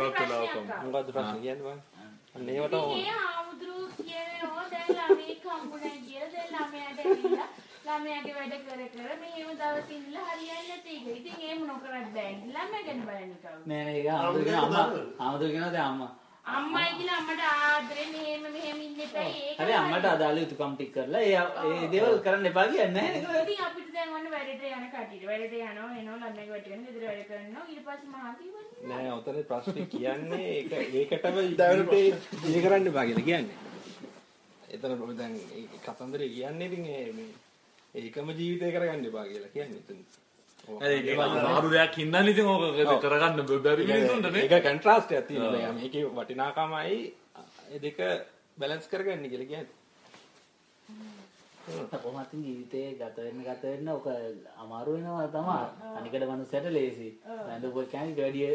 මොකද්ද ප්‍රශ්නේ කියන්නේ බං? අන්න ඒවට ඕන. මේ ආමුදුරු කියනවා දැන් ළමෙක් හම්බුනේ කියලා දැන් ළමයාට ඇවිල්ලා ළමයාගේ වැඩ කර කර මෙහෙම දවස් ඉඳලා හරියන්නේ නැති එක. ඉතින් එහෙම නොකරත් බෑ. ළමයා ගැන බලන්න කවුද? නෑ නෑ ඒක ආමුදුර කියන අම්මා ආමුදුර කියනවා දැන් අම්මා අම්මයි කියලා අම්මට ආදරේ මෙහෙම මෙහෙම ඉන්න එපා. ඒක හරි අම්මට අදාළ යුතුකම් ටික කරලා ඒ ඒ දේවල් කරන්න එපා කියන්නේ නැහැ නේද? ඉතින් අපිට දැන් ඔන්න වැඩට යන කටියට වැඩට යනවා එනවා ළමයාගේ වැඩ කරන ගෙදර වැඩ කරනවා ඊට පස්සේ මහත් ඉවරනේ. නෑ ඔතන ප්‍රශ්නේ කියන්නේ ඒක ඒකටම ජීවිතේ ඉලි කරන්න එපා කියලා කියන්නේ. එතන දැන් කතන්දරේ කියන්නේ ඉතින් මේ ඒකම ජීවිතය කරගන්න එපා කියලා කියන්නේ එතන. ඒක මාරු දෙයක් හින්දා ඉතින් ඕක කරගන්න බැරි මිනිස්සුන්ට නේ. ඒක කන්ට්‍රාස්ට් එකක් තියෙනවා. මේකේ වටිනාකමයි ඒ දෙක බැලන්ස් කරගන්න කියලා කියන්නේ. කොහොමත් ජීවිතේ ගත වෙන්න ගත වෙන්න ඔක අමාරු වෙනවා තමයි. අනිකට මනුස්සයට ලේසි. කියන්නේ ඊට වැඩිය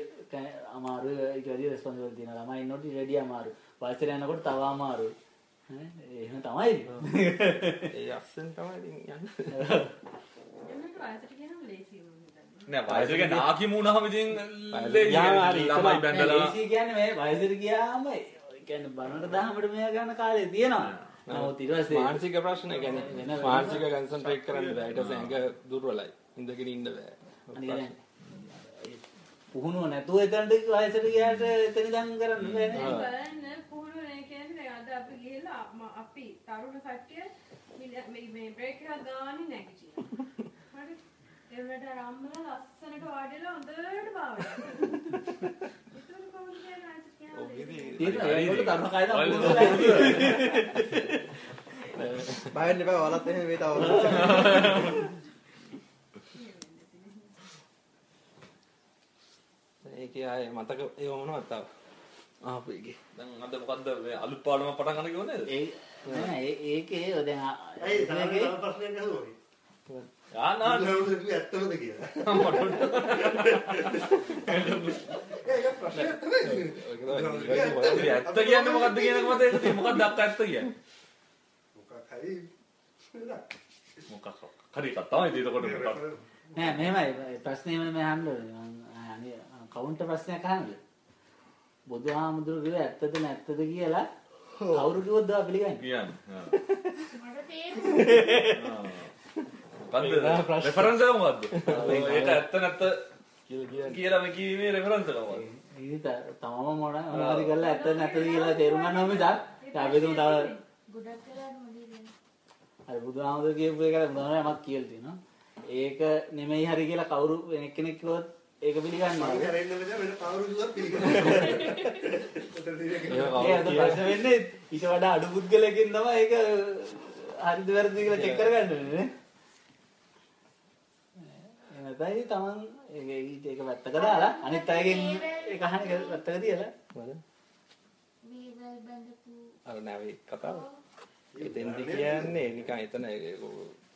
අමාරු ඊට වැඩිය රෙස්පොන්සිබල් තියෙනවා. ළමයි ඉන්නකොට වැඩිය අමාරු. වයසට යනකොට තව අමාරු. එහෙම තමයි. ඒ අස්සෙන් තමයි ඉතින් යන්නේ. නෑ වයසක නාකි මුණහම ඉතින් ළමයි බැඳලා කියන්නේ මේ වයසට ගියාම ඒ කියන්නේ බනට දහමට මෙයා ගන්න කාලේ තියෙනවා. නමුත් ඊට පස්සේ මානසික ප්‍රශ්න කියන්නේ මානසික කන්සන්ට්‍රේට් කරන්න බෑ. ඊට පස්සේ ඇඟ දුර්වලයි. ඉඳගෙන ඉන්න බෑ. පුහුණුව නැතුව එතනට වයසට ගියාට එතන ඉඳන් කරන්න බෑ නේද? බලන්න පුහුණු නේ කියන්නේ අද අපි ගිහලා අපි තරුණ කට්ටිය මේ මේ බ්‍රේක් එකක් ගානේ නැගිටිනවා. ඒවට අර අම්මලා ලස්සනට වාඩිලා හොඳට පුහුණුව බයන්න එපා ඔයාලත් එහෙම මේ තව ඒකේ ආයේ මතක ඒව මොනවද තව? ආපු එකේ. දැන් අද මොකද්ද මේ අලුත් පාඩම පටන් ගන්න කිව්ව නේද? ඒ නෑ ඒ- ඒකේ දැන් ඒකේ ප්‍රශ්නයක් අහුවයි. ආනා බුදුහාමුදුරුවෝ කිව්වේ ඇත්තමද කියලා. ඒක ප්‍රශ්නයක් තමයි. ඔය ඇත්ත කියන්නේ මොකද්ද කියන එක මත ඒක තියෙන්නේ. මොකක්ද අක්ක ඇත්ත කියන්නේ? මොකක් හරි මොකක් හරි. එකක් තමයි එතකොට මොකක්. නෑ මෙහෙමයි. ප්‍රශ්නේ මෙහෙම අහන්න ඕනේ. කවුන්ටර් ප්‍රශ්නයක් අහන්න. බුදුහාමුදුරු කිව්ව ඇත්තද නැත්තද කියලා කවුරු කිව්වද දා පිළිගන්නේ. කියන්නේ. මට තේරෙන්නේ මොකද්ද? රෙෆරන්ස් එක මොකද්ද? ඒක ඇත්ත නැත්ත කියලා මේ කීමේ රෙෆරන්ස් එක මොකද්ද? ඉතින් තමම මොන මොනවද කරලා ඇත්තද නැත්තද කියලා තේරුම් ගන්නවා මිසක් අපි තුමු තව බුදුහාමුදුරු කියපු එක මොනවා යමක් කියලා තියෙනවා ඒක නෙමෙයි හරි කියලා කවුරු වෙන කෙනෙක් කිව්වොත් ඒක පිළිගන්නවා මම කරෙන්න බෑ වෙන කවුරු කිව්වත් පිළිගන්නවා. ඒ අද ප්‍රශ්න වෙන්නේ ඊට වඩා අඩු පුද්ගලයෙක්ගෙන් තමයි ඒක හරිද වැරදිද කියලා චෙක් කරගන්න ඕනේ නේ. එනතයි තමන් ඒක ඊට ඒක පැත්තක දාලා අනිත් අයගෙන් ඒක අහන එක පැත්තක තියලා මොකද? අර නැවේ කතාව. එතෙන්දි කියන්නේ නිකන් එතන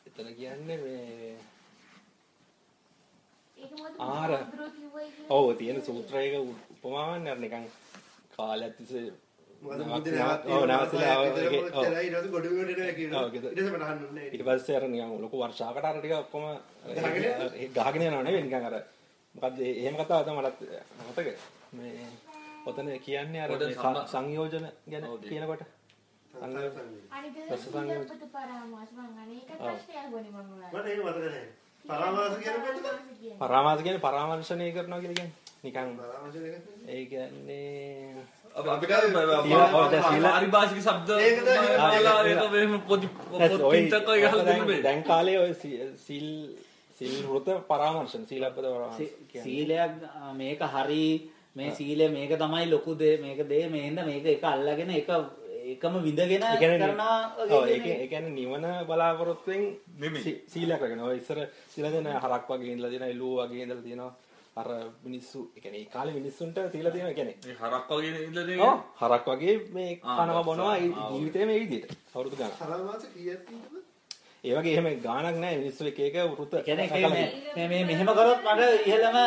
එතන කියන්නේ මේ ආර. ඔව් තියෙන සූත්‍රයක උපමාවක් නේද නිකන් කාලයක් තිස්සේ මොකද නවක්- මුදින නවක්- ඔව් නැවතිලා ඒකේ- ඔව්. ඔව්. ඊට පස්සේ ගොඩ බිමට එනවා කියනවා. ඔව්, ගෙදර. ඊට පස්සේ මට අහන්න ඕනේ. ඊට පස්සේ අර නිකන් ලොකු වර්ෂාවකට අර ටික ඔක්කොම යනවා නෙවෙයි නිකන් අර. මොකද්ද ඒ- එහෙම කතාවක් තමයි මට මතක මේ ඔතන කියන්නේ අර සංයෝජන ගැන. කියනකොට? පරාමාස කියන පරාමර්ශණය කරනවා කියලා කියන්නේ නිකන් ඒ කියන්නේ පාරිභාෂික ගහලා දැන්-. දැන් කාලේ ඔය සීල් සීල් වෘත පරාමර්ශන කියන්නේ. සීලයක් මේක හරි මේ සීලය මේක තමයි ලොකු දේ මේක දේ මේන්ද මේක එක අල්ලගෙන එක එකම විඳගෙන කරනවා ඔව් වගේ ඒක කියන්නේ. ඒ කියන්නේ නිවන. සී- සීලයක් රැගෙන. ඔය ඉස්සර සීල දෙන හරක් වගේ ඉඳලා තියෙනවා, එළුව වගේ ඉඳලා තියෙනවා. අර මිනිස්සු, ඒ කාලේ මිනිස්සුන්ට තියලා තියෙනවා, ඒ කියන්නේ මේ හරක් වගේ තියෙන හරක් වගේ මේ කනවා බොනවා ඒ ආ, ඔව්. ජීවිතේ මේ විදිහට. අවුරුදු ගණන්. පරාමාස කීයක් තියෙනවද? ඒ වගේ එහෙම ගාණක් නැහැ මිනිස්සු එක එක වෘත. කියන්නේ ඒක මේ මේ මේ මෙහෙම කරොත් මට ඉහළම.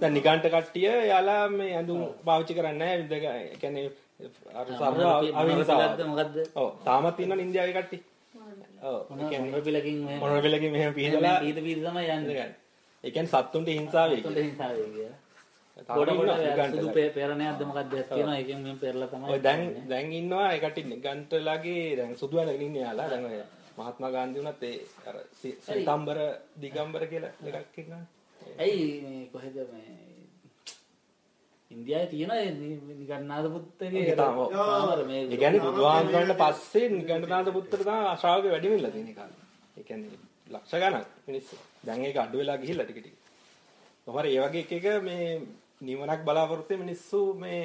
දැන් නිකාන්ට කට්ටිය යාලා මේ ඇඳුම් පාවිච්චි කරන්නේ අවිහිංසාව. මොකද්ද මොකද්ද ඔව් තාමත් ඉන්නවනේ ඉන්දියාවේ කට්ටිය. ඔව්. ඒ මොන පිලකින් මෙහෙම පීත පීත තමයි යන්නේ ඒ කියන්නේ සත්තුන්ට හිංසාව දැන් දැන් ඉන්නවා ඒ කට්ටිය නිගන්ටලාගේ දැන් සුදු ඇඳගෙන ඉන්නේ යාලා. දැන් ඔය මහත්මා ගාන්ධි වුණත් ඒ සිතම්බර දිගම්බර කියලා දෙකක් ඉන්නවා. ඇයි මේ කොහෙද මේ ඉන්දියාවේ තියෙන නිගන්නාද ඒ කියන්නේ බුදුහාමුදුරන්ට පස්සේ නිගණ්ඨනාථ පුත්තට තමයි ශ්‍රාවකෙ වැඩි වෙලා තියෙන කාලේ. ඒ කියන්නේ ලක්ෂ ගණන් මිනිස්සු. දැන් ඒක අඩු වෙලා ගිහිල්ලා ටික ටික. කොහොමද ඒ වගේ එක එක මේ නිවනක් බලාපොරොත්තු වෙන මිනිස්සු මේ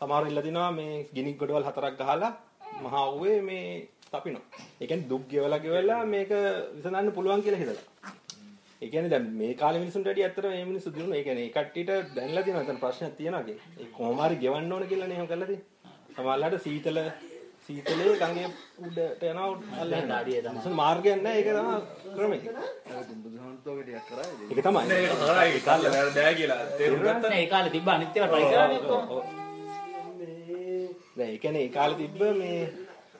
සමහර ඉල්ල දිනවා මේ ගිනි ගොඩවල් හතරක් ගහලා මහා උවේ මේ තපිනවා. ඒ කියන්නේ දුක් ගෙවලා ගෙවලා මේක විසඳන්න පුළුවන් කියලා හිතලා. ඒ කියන්නේ දැන් මේ කාලේ මිනිස්සුන්ට වැඩි ඇත්තට මේ මිනිස්සු දිනුන. ඒ කියන්නේ ඒ කට්ටියට දැනලා තියෙනවා එතන ප්‍රශ්නයක් තියෙනවා කිය. ඒ කොහොම හරි ගෙවන්න ඕන කියලා නේ එහෙම කරලා තියෙන්නේ. සමහරලාට සීතල සීතලේ ගඟේ උඩට යනවා අල්ලන්න. දාඩිය තමයි. මිනිස්සුන් මාර්ගයක් නැහැ ඒක තමයි ක්‍රමය. බුදුහාමුදුරුවෝ ටිකක් කරා ඉතින්. ඒක තමයි. ඒක හරයි කාලේ නෑ බෑ කියලා තේරුම් ගත්තා ඒ කාලේ තිබ්බ අනිත් ඒවා try කරන්නේ කොහොමද? දැන් ඒ කියන්නේ ඒ කාලේ තිබ්බ මේ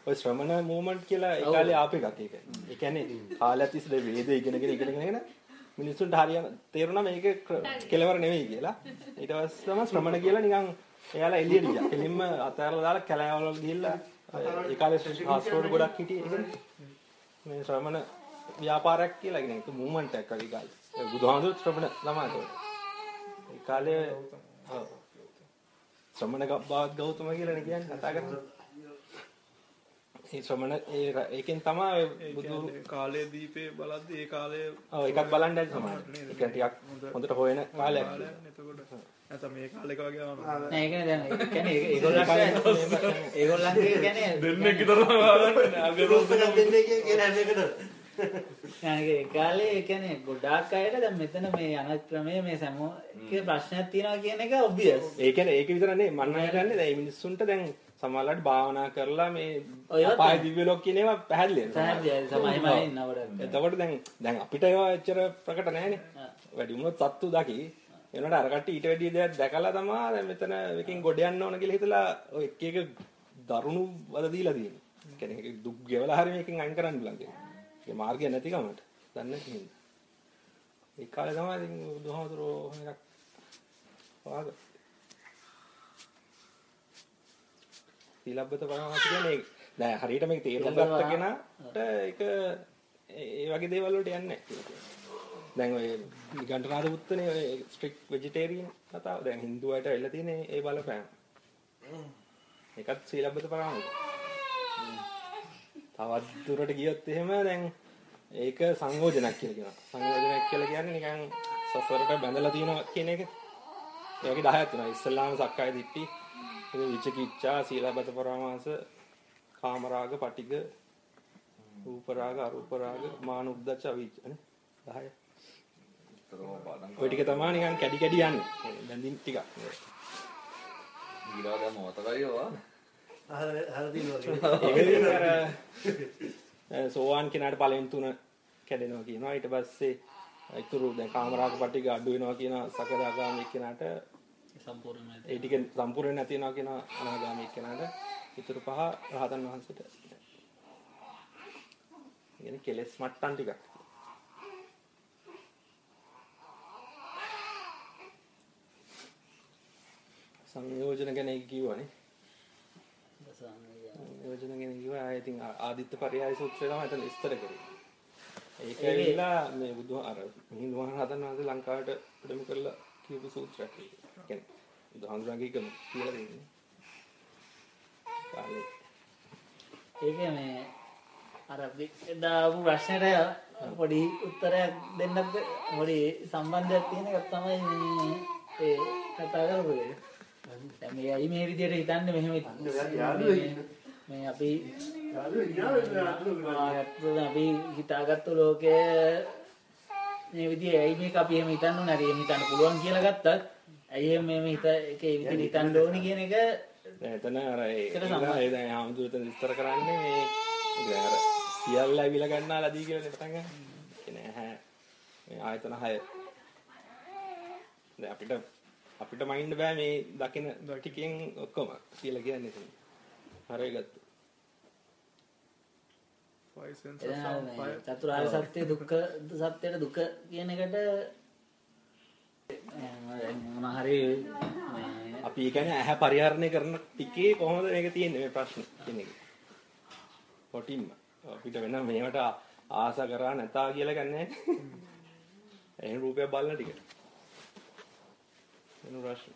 ඔය ශ්‍රමණ මූවමන්ට් කියලා ඒ කාලේ ආපු එකක් ඒක. ඒ කියන්නේ කාලයක් තිස්සේ වේද ඉගෙනගෙන ඉගෙනගෙන ඉගෙන මිනිස්සුන්ට හරියම තේරුණා මේක ක්‍ර- කෙලවර නෙවෙයි කියලා. ඊට පස්සේ තමයි ශ්‍රමණ කියලා නිකන් එයාලා එළියට ගියා. කෙලින්ම අතහැරලා දාලා කැලෑවල වල ගිහිල්ලා ඒ කාලේ හාස්කෝඩ් ගොඩක් හිටියේ ඒකනේ. මේ ශ්‍රමණ ව්‍යාපාරයක් කියලා කියන්නේ ඒක මූවමන්ට් එකක් වගේ කාලේ. ඒ බුදුහාමුදුරුවෝ ශ්‍රමණ ළමයි. ඒ කාලේ. ශ්‍රමණ බවත් ගෞතම කියලා කියන්නේ කතා කරන්නේ. ඒ ශ්‍රමණ ඒ ඒකෙන් තමයි බුදු කාලේ දීපේ බලද්දි ඒ කාලේ ඔව් එකක් බලන්න ඇති සමහර. ඒක ටිකක් හොඳට හොයන කාලයක්. එතකොට ඇත මේ කාලෙක වගේ ඒගොල්ලගේ ගැන දෙන්න කිතර කාලේ එකනේ ගොඩාක් අයට දැ මෙතන මේ අනත් ක්‍රමය මේ සැමෝ ප්‍රශ්නයක් තියෙනවා කියන එක ඔබියස් ඒකන ඒක විතරන්නේ මන්න අයටන්න දැයි මිනිස්සුන්ට දැන් සමලට භාවනා කරලා මේ ඔය පා දිවලොක් කියනවා පැහැල්ල සමයිමන්නවට එතකට දැන් දැන් අපිට ඒවා එච්චර ප්‍රකට නෑන. වැඩිමුණොත් සත්තු දකි. එනකොට අර කට්ටිය ඊට වැඩි දෙයක් දැකලා තමයි දැන් මෙතන එකකින් ගොඩ යන්න ඕන කියලා හිතලා ඔය එක එක දරුණු වද දීලා තියෙන්නේ. ඒ කියන්නේ ඒක දුක් ගෙවලා හරි මේකෙන් අයින් කරන්න බලන් තියෙනවා. ඒ මාර්ගය නැති කමට. දන්නේ නැති හින්දා. ඒ කාලේ තමයි ඉතින් බුදුහාමුදුරෝ එකක් වාග. සීලබ්බත පරමාර්ථ කියන්නේ ඒක. දැන් හරියට මේක තේරුම් ගත්ත කෙනාට ඒක ඒ වගේ දේවල් වලට යන්නේ නැහැ. දැන් ඔය නිගණ්ඨනාථ පුත්තනේ ඔය ස්ට්‍රික්ට් වෙජිටේරියන් කතාව දැන් Hindu අයට වෙලා තියෙන ඒ බලපෑම. ඒකත් සීලබ්බත පරමාර්ථ. තවත් දුරට ගියොත් එහෙම දැන් ඒක සංයෝජනක් කියලා කියනවා. සංයෝජනයක් කියලා කියන්නේ නිකන් සසරට බැඳලා තියෙනවා කියන එක. ඒ වගේ 10ක් තියෙනවා. ඉස්ලාම සක්කාය දිට්ඨි, ඒ විචිකිච්ඡා, සීලබ්බත පරමාස, කාමරාග, පටිග, රූපරාග, අරූපරාග, මාන උද්දච්ච අවීච නේ 10. ඔය ටික තමයි නිකන් කැඩි කැඩි යන්නේ. බැඳින් ටිකක්. ඊළඟ ගම මතකයි ඔවා. සෝවාන් කෙනාට පළවෙනි තුන කැඩෙනවා කියනවා. ඊට පස්සේ ඉතුරු දැන් කාමරාග පටික අඩු වෙනවා කියන සකදාගාමී කෙනාට සම්පූර්ණ ඒ ටික සම්පූර්ණ නැති වෙනවා කියන අනාගාමී කෙනාට ඉතුරු පහ රහතන් වහන්සේට. කියන්නේ කෙලස් මට්ටම් ටිකක්. සංයෝජන ගැන කිව්වනේ යෝජන ගැන කිව්වා ආයෙ ඉතින් ආ- ආදිත්‍ය පරයය සූත්‍රය තමයි එතන විස්තර කරේ. ඒක ඇවිල්ලා මේ බුදු අර මිහිඳු මහ රහතන් වහන්සේ ලංකාවට පිටම කරලා කියපු සූත්‍රයක් ඒක. කියන්නේ බුදුහාමුදුරන්ගේ එකම කියලා දෙන්නේ. කාලේ ඒක මේ අර දාපු ප්‍රශ්නෙට පොඩි උත්තරයක් දෙන්නත් පොඩි සම්බන්ධයක් තියෙන එකක් තමයි මේ ඒ කතා කරපු එක. මේ ඇයි මේ විදිහට හිතන්නේ මෙහෙම ඉන්න. මේ අපි අපි හිතාගත්තු ලෝකය මේ විදිහේ ඇයි මේක අපි එහෙම හිතන්න ඕනේ? හරි එහෙම හිතන්න පුළුවන් කියලා ගත්තත් ඇයි එහෙම මේ හිත ඒක ඒ විදිහට හිතන්න ඕනේ කියන එක එතන අර ඒ දැන් ආමුදුර එතන විස්තර කරන්නේ මේ දැන් අර සියල්ල ඇවිල්ලා ගන්නාලාදී කියලා පටන් ගන්න. කියන්නේ ආයතන 6 දැන් අපිට අපිට මයින්ඩ් බෑ මේ දකින ටිකෙන් ඔක්කොම කියලා කියන්නේ එතන. මේ five චතුරාර්ය සත්‍ය දුක්ඛ සත්‍යයට දුක කියන එකට මොන හරි අපි කියන්නේ ඇහැ පරිහරණය කරන ටිකේ කොහොමද මේක තියෙන්නේ මේ ප්‍රශ්නේ කියන එක. කොටින්ම අපිට වෙන මේවට ආස කරා නැතා කියලා ගන්නෑ. එහෙන් රූපයක් බලන ටිකට. වෙන ප්‍රශ්න.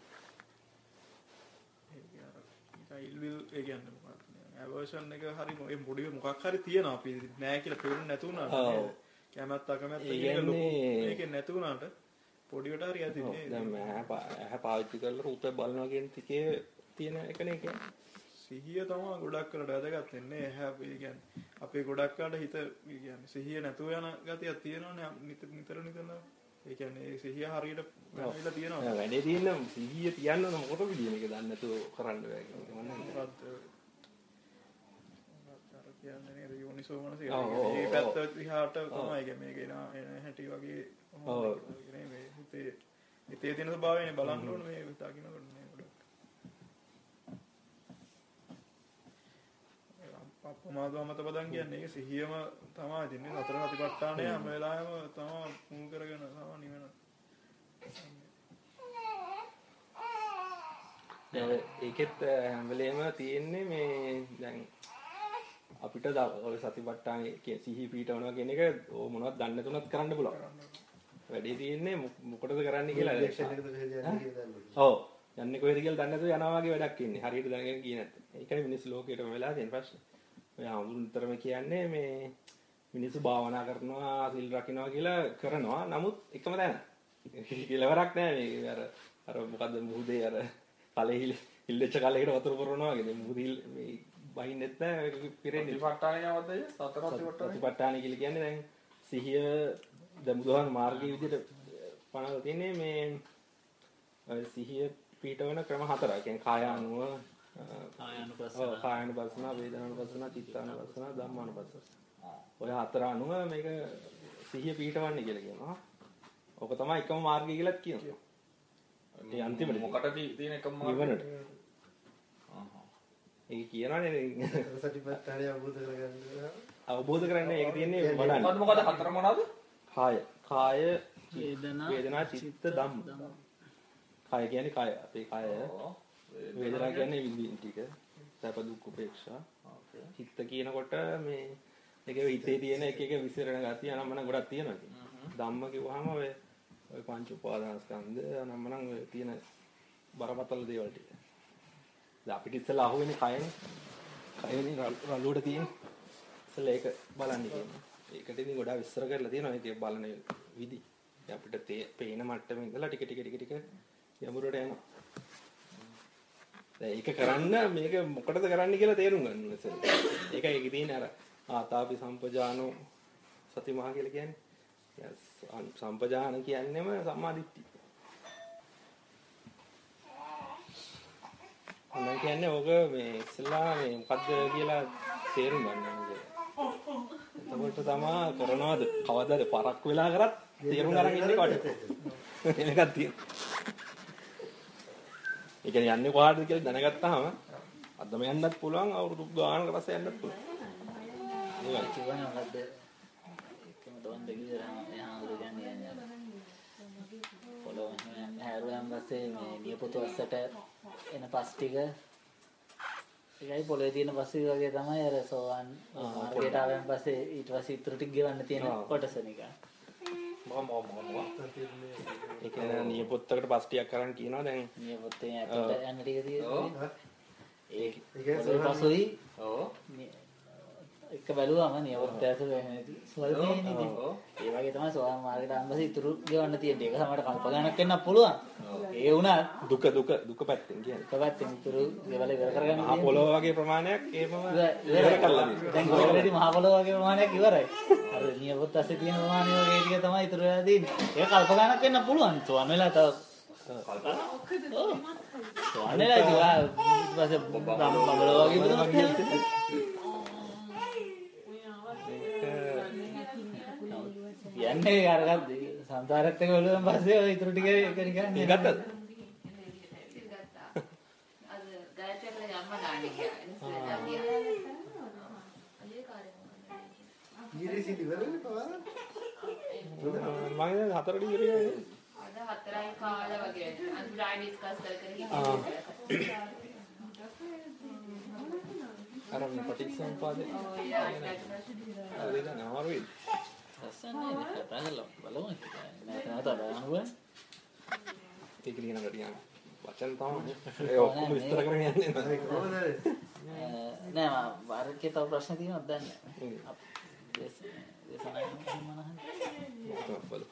ඉල්විල් ඒ කියන්නේ මොකක්ද ඇවර්ෂන් එක හරි මොකේ පොඩි මොකක් හරි තියෙනවා අපි නෑ කියලා පෙරුනේ නැතු වුණාට ඔව්. නේද? කැමැත්ත අකමැත්ත ඒ කියන ලොකු කියන්නේ- මේකේ නැතු වුණාට පොඩියට හරි ඇති ඇහැ පාවිච්චි කරලා බලනවා කියන ටිකේ තියෙන එකනේ කියන්නේ. සිහිය තමයි ගොඩක් කරලා වැදගත් වෙන්නේ ඇහැ ඒ කියන්නේ අපේ ගොඩක් කාට හිත සිහිය නැතුව යන ගතියක් තියෙනවනේ නිතර නිතර නිතර ඒ කියන්නේ ඒ සිහිය හරියට වැහිලා තියෙනවා. වැඩේ තියෙන සිහිය තියන්න ඕන මොකටද කියන එක දන්නේ නැතුව කරන්න බෑ කියන එක මම හිතන්නේ. මොකද්ද මොකක්ද අර කියන්නේ නේද? යෝනිසෝ මනසේ. ඔව්. පැත්ත දිහාට තමයි ඒක මේක එන හැටි වගේ මේ හිතේ හිතේ තියෙන ස්වභාවයනේ බලන්න ඕනේ මේ දකින්නකොට මේ ගොඩක් අපමාදව මත පදන් කියන්නේ ඒක සිහියම තමයි තින්නේ නතර සතිපට්ඨානය හැම වෙලාවෙම තමයි මුල් කරගෙන තමයි නිවන දැන් ඒකෙත් හැම වෙලේම තියෙන්නේ මේ දැන් අපිට ඔය සතිපට්ඨාන සිහි පීඨවනවා කියන එක ඕ මොනවද දන්නේ තුනත් කරන්න පුළුවන්. වැඩේ තියෙන්නේ මොකටද කරන්න කියලා. ඉන්ජෙක්ෂන් එකද කියලා. ඔව්. යන්නේ කොහෙද කියලා දන්නේ නැතුව යනවා වගේ වැඩක් ඉන්නේ. හරියට දැනගෙන ගියේ නැත්නම්. ඒකයි මිනිස් ලෝකේටම වෙලා තියෙන ප්‍රශ්නේ. ඔය අමුතුතරම කියන්නේ මේ මිනිස්සු භාවනා කරනවා, සිල් රකින්නවා කියලා කරනවා. නමුත් එකම තැන. කෙලවරක් නැහැ මේ අර අර මොකද්ද මුහුදේ අර කලෙ හිල් හිල්ලෙච්ච කලයකට වතුර පුරවනවා වගේ. මුහුදිල් මේ බහින්නෙත් නැහැ පිරෙන්නේ. ප්‍රතිපට්ඨානය නවත්තද? සතර. ප්‍රතිපට්ඨාන කියලා කියන්නේ දැන් සිහිය දැන් බුදුහාම මාර්ගයේ විදිහට පනවලා තියෙන්නේ මේ සිහිය පීඨවන ක්‍රම හතරක්. කියන්නේ කාය අනුව කායානුපස්සන. ඔව් කායानुපස්සන, වේදනානුපස්සන, චිත්තානුපස්සන, ධම්මානුපස්සන. ඔය හතර අනුව මේක සිහිය පීඨවන්නේ කියලා කියනවා. ඕක තමයි එකම මාර්ගය කියලාත් කියනවා. ඒ අන්තිමට මොකටද තියෙන එකම මාර්ගය? නිවනට. ආහා. ඒක කියනවනේ සතිපට්ඨානය අවබෝධ කරගන්න අවබෝධ කරන්නේ ඒක තියෙන්නේ බලන්න. මොකද මොකද හතර මොනවාද? කාය. කාය වේදනා වේදනා චිත්ත ධම්ම. කාය කියන්නේ කාය. අපේ කාය. වේදනා කියන්නේ විඳින ටික. සැප දුක් උපේක්ෂා. චිත්ත කියනකොට මේ ඒක හිතේ තියෙන එක එක විසිරණ ගතිය අනම්මන ගොඩක් තියෙනවා කියන්නේ. ධම්ම කිව්වහම ඔය ඔය පංච උපාදානස්කන්ධ අනම්මන ඔය තියෙන බරපතල දේවල් ටික. දැන් අපිට ඉස්සෙල්ලා අහුවෙන්නේ කයනේ. කයනේ රල්- රළුවට තියෙන. ඉස්සෙල්ලා ඒක බලන්න කියන්නේ. ඒකට ඉතින් ගොඩාක් විස්තර කරලා තියෙනවා ඒක බලන විදි. අපිට පේන මට්ටමේ ඉඳලා ටික ටික ටික ටික යමුරට යනවා. දැන් ඒක කරන්න මේක මොකටද කරන්න කියලා තේරුම් ගන්න ඕනේ ඉතින්. ඒකයි ඒකේ තියෙන අර ආතාපි සම්පජානෝ සතිමහා කියලා කියන්නේ. yes අන්- සම්පජාන කියන්නේම සම්මාදිට්ඨිය. මම කියන්නේ ඕක මේ ඉස්සලා මේ මොකද්ද කියලා තේරුම් ගන්න ඕනේ. එතකොට තමා කරනවාද කවදාද පරක් වෙලා කරත් තේරුම් අරන් ඉන්නේ කොට. එනකක් තියෙන. ඒ කියන්නේ යන්නේ කොහාටද කියලා දැනගත්තාම අදම යන්නත් පුළුවන් අවුරුදු ගානකට පස්සේ යන්නත් පුළුවන්. ඒවයි. කිව්වනේ මොකද්ද එකම තොන් දෙක ඉඳලා යහඳුර කියන්නේ යන්නේ පොළොව හැරුවන් පස්සේ මේ නියපොතු අස්සට එන පස් ටික ඒකයි පොළොවේ තියෙන පස් ටික වගේ තමයි අර සෝවන් මාර්ගයට ආවන් පස්සේ ඊට පස්සේ ඉතුරු ටික ගෙවන්න තියෙන. කොටස නිකන් මොකක් මොකක් මොකක් මොකක්. ඒ කියන්නේ නියපොත්තකට පස් ටිකක් කරන් කියනවා. දැන් නියපොත්තේ ටික තියෙන්නේ. ඒ පසුයි ඔව්. එක බැලුවම නියපොත්ත ඇතුළේ වෙන්නේ ස්වල්පේ නේද ඔව්. ඒ වගේ තමයි සෝවාන් මාර්ගයට ආවම පස්සේ ඉතුරු ගෙවන්න තියෙන්නේ. ඒක තමයි කල්ප ගණක් වෙන්න පුළුවන්. ඒ වුණත් දුක දුක දුක පැත්තෙන් කියන්නේ. එකපැත්තෙන් ඉතුරු ගෙවල ඉවර කරගන්න මහා. පොළොව වගේ ප්‍රමාණයක් ඒමම ඉවර-. කරලා. දැන් ගොඩේදී මහ පොළොව වගේ ප්‍රමාණයක් ඉවරයි. අර නියපොත්ත ඇස්සේ තියෙන ප්‍රමාණය වගේ ටික තමයි ඉතුරු වෙලා තියෙන්නේ. ඒක කල්ප ගණක් වෙන්න පුළුවන්. සෝවාන් වෙලා තව ඔව්. සෝවාන් වෙලා ඉතින් ඔයා ඊට පස්සේ බබලෝ වගේ ඉපදුණා කියලා. යන්නේ අරගත් සංසාරෙත් එක බලුවන් පස්සේ ඔය ඉතුරු ටික එක නිකන් ඒ ගත්තද? අද ගායත්‍රි අපේ අම්මා ගානේ ගියා. ඉස්සෙල්ලා ගියා. අලිය කාර්යය මොකක්ද? ඊරිසිලි වරනේ පවාරන්නේ. මම දැන් හතරට ඉවර වෙනවා. අද හතරයි කාලා වගේ අන්තිමට ආයෙ ඩිස්කස් කර කර හිටියා. අර මේ පටිච්චසමුපාදේ ඔව් ඒ ආයෙත් ඒක නමාරුයි ලස්සනයි නේ. කතා කරලා බලමු නැත්නම් නැත්නම් බලන්න ඒක ලියන ගටියන් වචන තමයි ඒ ඔක්කොම විස්තර කරගෙන යන්නේ නැහැ. කොහොමද නෑ මම වාරකේ තව ප්‍රශ්න තියෙනවද දන්නේ හ්ම්. නැහැ. දේශ- දේශනාවක් මොනවද? ඒක බලමු.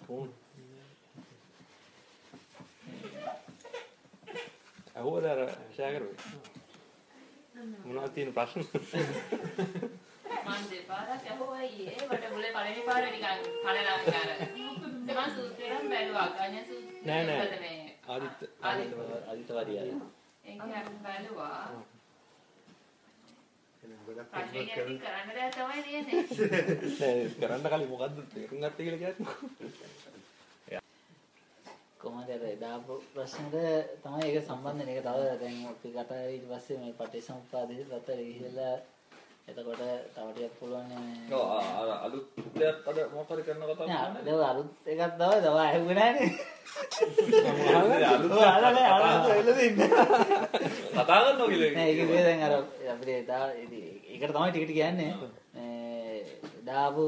කොහොමද? අර ෂාගරුවේ? මොනවද තියෙන ප්‍රශ්න? මං දෙපාරක් ඇහුවා ඊයේ මට මුලේ පළවෙනි පාර නිකන් කනලා අර මම සූත්‍රයෙන් බැලුවා අඥ සූත්‍රය නෑ, නෑ. ආදිත්‍ය ආදිත්‍ය අදිත වරියයි. ඒක බැලුවා ප්‍රශ්නේ ගැන කරන්න කරන්න කලින් මොකද්ද තේරුම් ගත්තේ කියලා කියන්නේ? කොහොමද අර එදා ප්‍රශ්නෙට තමයි ඒක සම්බන්ධ වෙන එක තව දැන් අපි කතා ඊට පස්සේ මේ පටිසමුපාදයේ පැත්තට ගිහිල්ලා එතකොට තව ටිකක් පුළුවන් නේ ඔව් අලුත් දෙයක් අද මොකක් හරි කරන කතාවක් නෑ ඒක අලුත් එකක් තමයි තව ඇහුවේ නෑනේ. අලුත් නෑ අහලා වෙලා තින්නේ කතා කරනවා කියලා නෑ ඒක ඉතින් දැන් අර අපිට එදා ඒකට තමයි ටික ටික කියන්නේ මේ දාපු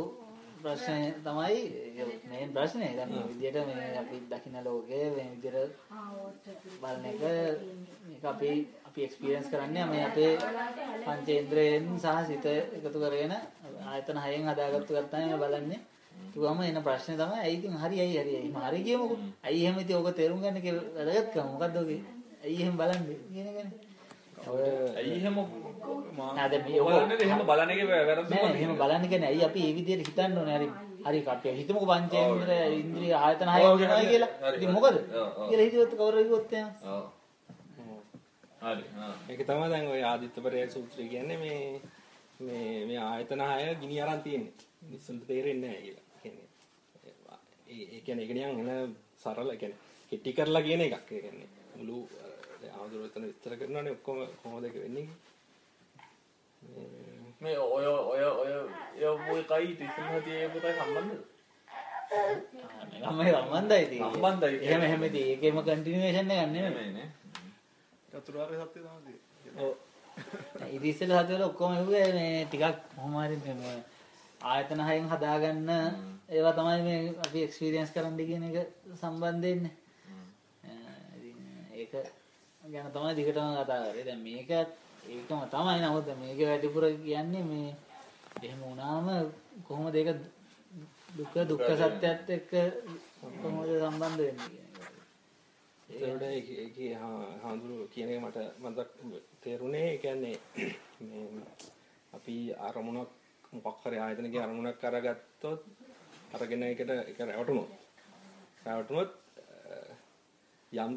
ප්‍රශ්නේ තමයි මේන් ප්‍රශ්නේ දැන් මේ විදියට මේ අපි දකින්න ලෝකේ මේ විදියට බලන එක මේක අපි අපි එක්ස්පීරියන්ස් කරන්නේ මේ අපේ පංචේන්ද්‍රයෙන් සහ සිත එකතු කරගෙන ආයතන හයෙන් හදාගත්තු එකක් තමයි මේ බලන්නේ. ඊවම එන ප්‍රශ්නේ තමයි ඇයි ඉතින් හරි ඇයි හරි ඇයි හරි කියමුකෝ. ඇයි එහෙම ඉතින් ඕක තේරුම් ගන්න එක වැදගත්කම මොකද්ද ඔගේ? ඇයි එහෙම බලන්නේ කියන එකනේ. ඔය ඇයි එහෙම නෑ දැන් මේ එහෙම බලන එක වැරද්ද එහෙම බලන්න කියන්නේ ඇයි අපි මේ විදිහට හිතන්න ඕනේ හරි හරි කට්ටිය හිතමුකෝ පංචේන්ද්‍ර ඉන්ද්‍රිය ආයතන හය හරි, කියලා. ඉතින්. මොකද? කියලා හිතුවොත් කවුරු හිතුවොත් එහෙම. හරි ඒක තමයි දැන් ওই ආදිත්‍යපරය සූත්‍රය කියන්නේ මේ මේ මේ ආයතන හය ගිනි අරන් තියෙන්නේ. මිනිස්සුන්ට තේරෙන්නේ නැහැ කියලා. කියන්නේ ඒ ඒ කියන්නේ ඒක නිකන් එන සරල කියන්නේ කෙටි කරලා කියන එකක්. ඒ කියන්නේ මුළු එතන විස්තර කරනවානේ ඔක්කොම කොහොමද ඒක වෙන්නේ. මේ ඔය ඔය ඔය ඔය මොයි කයි තිසම හදියේ පුතයි සම්බන්ධද ගමේ සම්බන්ධයි ඉතින්. සම්බන්ධයි. එහෙම එහෙම ඉතින් ඒකේම කන්ටිනියුේෂන් එකක් නෙමෙයි. නෙමෙයි නේ චතුරාර්ය සත්‍ය තමයි. ඔව්. ඉතින් ඉස්සෙල්ලා හදවල ඔක්කොම හෙව්වේ මේ ටිකක් කොහොම හරි මේ ආයතන හයෙන් හදාගන්න ඒවා තමයි මේ අපි එක්ස්පීරියන්ස් කරන්න කියන එක සම්බන්ධ වෙන්නේ. ඉතින් ඒක ගැන තමයි දිගටම කතා කරේ. දැන් මේක ඒකම තමයි නමුත් මේක වැඩිපුර කියන්නේ මේ එහෙම වුණාම කොහොමද ඒක දුක දුක්ඛ සත්‍යයත් එක්ක කොහොමද සම්බන්ධ වෙන්නේ. ඒකට ඒක හාඳුරු කියන එක මට මතක් තේරුණේ. ඒ කියන්නේ මේ අපි අරමුණක් මොකක් හරි ආයතනකේ අරමුණක් අරගත්තොත් අරගෙන ඒකට ඒක රැවටුනොත්. රැවටුනොත් යම්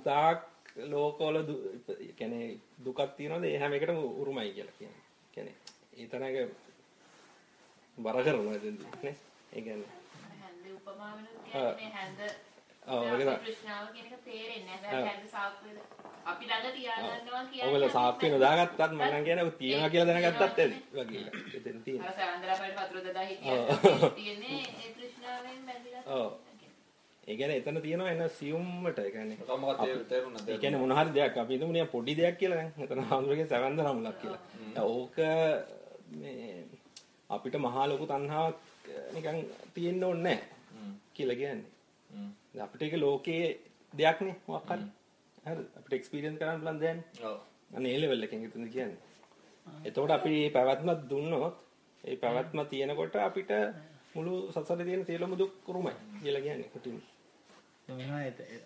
ඒ කියන්නේ දුකක් තියෙනවද? ඒ හැම එකටම උරුමයි කියලා කියන්නේ. කියන්නේ ඒ තරඟ බර එතනදී නේ. ඒ කියන්නේ. හැන්ද උපමා වෙනුත් කියන්නේ මේ හැන්ද ඔව්, ඒක තමයි. කෘෂ්ණාව කියන එක තේරෙන්නේ නැහැ. හැන්ද සාක්කුවේද අපි ළඟ තියාගන්නවා කියන්නේ ඔයගොල්ලෝ සාප්පේ නොදාගත්තත් කියන්නේ ඔය තියෙනවා කියලා දැනගත්තත් ඇති වගේ එකක්. එතන තියෙන. එන සියුම්මට ඒ කියන්නේ මම මොකක්ද තේරුණාද ඒ කියන්නේ මොන හරි දෙයක් අපි හිතමු නිකන් පොඩි දෙයක් කියලා දැන් එතන හාමුදුරගේ සවන්ද නම්ලක් කියලා. ඕක මේ අපිට මහා ලොකු තණ්හාවක් නිකන් තියෙන්න ඕනේ නැහැ කියලා කියන්නේ. දැන් අපිට ඒක ලෝකයේ දෙයක් නේ මොකක් හරි. හරි අපිට එක්ස්පීරියන්ස් කරන්න බලන් දැන්. ඔව් අනේ ඒ ලෙවල් එකෙන් හිතන්නේ කියන්නේ. එතකොට අපි මේ පැවැත්මක් දුන්නොත් ඒ පැවැත්ම තියෙනකොට අපිට මුළු සසරේ තියෙන සියලුම දුක් උරුමයි කියලා කියන්නේ කොටින්. මෙහෙම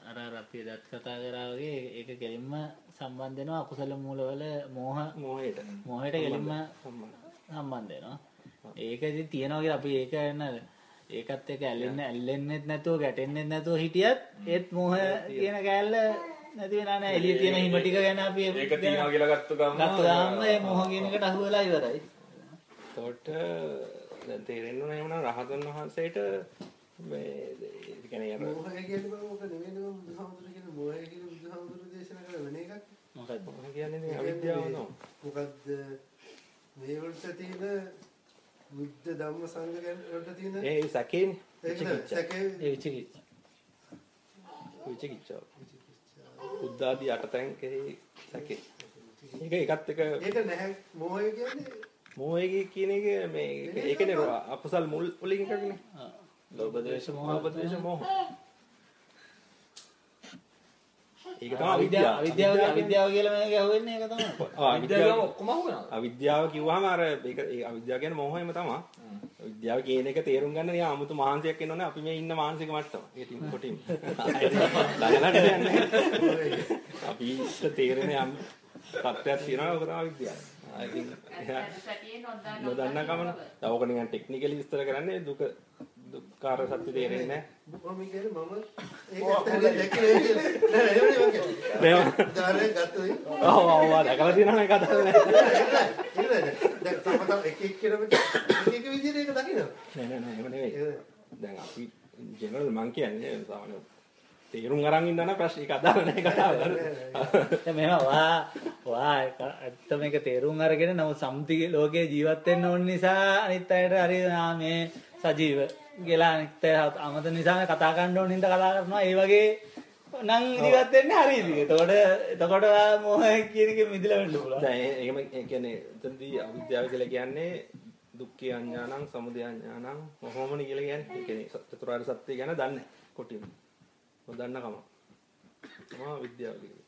අර අර අපි දත් කතා කරා වගේ ඒක කෙලින්ම සම්බන්ධ වෙනවා අකුසල මූලවල මෝහ මොහේට. මොහයට කෙලින්ම සම්බන්ධ. වෙනවා. ඒක ඉතින් තියනවා කියලා අපි ඒක නේද ඒකත් එක්ක ඇලෙන්න ඇල්ලෙන්නෙත් නැතුව ගැටෙන්නෙත් නැතුව හිටියත් ඒත් මොහ කියන කෑල්ල නැති වෙනා නෑ එළිය තියෙන හිම ටික ගැන අපි ඒක තියනවා කියලා ගත්ත ගමන් ගත්ත ගාම ඒ මොහ කියන එකට අහු වෙලා ඉවරයි. එතකොට දැන් තේරෙන්න ඕන එහෙමනම් රහතන් වහන්සේට මෝහය මෝහය. මොකක්ද මොකක්ද කියන්නේ ඉතින් අවිද්‍යාව නෝ. මොකද්ද මේ වලට තියෙන බුද්ධ ධම්ම සංඝ ගැන වලට තියෙන ඒ සැකේනේ. විචිකිච්ඡා. සැකේ ඒ විචිකිච්ඡ විචිකිච්ඡාව. බුද්ධාදී අටතැන් කෙරෙහි සැකේ. ඒක එකත් එක ඒක නැහැ මොහය කියන්නේ මොහේ කියන එක මේ ඒක- ඒකනේ අකුසල් මුල් වලින් එකක්නේ. ලෝභ ද්වේෂ මොහ ලෝභ ද්වේෂ මොහ. ඒක තමයි අවිද්‍යාව අවිද්‍යාව. අවිද්‍යාව කියලා මේක ඇහුවෙන්නේ ඒක තමයි ආ, විද්‍යාව අවිද්‍යාව ඔක්කොම අහුවෙනවා. අවිද්‍යාව කිව්වහම අර ඒක ඒ අවිද්‍යාව කියන්නේ මොහයම තමයි. විද්‍යාව කියන එක තේරුම් ගන්න නිකන් 아무තු මහන්සියක් ඕනේ අපි මේ ඉන්න මානසික මට්ටම. ඒ ටින් කොටින්. ළඟලට යන්නේ. අපිට තේරෙන යම් තත්ත්වයක් තියෙනවා ඔක තමයි විද්‍යාව. ආ, ඉතින් නොදන්න කමන. දැන් ඕක නිකන් ටෙක්නිකලි විස්තර කරන්නේ දුක දුක්ඛාර සත්‍ය තේරෙන්නේ නැහැ. මේවා දැකලා තියෙනවනේ කතාව. දැන් තම එක එක කෙනෙකුට එක එක විදිහට ඒක දකිනවා නෑ නෑ නෑ එහෙම නෙවෙයි. ඒක දැන් අපි ජෙනරල් මං කියන්නේ සාමාන්‍ය තේරුම් අරන් ඉන්න නම් ප්‍රශ්න ඒක අදාළ නැහැ කතාව. දැන් මෙහෙම වා වා ඒක ඇත්ත මේක තේරුම් අරගෙන නමුත් සම්ති ලෝකේ ජීවත් වෙන්න ඕන නිසා අනිත් අයට හරි මේ සජීව අනිත් අය අමත නිසා මේ කතා කරන්න ඕන හින්දා කතා කරනවා ඒ වගේ නම් ඉදිරියට වෙන්නේ හරි ඉතින්. එතකොට එතකොට මොහ කියන එක මිදලා වෙන්න පුළුවන්. දැන් එහෙම ඒ කියන්නේ එතනදී අවිද්‍යාව කියලා කියන්නේ දුක්ඛ අඥානං සමුදය අඥානං මොහොමනි කියලා කියන්නේ. ඒ කියන්නේ චතුරාර්ය සත්‍ය ගැන දන්නේ කොටින්. නොදන්න කම. තමයි විද්‍යාව කියන්නේ.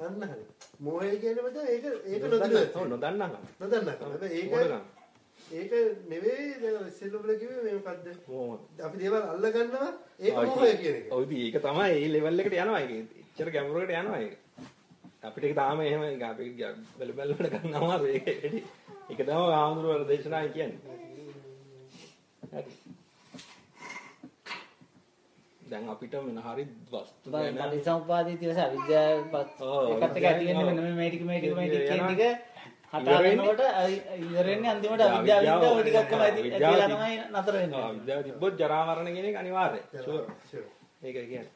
අන්න හරි මොහය කියන්නේ මත ඒක ඒක නොදන්න. නොදන්නා හැබැයි ඒක? ඒක නෙවෙයි ඉස්සෙල්ලම කිව්වේ මේ මොකද්ද. අපි දේවල් අල්ල ගන්නවා ඒක මොහය කියන එක ඔව් ඉතින් ඒක තමයි ඒ ලෙවල් එකට යනවා ඒක. එච්චර ගැඹුරකට යනවා ඒක. අපිට ඒක තාම එහෙම අපි බැල බැල වල ගන්න අමාරු ඒක. ඒක තමයි ආමුදුර දේශනායි කියන්නේ. හරි. දැන් අපිට මොන හරි වස්තු ගැන පටිච්චසමුප්පාදයේ තියෙන අවිද්‍යාවපත් ඒකත් එක ඇති වෙන්නේ මෙන්න මේ මේ ටික මේ ටික මේ ටික කියන ටික හටා ගන්නකොට ඉවර වෙන්නේ අන්තිමට අවිද්‍යාව විද්‍යාව ඔය ටික ඔක්කොම ඇති අවිද්‍යාව කියලා තමයි නතර වෙන්නේ. ආ, විද්‍යාව තිබ්බොත් ජරා මරණ කියන එක අනිවාර්යයි. ෂුවර්. ෂුවර් ඒක කියන්නේ.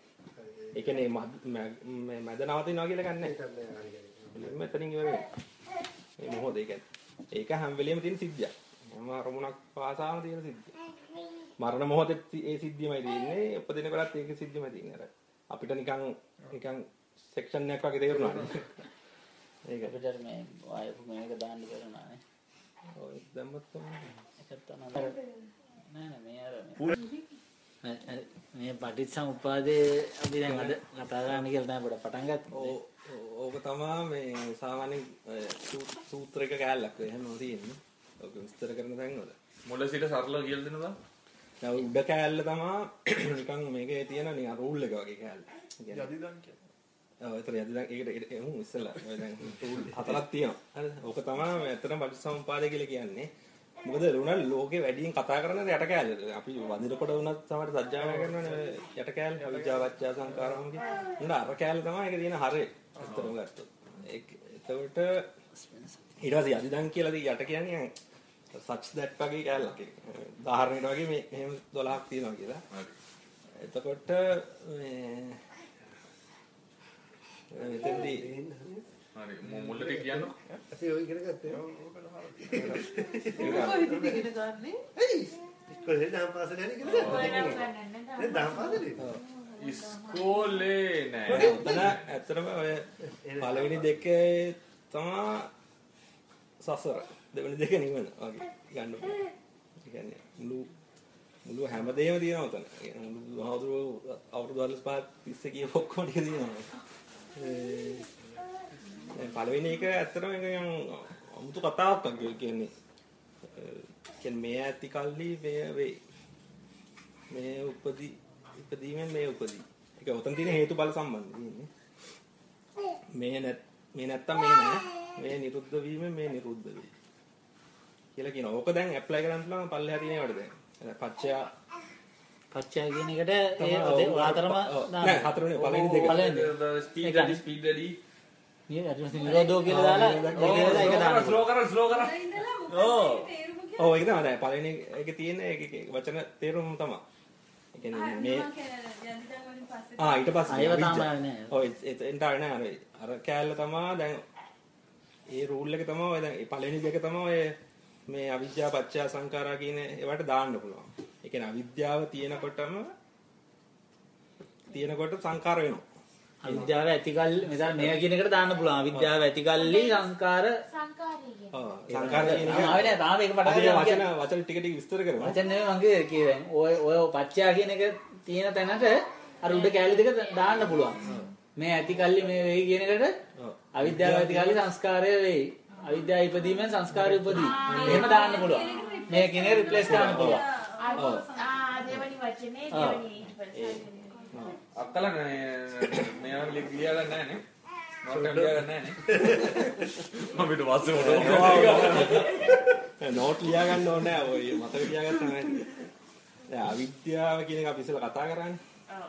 ඒ කියන්නේ මැ- මැද නවතිනවා කියලා ගන්න නැහැ. මෙතනින් ඉවර වෙනවා. මේ මොහොත ඒ කියන්නේ. ඒක හැම වෙලෙම තියෙන සිද්ධියක්. හැම අරමුණක් පාසාම තියෙන සිද්ධිය. මරණ මොහොතේ ඒ සිද්ධියමයි තියෙන්නේ. උපදින කරත් ඒක සිද්ධියමයි තියෙන්නේ. අර අපිට නිකන් නිකන් සෙක්ෂන් එකක් වගේ තේරුණා. ඒක. අපිට මේ ආයෙත් මේක දාන්න බැරුණා නේ. ඔය දැම්මත් තමයි. ඒකත් තමයි. නෑ නෑ මේ අර මේ නෑ, මේ පටිච්චසමුප්පාදේ අපි දැන් අද කතා කරන්න කියලා තමයි පොඩ පටන් ගත්තේ. ඕක තමා මේ සාමාන්‍යයෙන් ඔය සූ- සූත්‍රයක කෑල්ලක් එහෙම තියෙන්නේ. ඔක විස්තර කරන තැන් වල. මුල සිට සරලව කියලා දෙනවා. දැන් උඩ කෑල්ල තමා නිකන් මේකේ තියෙන නිකන් රූල් එක වගේ කෑල්ල. කියන්නේ යදිදන් කියන්නේ ඔව් ඒතර යදි දැන් ඒකට එමු ඉස්සෙල්ලා. ඔය දැන් රූල් හතරක් තියෙනවා. හරිද? ඕක තමයි ඇත්තටම පටිච්චසමුප්පාදය කියලා කියන්නේ. මොකද ලුණල් ලෝකේ වැඩියෙන් කතා කරන යට කෑල්ල. අපි වදිනකොට වුණත් සමහර සත්‍යාවය කරනවනේ යට කෑල්ල. අවිජ්ජාවච්ඡා සංකාරම් කිය. උන්න අර කෑල්ල තමයි ඒක තියෙන හරේ. ඇත්තටම ගත්තොත්. ඒක එතකොට ඊට පස්සේ යදිදන් කියලා දී යට කියන්නේ සච් දැට් වගේ කෑල්ලක් ඒක. උදාහරණයකට වගේ මේ මෙහෙම 12ක් තියෙනවා කියලා. එතකොට මේ එතෙන්දී හරි මු- මුල ටික කියන්නකො. අපි ඔය ඉගෙන ගත්තේ කොහෙද ඉගෙන ගන්නේ? ඇයි කොහෙද දහම් පාසල කියලා ඔයනම් ගන්නන්න දැන් දහම් පාසලේ ඉස්කෝලේ නෑ. ඔතන ඇත්තටම ඔය පළවෙනි දෙකේ තමා සසර දෙවෙනි දෙක නිවන වගේ ගන්න පුළුවන්. ඒ කියන්නේ මුළු මුළු හැමදේම තියෙනවා උතන. ඒ කියන්නේ මුළු බුදුහාමුදුරුවෝ අවුරුදු 45 30 කියපු ඔක්කොම ටික තියෙනවා. ඒ දැන් පළවෙනි එක ඇත්තටම ඒක නිකන් අමුතු කතාවක් වගේ කියන්නේ. ඒ කියන්නේ මේ ඇති කල්ලි මේ වේ. මේ උපදී ඉපදීමෙන් මේ උපදී. ඒක උතන් තියෙන හේතුඵල සම්බන්ධය තියෙන්නේ. මේ නැත් මේ නැත්තම් මේ නෑ. මේ නිරුද්ධ වීම මේ නිරුද්ධ වේ. කියලා කියනවා. ඕක දැන් ඇප්ලයි කරන්න පුළුවන් පල්ලෙහා තියෙනවට දැන්. පච්චයා පච්චය කියන එකට ඒ ඔයාතරම නෑ හතරවෙනි පළවෙනි දෙක. පළවෙනි ස්පීඩ් වැඩි ස්පීඩ් වැඩි. නිරෝධෝ කියලා දාලා ඒක ඒක දාන්න ස්ලෝ කරන්න ස්ලෝ. ඉඳලා ඕ. ඔව් ඒක තමයි පළවෙනි එකේ තියෙන ඒක වචන තේරුම තමයි. ඒ කියන්නේ මේ ආ ඊට පස්සේ අයව තාම අවිජ්ජා. ආවේ නැහැ. ඔය එතෙන්ට ආවේ නැහැ අර අර කෑල්ල තමයි දැන් ඒ රූල් එක තමයි ඔය දැන් පළවෙනි දෙක තමයි ඔය මේ අවිද්‍යාව පත්‍ය සංඛාරා කියන ඒවට දාන්න පුළුවන්. ඒ කියන්නේ අවිද්‍යාව තියෙනකොටම තියෙනකොට සංඛාර වෙනවා. අවිද්‍යාව ඇතිකල් මෙතන මේ කියන එකට දාන්න පුළුවන්. අවිද්‍යාව ඇතිකල්ලි සංකාර සංකාරය කියන්නේ. ඔව් සංඛාර කියන එක ආවේ නැහැ. තාම ඒක පටන් වචන ගන්න. වචන ටික ටික විස්තර කරමු. වචන නෙමෙයි මං කියේ කියේ ඔය ඔය පච්චා කියන එක තියෙන තැනට අර උඩ කැලි දෙක දාන්න පුළුවන්. මේ ඇතිකල්ලි මේ වෙයි කියන එකට ඔව්. අවිද්‍යාව ඇතිකල්ලි සංස්කාරය වෙයි. අවිද්‍යාව ඉපදීමෙන් සංස්කාරය උපදී. එහෙම දාන්න පුළුවන්. මේ එක රිප්ලේස් කරන්න පුළුවන්. ආ දෙවනි වචනේ දෙවනි අක්කලා මේ මේවා ලිය ලියා ගන්න නැහැ නේ. මම ලියා ගන්න නැහැ නේ. මම ඊට පස්සේ නෝට් ලියා ගන්න ඕනේ නැහැ. ඔය මතක තියාගත්තා නැහැ. දැන් අවිද්‍යාව කියන එක අපි ඉස්සෙල්ලා කතා කරානේ. ඔව්.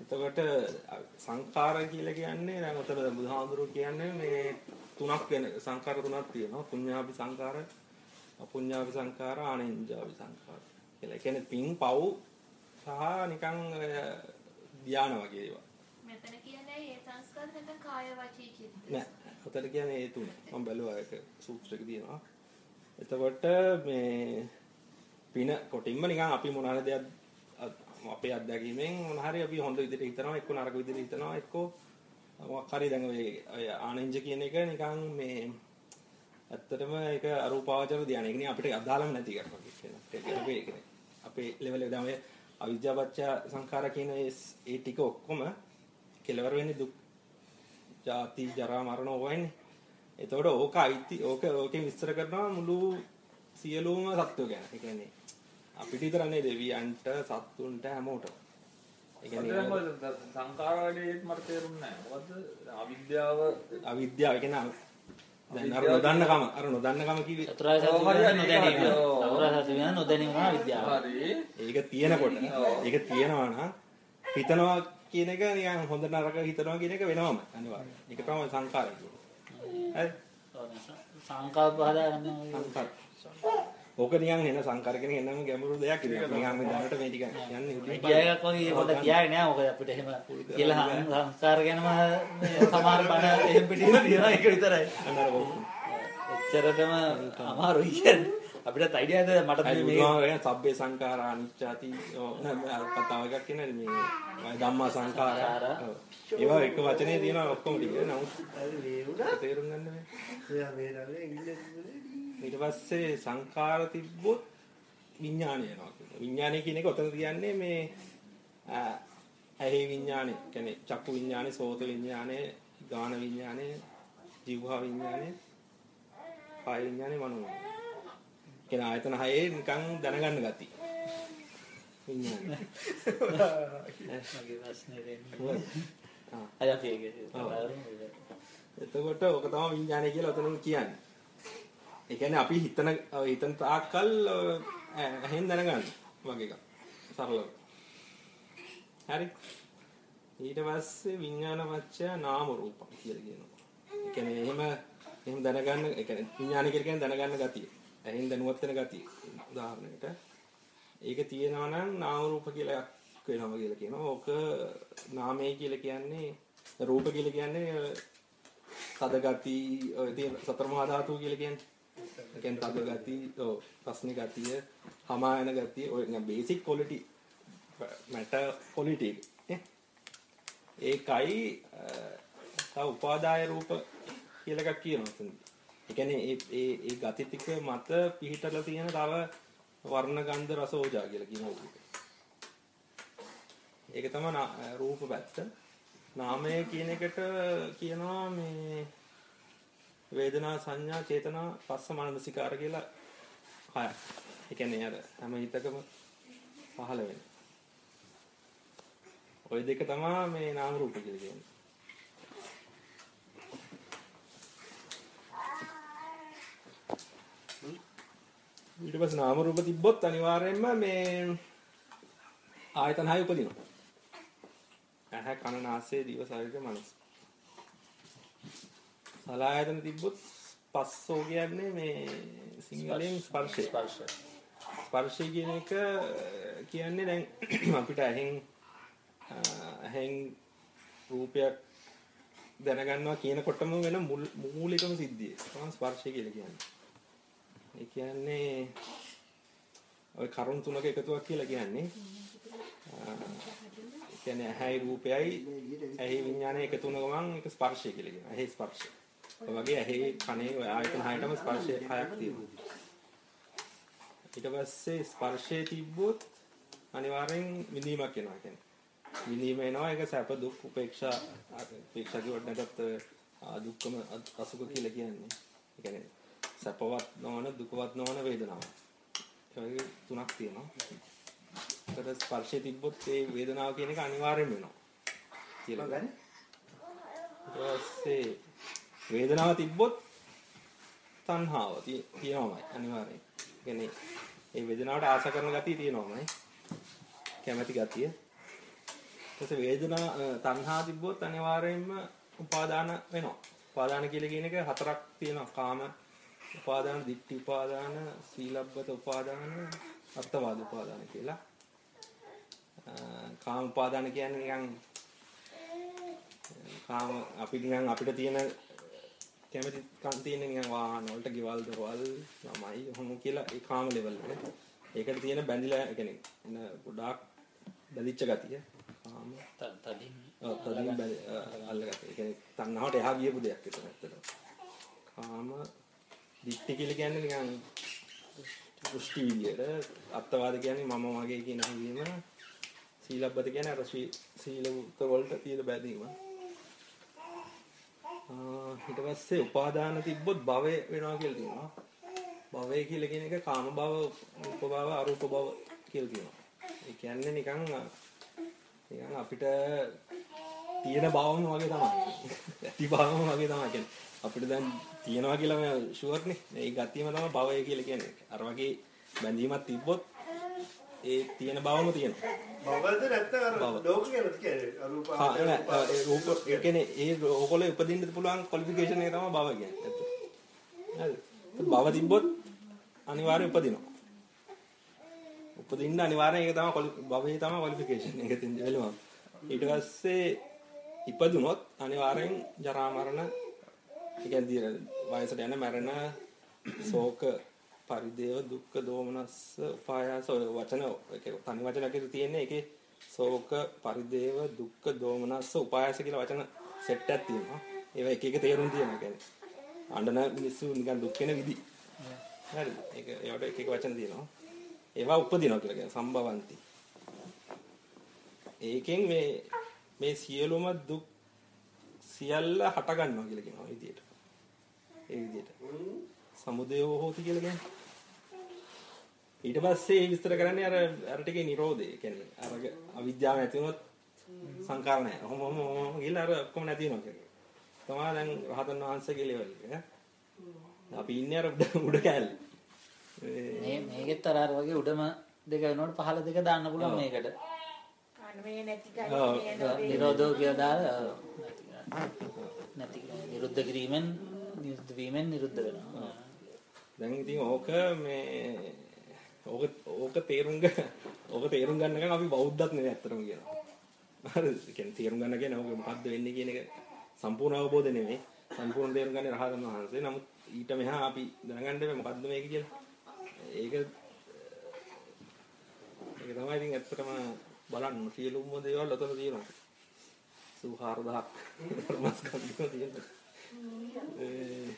එතකොට සංඛාර කියලා කියන්නේ දැන් උතර බුදුහාමුදුරුවෝ කියන්නේ මේ තුනක් වෙන සංඛාර තුනක් තියෙනවා. පුඤ්ඤාපි සංඛාර, අපුඤ්ඤාපි සංඛාර, ආනෙන්ජාපි සංඛාර. කියලා. ඒ කියන්නේ පින් පව් සහ නිකන් ධාන වගේ ඒවා. මෙතන කියන්නේ ඒ සංස්කාර නැත්නම් කාය වචී චිත්ත. නෑ. උතර කියන්නේ ඒ තුන. මම බැලුවා ඒක සූත්‍රයක තියෙනවා. එතකොට මේ පින කොටින්ම නිකන් අපි මොන හරි දෙයක් අපේ අත්දැකීමෙන් මොන හරි අපි හොඳ විදිහට හිතනවා එක්ක නරක විදිහට හිතනවා එක්ක හරි දැන් ඔය ඔය ආනෙන්ජ කියන එක නිකන් මේ ඇත්තටම ඒක අරූපාවචර ධානය. ඒ කියන්නේ අපිට අදාළම නැති එකක් වගේ කියනවා. ඒක අපේ ඒ කියන්නේ අපේ ලෙවල් එක දැන් ඔය අවිජ්ජාපච්ච සංඛාර කියන ඒ ස්- ඒ ටික ඔක්කොම කෙලවර වෙන්නේ දුක් ජාති ජරා මරණ ඕවයිනේ. එතකොට ඕක අයිති ඕක ඕකෙන් විස්තර කරනවා මුළු සියලුම සත්ත්ව ගැන. ඒ කියන්නේ අපිට විතරනේ දෙවියන්ට සත්තුන්ට හැමෝටම. ඒ කියන්නේ සංකාර වැඩේ මට තේරුන්නේ නැහැ. මොකද්ද අවිද්‍යාව අවිද්‍යාව ඒ කියන්නේ දැන් අර නොදන්නකම අර නොදන්නකම කිව්වේ චතුරාර්ය සත්‍ය නොදැනීම. චතුරාර්ය සත්‍ය විඥාන නොදැනීම තමයි විද්‍යාව. හරි. ඒක තියෙනකොට ඒක තියෙනවා නම් හිතනවා කියන එක නිකන් හොඳ නරක හිතනවා කියන එක වෙනවම අනිවාර්යයෙන්. ඒක තමයි සංකාරය කියන්නේ. හරි? සංකල්ප හදාගන්න සංකාර. ඕක නිකන් එන සංකාර කියන එක එන්නම ගැඹුරු දෙයක් ඉතින් නිකන් මේ දැනට මේ ටික යන්නේ උඩින්. කියාගක් වගේ පොඩ්ඩක් කියාගෙන නෑ. මොකද අපිට එහෙම කියලා සංස්කාර ගැනම මේ සමහර බණ එහෙම පිටින් තියෙනවා ඒක විතරයි. එච්චරටම අමාරුයි කියන්නේ. අපිටත් අයිඩියා නේද? මට මේ කියන සබ්බේ සංඛාරා අනිච්චාති. ඔව්. නෑ අර කතාව එකක් කියන්නේ මේ ධම්මා සංඛාරා. ඒවා එක වචනේ තියෙනවා ඔක්කොම ටික. නමුත් තේරුම් ගන්න බෑ ඊට පස්සේ සංඛාර තිබ්බොත් විඥානය එනවා කියන්නේ. විඥානය කියන එක ඔතන කියන්නේ මේ ඇහි විඥානය. කියන්නේ චක්කු විඥානය, සෝත විඥානය, ගාන විඥානය, જીවහා විඥානය, කාය විඥානය, මනෝ විඥානය. කියන ආයතන හයේ නිකන් දැනගන්න ඔව්. බලමු. එතකොට ඕක තමයි විඥානය කියලා ඔතන කියන්නේ. ඒ කියන්නේ අපි හිතන හිතන තාක්කල් ඇහෙන් දැනගන්න වගේ එකක්. සරලව. හරි. ඊට පස්සේ විඥාන පත්‍ය නාම රූප කියලා කියනවා. ඒ කියන්නේ එහෙම එහෙම දැනගන්න ඒ කියන්නේ විඥාන කියලා කියන්නේ දැනගන්න ගතිය. ඇහෙන් දැනුවත් වෙන ගතිය. උදාහරණයකට ඒක තියෙනවා නම් නාම රූප කියලා එකක් වෙනවා කියලා කියනවා. ඕක නාමය කියලා කියන්නේ රූප කියලා කියන්නේ තද ගති ඔය තියෙන සතර මහා ධාතු කියලා කියන්නේ. ඒ කියන්නේ තද ගති, ඔව් ප්‍රශ්න ගතිය, හමායන ගතිය, ඔය නිකන් බේසික් ක්වොලිටි මැටර් ක්වොලිටි ඒකයි අ, තව උපාදාය රූප කියලා එකක් කියනවා එතනදී. ඒ කියන්නේ ඒ ඒ ඒ ගති ටික මත පිහිටලා තියෙන තව වර්ණ ගන්ධ රස ඕජා කියලා කියනවා. ඒක තමයි නා- රූප පැත්ත. නාමය කියන එකට කියනවා මේ වේදනා සංඥා චේතනා පස්ස මනසිකාර කියලා හයක්. ඒ කියන්නේ අර හැම හිතකම පහළ වෙන. ওই දෙක තමයි මේ නාම රූප කියලා කියන්නේ. ඊට පස්සේ නාම රූප තිබ්බොත් අනිවාර්යයෙන්ම මේ ආයතන හය උපදිනවා. ඇහැ කන නාසය දිව ශරීර මනස. සලආයතන තිබ්බොත් පස්සෝ කියන්නේ මේ සිංහලෙන් ස්පර්ශය. ස්පර්ශ. ස්පර්ශය කියන එක කියන්නේ දැන් අපිට ඇහෙන් ඇහෙන් රූපයක් දැනගන්නවා කියනකොටම වෙන මුල්- මූලිකම සිද්ධිය තමයි ස්පර්ශය කියලා කියන්නේ. ඒ කියන්නේ ඔය කරුණු තුනක එකතුවක් කියලා කියන්නේ. ඒ කියන්නේ ඇහැයි රූපයයි ඇහි විඥානය එකතු වුණ ගමන් ඒක ස්පර්ශය කියලා කියනවා. ඇහි ස්පර්ශය. වගේ ඇහි කනේ ඔය ආයතන හයටම ස්පර්ශය හයක් තියෙනවා. ඊට පස්සේ ස්පර්ශයේ තිබ්බොත් අනිවාර්යෙන් විඳීමක් එනවා කියන්නේ. විඳීම එනවා ඒක සැප දුක් උපේක්ෂා උපේක්ෂා කියවට නැත්නම් ආ, දුක්ඛම අසුඛ කියලා කියන්නේ. ඒ කියන්නේ සැපවත් නොවන දුකවත් නොවන වේදනාව. ඒ වගේ තුනක් තියෙනවා. ඒතර ස්පර්ශයේ තිබ්බොත් ඒ වේදනාව කියන එක අනිවාර්යෙන් වෙනවා. කියලා. ඊට පස්සේ වේදනාව තිබ්බොත් තණ්හාව තිය- තියෙනවමයි අනිවාර්යෙන්. කියන්නේ ඒ වේදනාවට ආස කරන ගතිය තියෙනවමයි. කැමැති ගතිය. ඊට වේදනා අ, තණ්හා තිබ්බොත් අනිවාර්යයෙන්ම උපාදාන වෙනවා. උපාදාන කියලා කියන එක හතරක් තියෙනවා. කාම උපාදාන, ditthi උපාදාන, සීලබ්බත උපාදාන, අර්ථවාද උපාදාන කියලා. අ, කාම උපාදාන කියන්නේ නිකන් කාම අපි නිකන් අපිට තියෙන කැමති කන් තියෙන නිකන් වාහන වලට ගෙවල් දොරවල් ළමයි ඔහොම කියලා ඒ කාම ලෙවල් එක. ඒකට තියෙන බැඳිලා කියන්නේ එන ගොඩාක් බැඳිච්ච ගතිය. කාම තදින් ඔව්, තදින් අල්ලගත්ත. ඒ කියන්නේ තණ්හාවට එහා ගියපු දෙයක් ඒක ඇත්තට. කාම දික්ටි කියලා කියන්නේ නිකන් දෘෂ්ටි විදියට අත්වාද කියන්නේ මම මගේ කියන හැඟීම සීලබ්බත කියන්නේ අර සී- සීල වෘත්ත වලට තියෙන බැඳීම. ආ, ඊට පස්සේ උපාදාන තිබ්බොත් භවය වෙනවා කියලා තියෙනවා. භවය කියලා කියන එක කාම භව, රූප භව, අරූප භව කියලා තියෙනවා. ඒ කියන්නේ නිකන් අ, නිකන් අපිට තියෙන භවම වගේ තමයි. ඇති භවම වගේ තමයි කියන්නේ. අපිට දැන් තියනවා කියලා මම ෂුවර් නේ. මේ ගතියම තමයි භවය කියලා කියන්නේ. අර වගේ බැඳීමක් තිබ්බොත් ඒ තියෙන භවම තියෙනවා. බවද නැත්නම් අර බව. ලෝක කියලා කියන්නේ අරූප ආ, නෑ, රූප ඒ කියන්නේ ඒ ඕකොලේ උපදින්න පුළුවන් ක්වොලිෆිකේෂන් එක තමයි භව කියන්නේ. ඇත්ත. භව තිබ්බොත් අනිවාර්යෙන් උපදිනවා. උපදින්න අනිවාර්යෙන් ඒක තමයි භවයේ තමයි ක්වොලිෆිකේෂන් එක තියෙන්නේ වෙලම. ඊට පස්සේ ඉපදුනොත් අනිවාර්යෙන් ජරා මරණ ඒ කියන්නේ වයසට යන මරණ ශෝක පරිදේව දුක්ඛ දෝමනස්ස උපායාස ඔය වචන තනි වචනකෙද තියෙන්නේ ඒකේ ශෝක පරිදේව දුක්ඛ දෝමනස්ස උපායාස කියලා වචන සෙට් එකක් තියෙනවා. ඒවා එක එක තේරුම් තියෙනවා කියන්නේ. අඬන මිනිස්සු නිකන් දුක් වෙන විදි. හරිද ඒක ඒවට එක එක වචන තියෙනවා. ඒවා උපදිනවා කියලා කියන්නේ සම්භවಂತಿ ඒකෙන් මේ මේ සියලුම දුක් සියල්ල හට ගන්නවා කියලා කියනවා ඒ විදිහට. ඒ විදිහට. සමුදයෝ හෝති කියලා කියන්නේ ඊට පස්සේ විස්තර කරන්නේ අර අර ටිකේ නිරෝධය කියන්නේ අර අවිද්‍යාව නැති වුණොත් සංකාර නැහැ. ඔහොම ඔහොම ඔහොම ගිහලා අර ඔක්කොම නැති වෙනවා කියන්නේ. තමයි දැන් රහතන් වහන්සේගේ ලෙවල් එක. අපි ඉන්නේ අර උඩ උඩ කෑල්ල. මේ මේකෙත් අර අර වගේ උඩම දෙක වෙනකොට පහළ දෙක දාන්න පුළුවන් මේකට. අන්න මේ නැති. ගන්නේ නිරෝධෝ කියලා දාලා නැති කරන්න. නිරුද්ධ කිරීමෙන් නිරුද්ධ වීමෙන් නිරුද්ධ වෙනවා. දැන් ඉතින් ඕක මේ ඕක ඕක තේරුම් ඕක තේරුම් ගන්නකම් අපි බෞද්ධත් නෙවෙයි ඇත්තටම කියනවා. හරිද? කියන්නේ තේරුම් ගන්න කියන්නේ ඕක මොකද්ද වෙන්නේ කියන එක සම්පූර්ණ අවබෝධ නෙවෙයි. සම්පූර්ණ තේරුම් ගන්නේ රහතන් වහන්සේ. නමුත් ඊට මෙහා අපි දැනගන්න බෑ මොකද්ද මේක කියලා. ඒක ඒක තමයි ඉතින් ඇත්තටම බලන්න සියලුම දේවල් ඔතන තියෙනවා. සුහාරදහක් ධර්මස්කන්ධය තියෙනවා. ඒ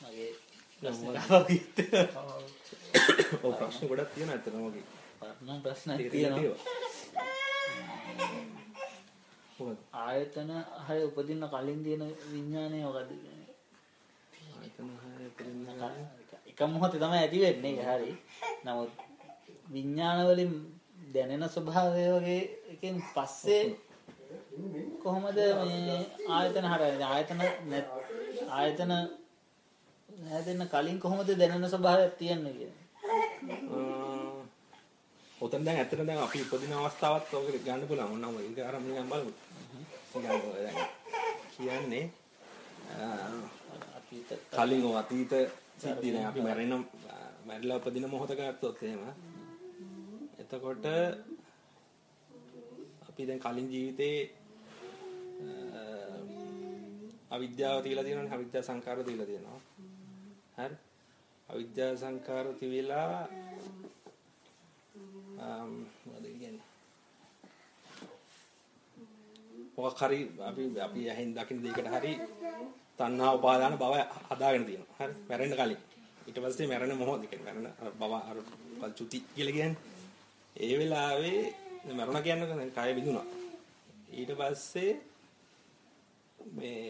මගේ ප්‍රශ්න ගොඩක් තියෙනවා ඇත්තටම ඔගේ. පරණ ප්‍රශ්න තියෙනවා. ආයතන හය උපදින්න කලින් තියෙන හය පිළිගන්න. එක මොහොතේ තමයි ඇති වෙන්නේ හරි. නමුත් විඥාන වලින් දැනෙන ස්වභාවය වගේ එකෙන් පස්සේ කොහොමද ආයතන හරන්නේ? ආයතන නැත්- ආයතන හැදෙන්න කලින් කොහොමද දැනෙන ස්වභාවයක් තියෙන්නේ කියන්නේ? ආ, ඔතන දැන් ඇත්තට දැන් අපි උපදින අවස්ථාවත් ඔක ගන්න පුළුවන්. ඔන්න ඔය ඒක අරන් නිකන් බලමු. කියන්නේ අතීත කලින් ඔය අතීත සිද්ධි දැන් අපි මැරෙන මැරිලා උපදින මොහොත ගත්තොත් එහෙම එතකොට අපි දැන් කලින් ජීවිතේ අවිද්‍යාව තියලා තියෙනවනේ අවිද්‍යා සංකාර තියලා තියෙනවා හරි අවිද්‍යා සංකාර තියලා අම් මොකද කියන්නේ මොකක් හරි අපි අපි ඇහෙන් දකින්න දෙයකට හරි තණ්හා උපාදාන භව හදාගෙන තියෙනවා. හරි. මැරෙන්න කලින්. ඊට පස්සේ මැරෙන මොහොත කියන්නේ මැරෙන අර භව අර කල් චුති කියලා කියන්නේ. ඒ වෙලාවේ මරුණා කියන්නේ දැන් කය විදුණා. ඊට පස්සේ මේ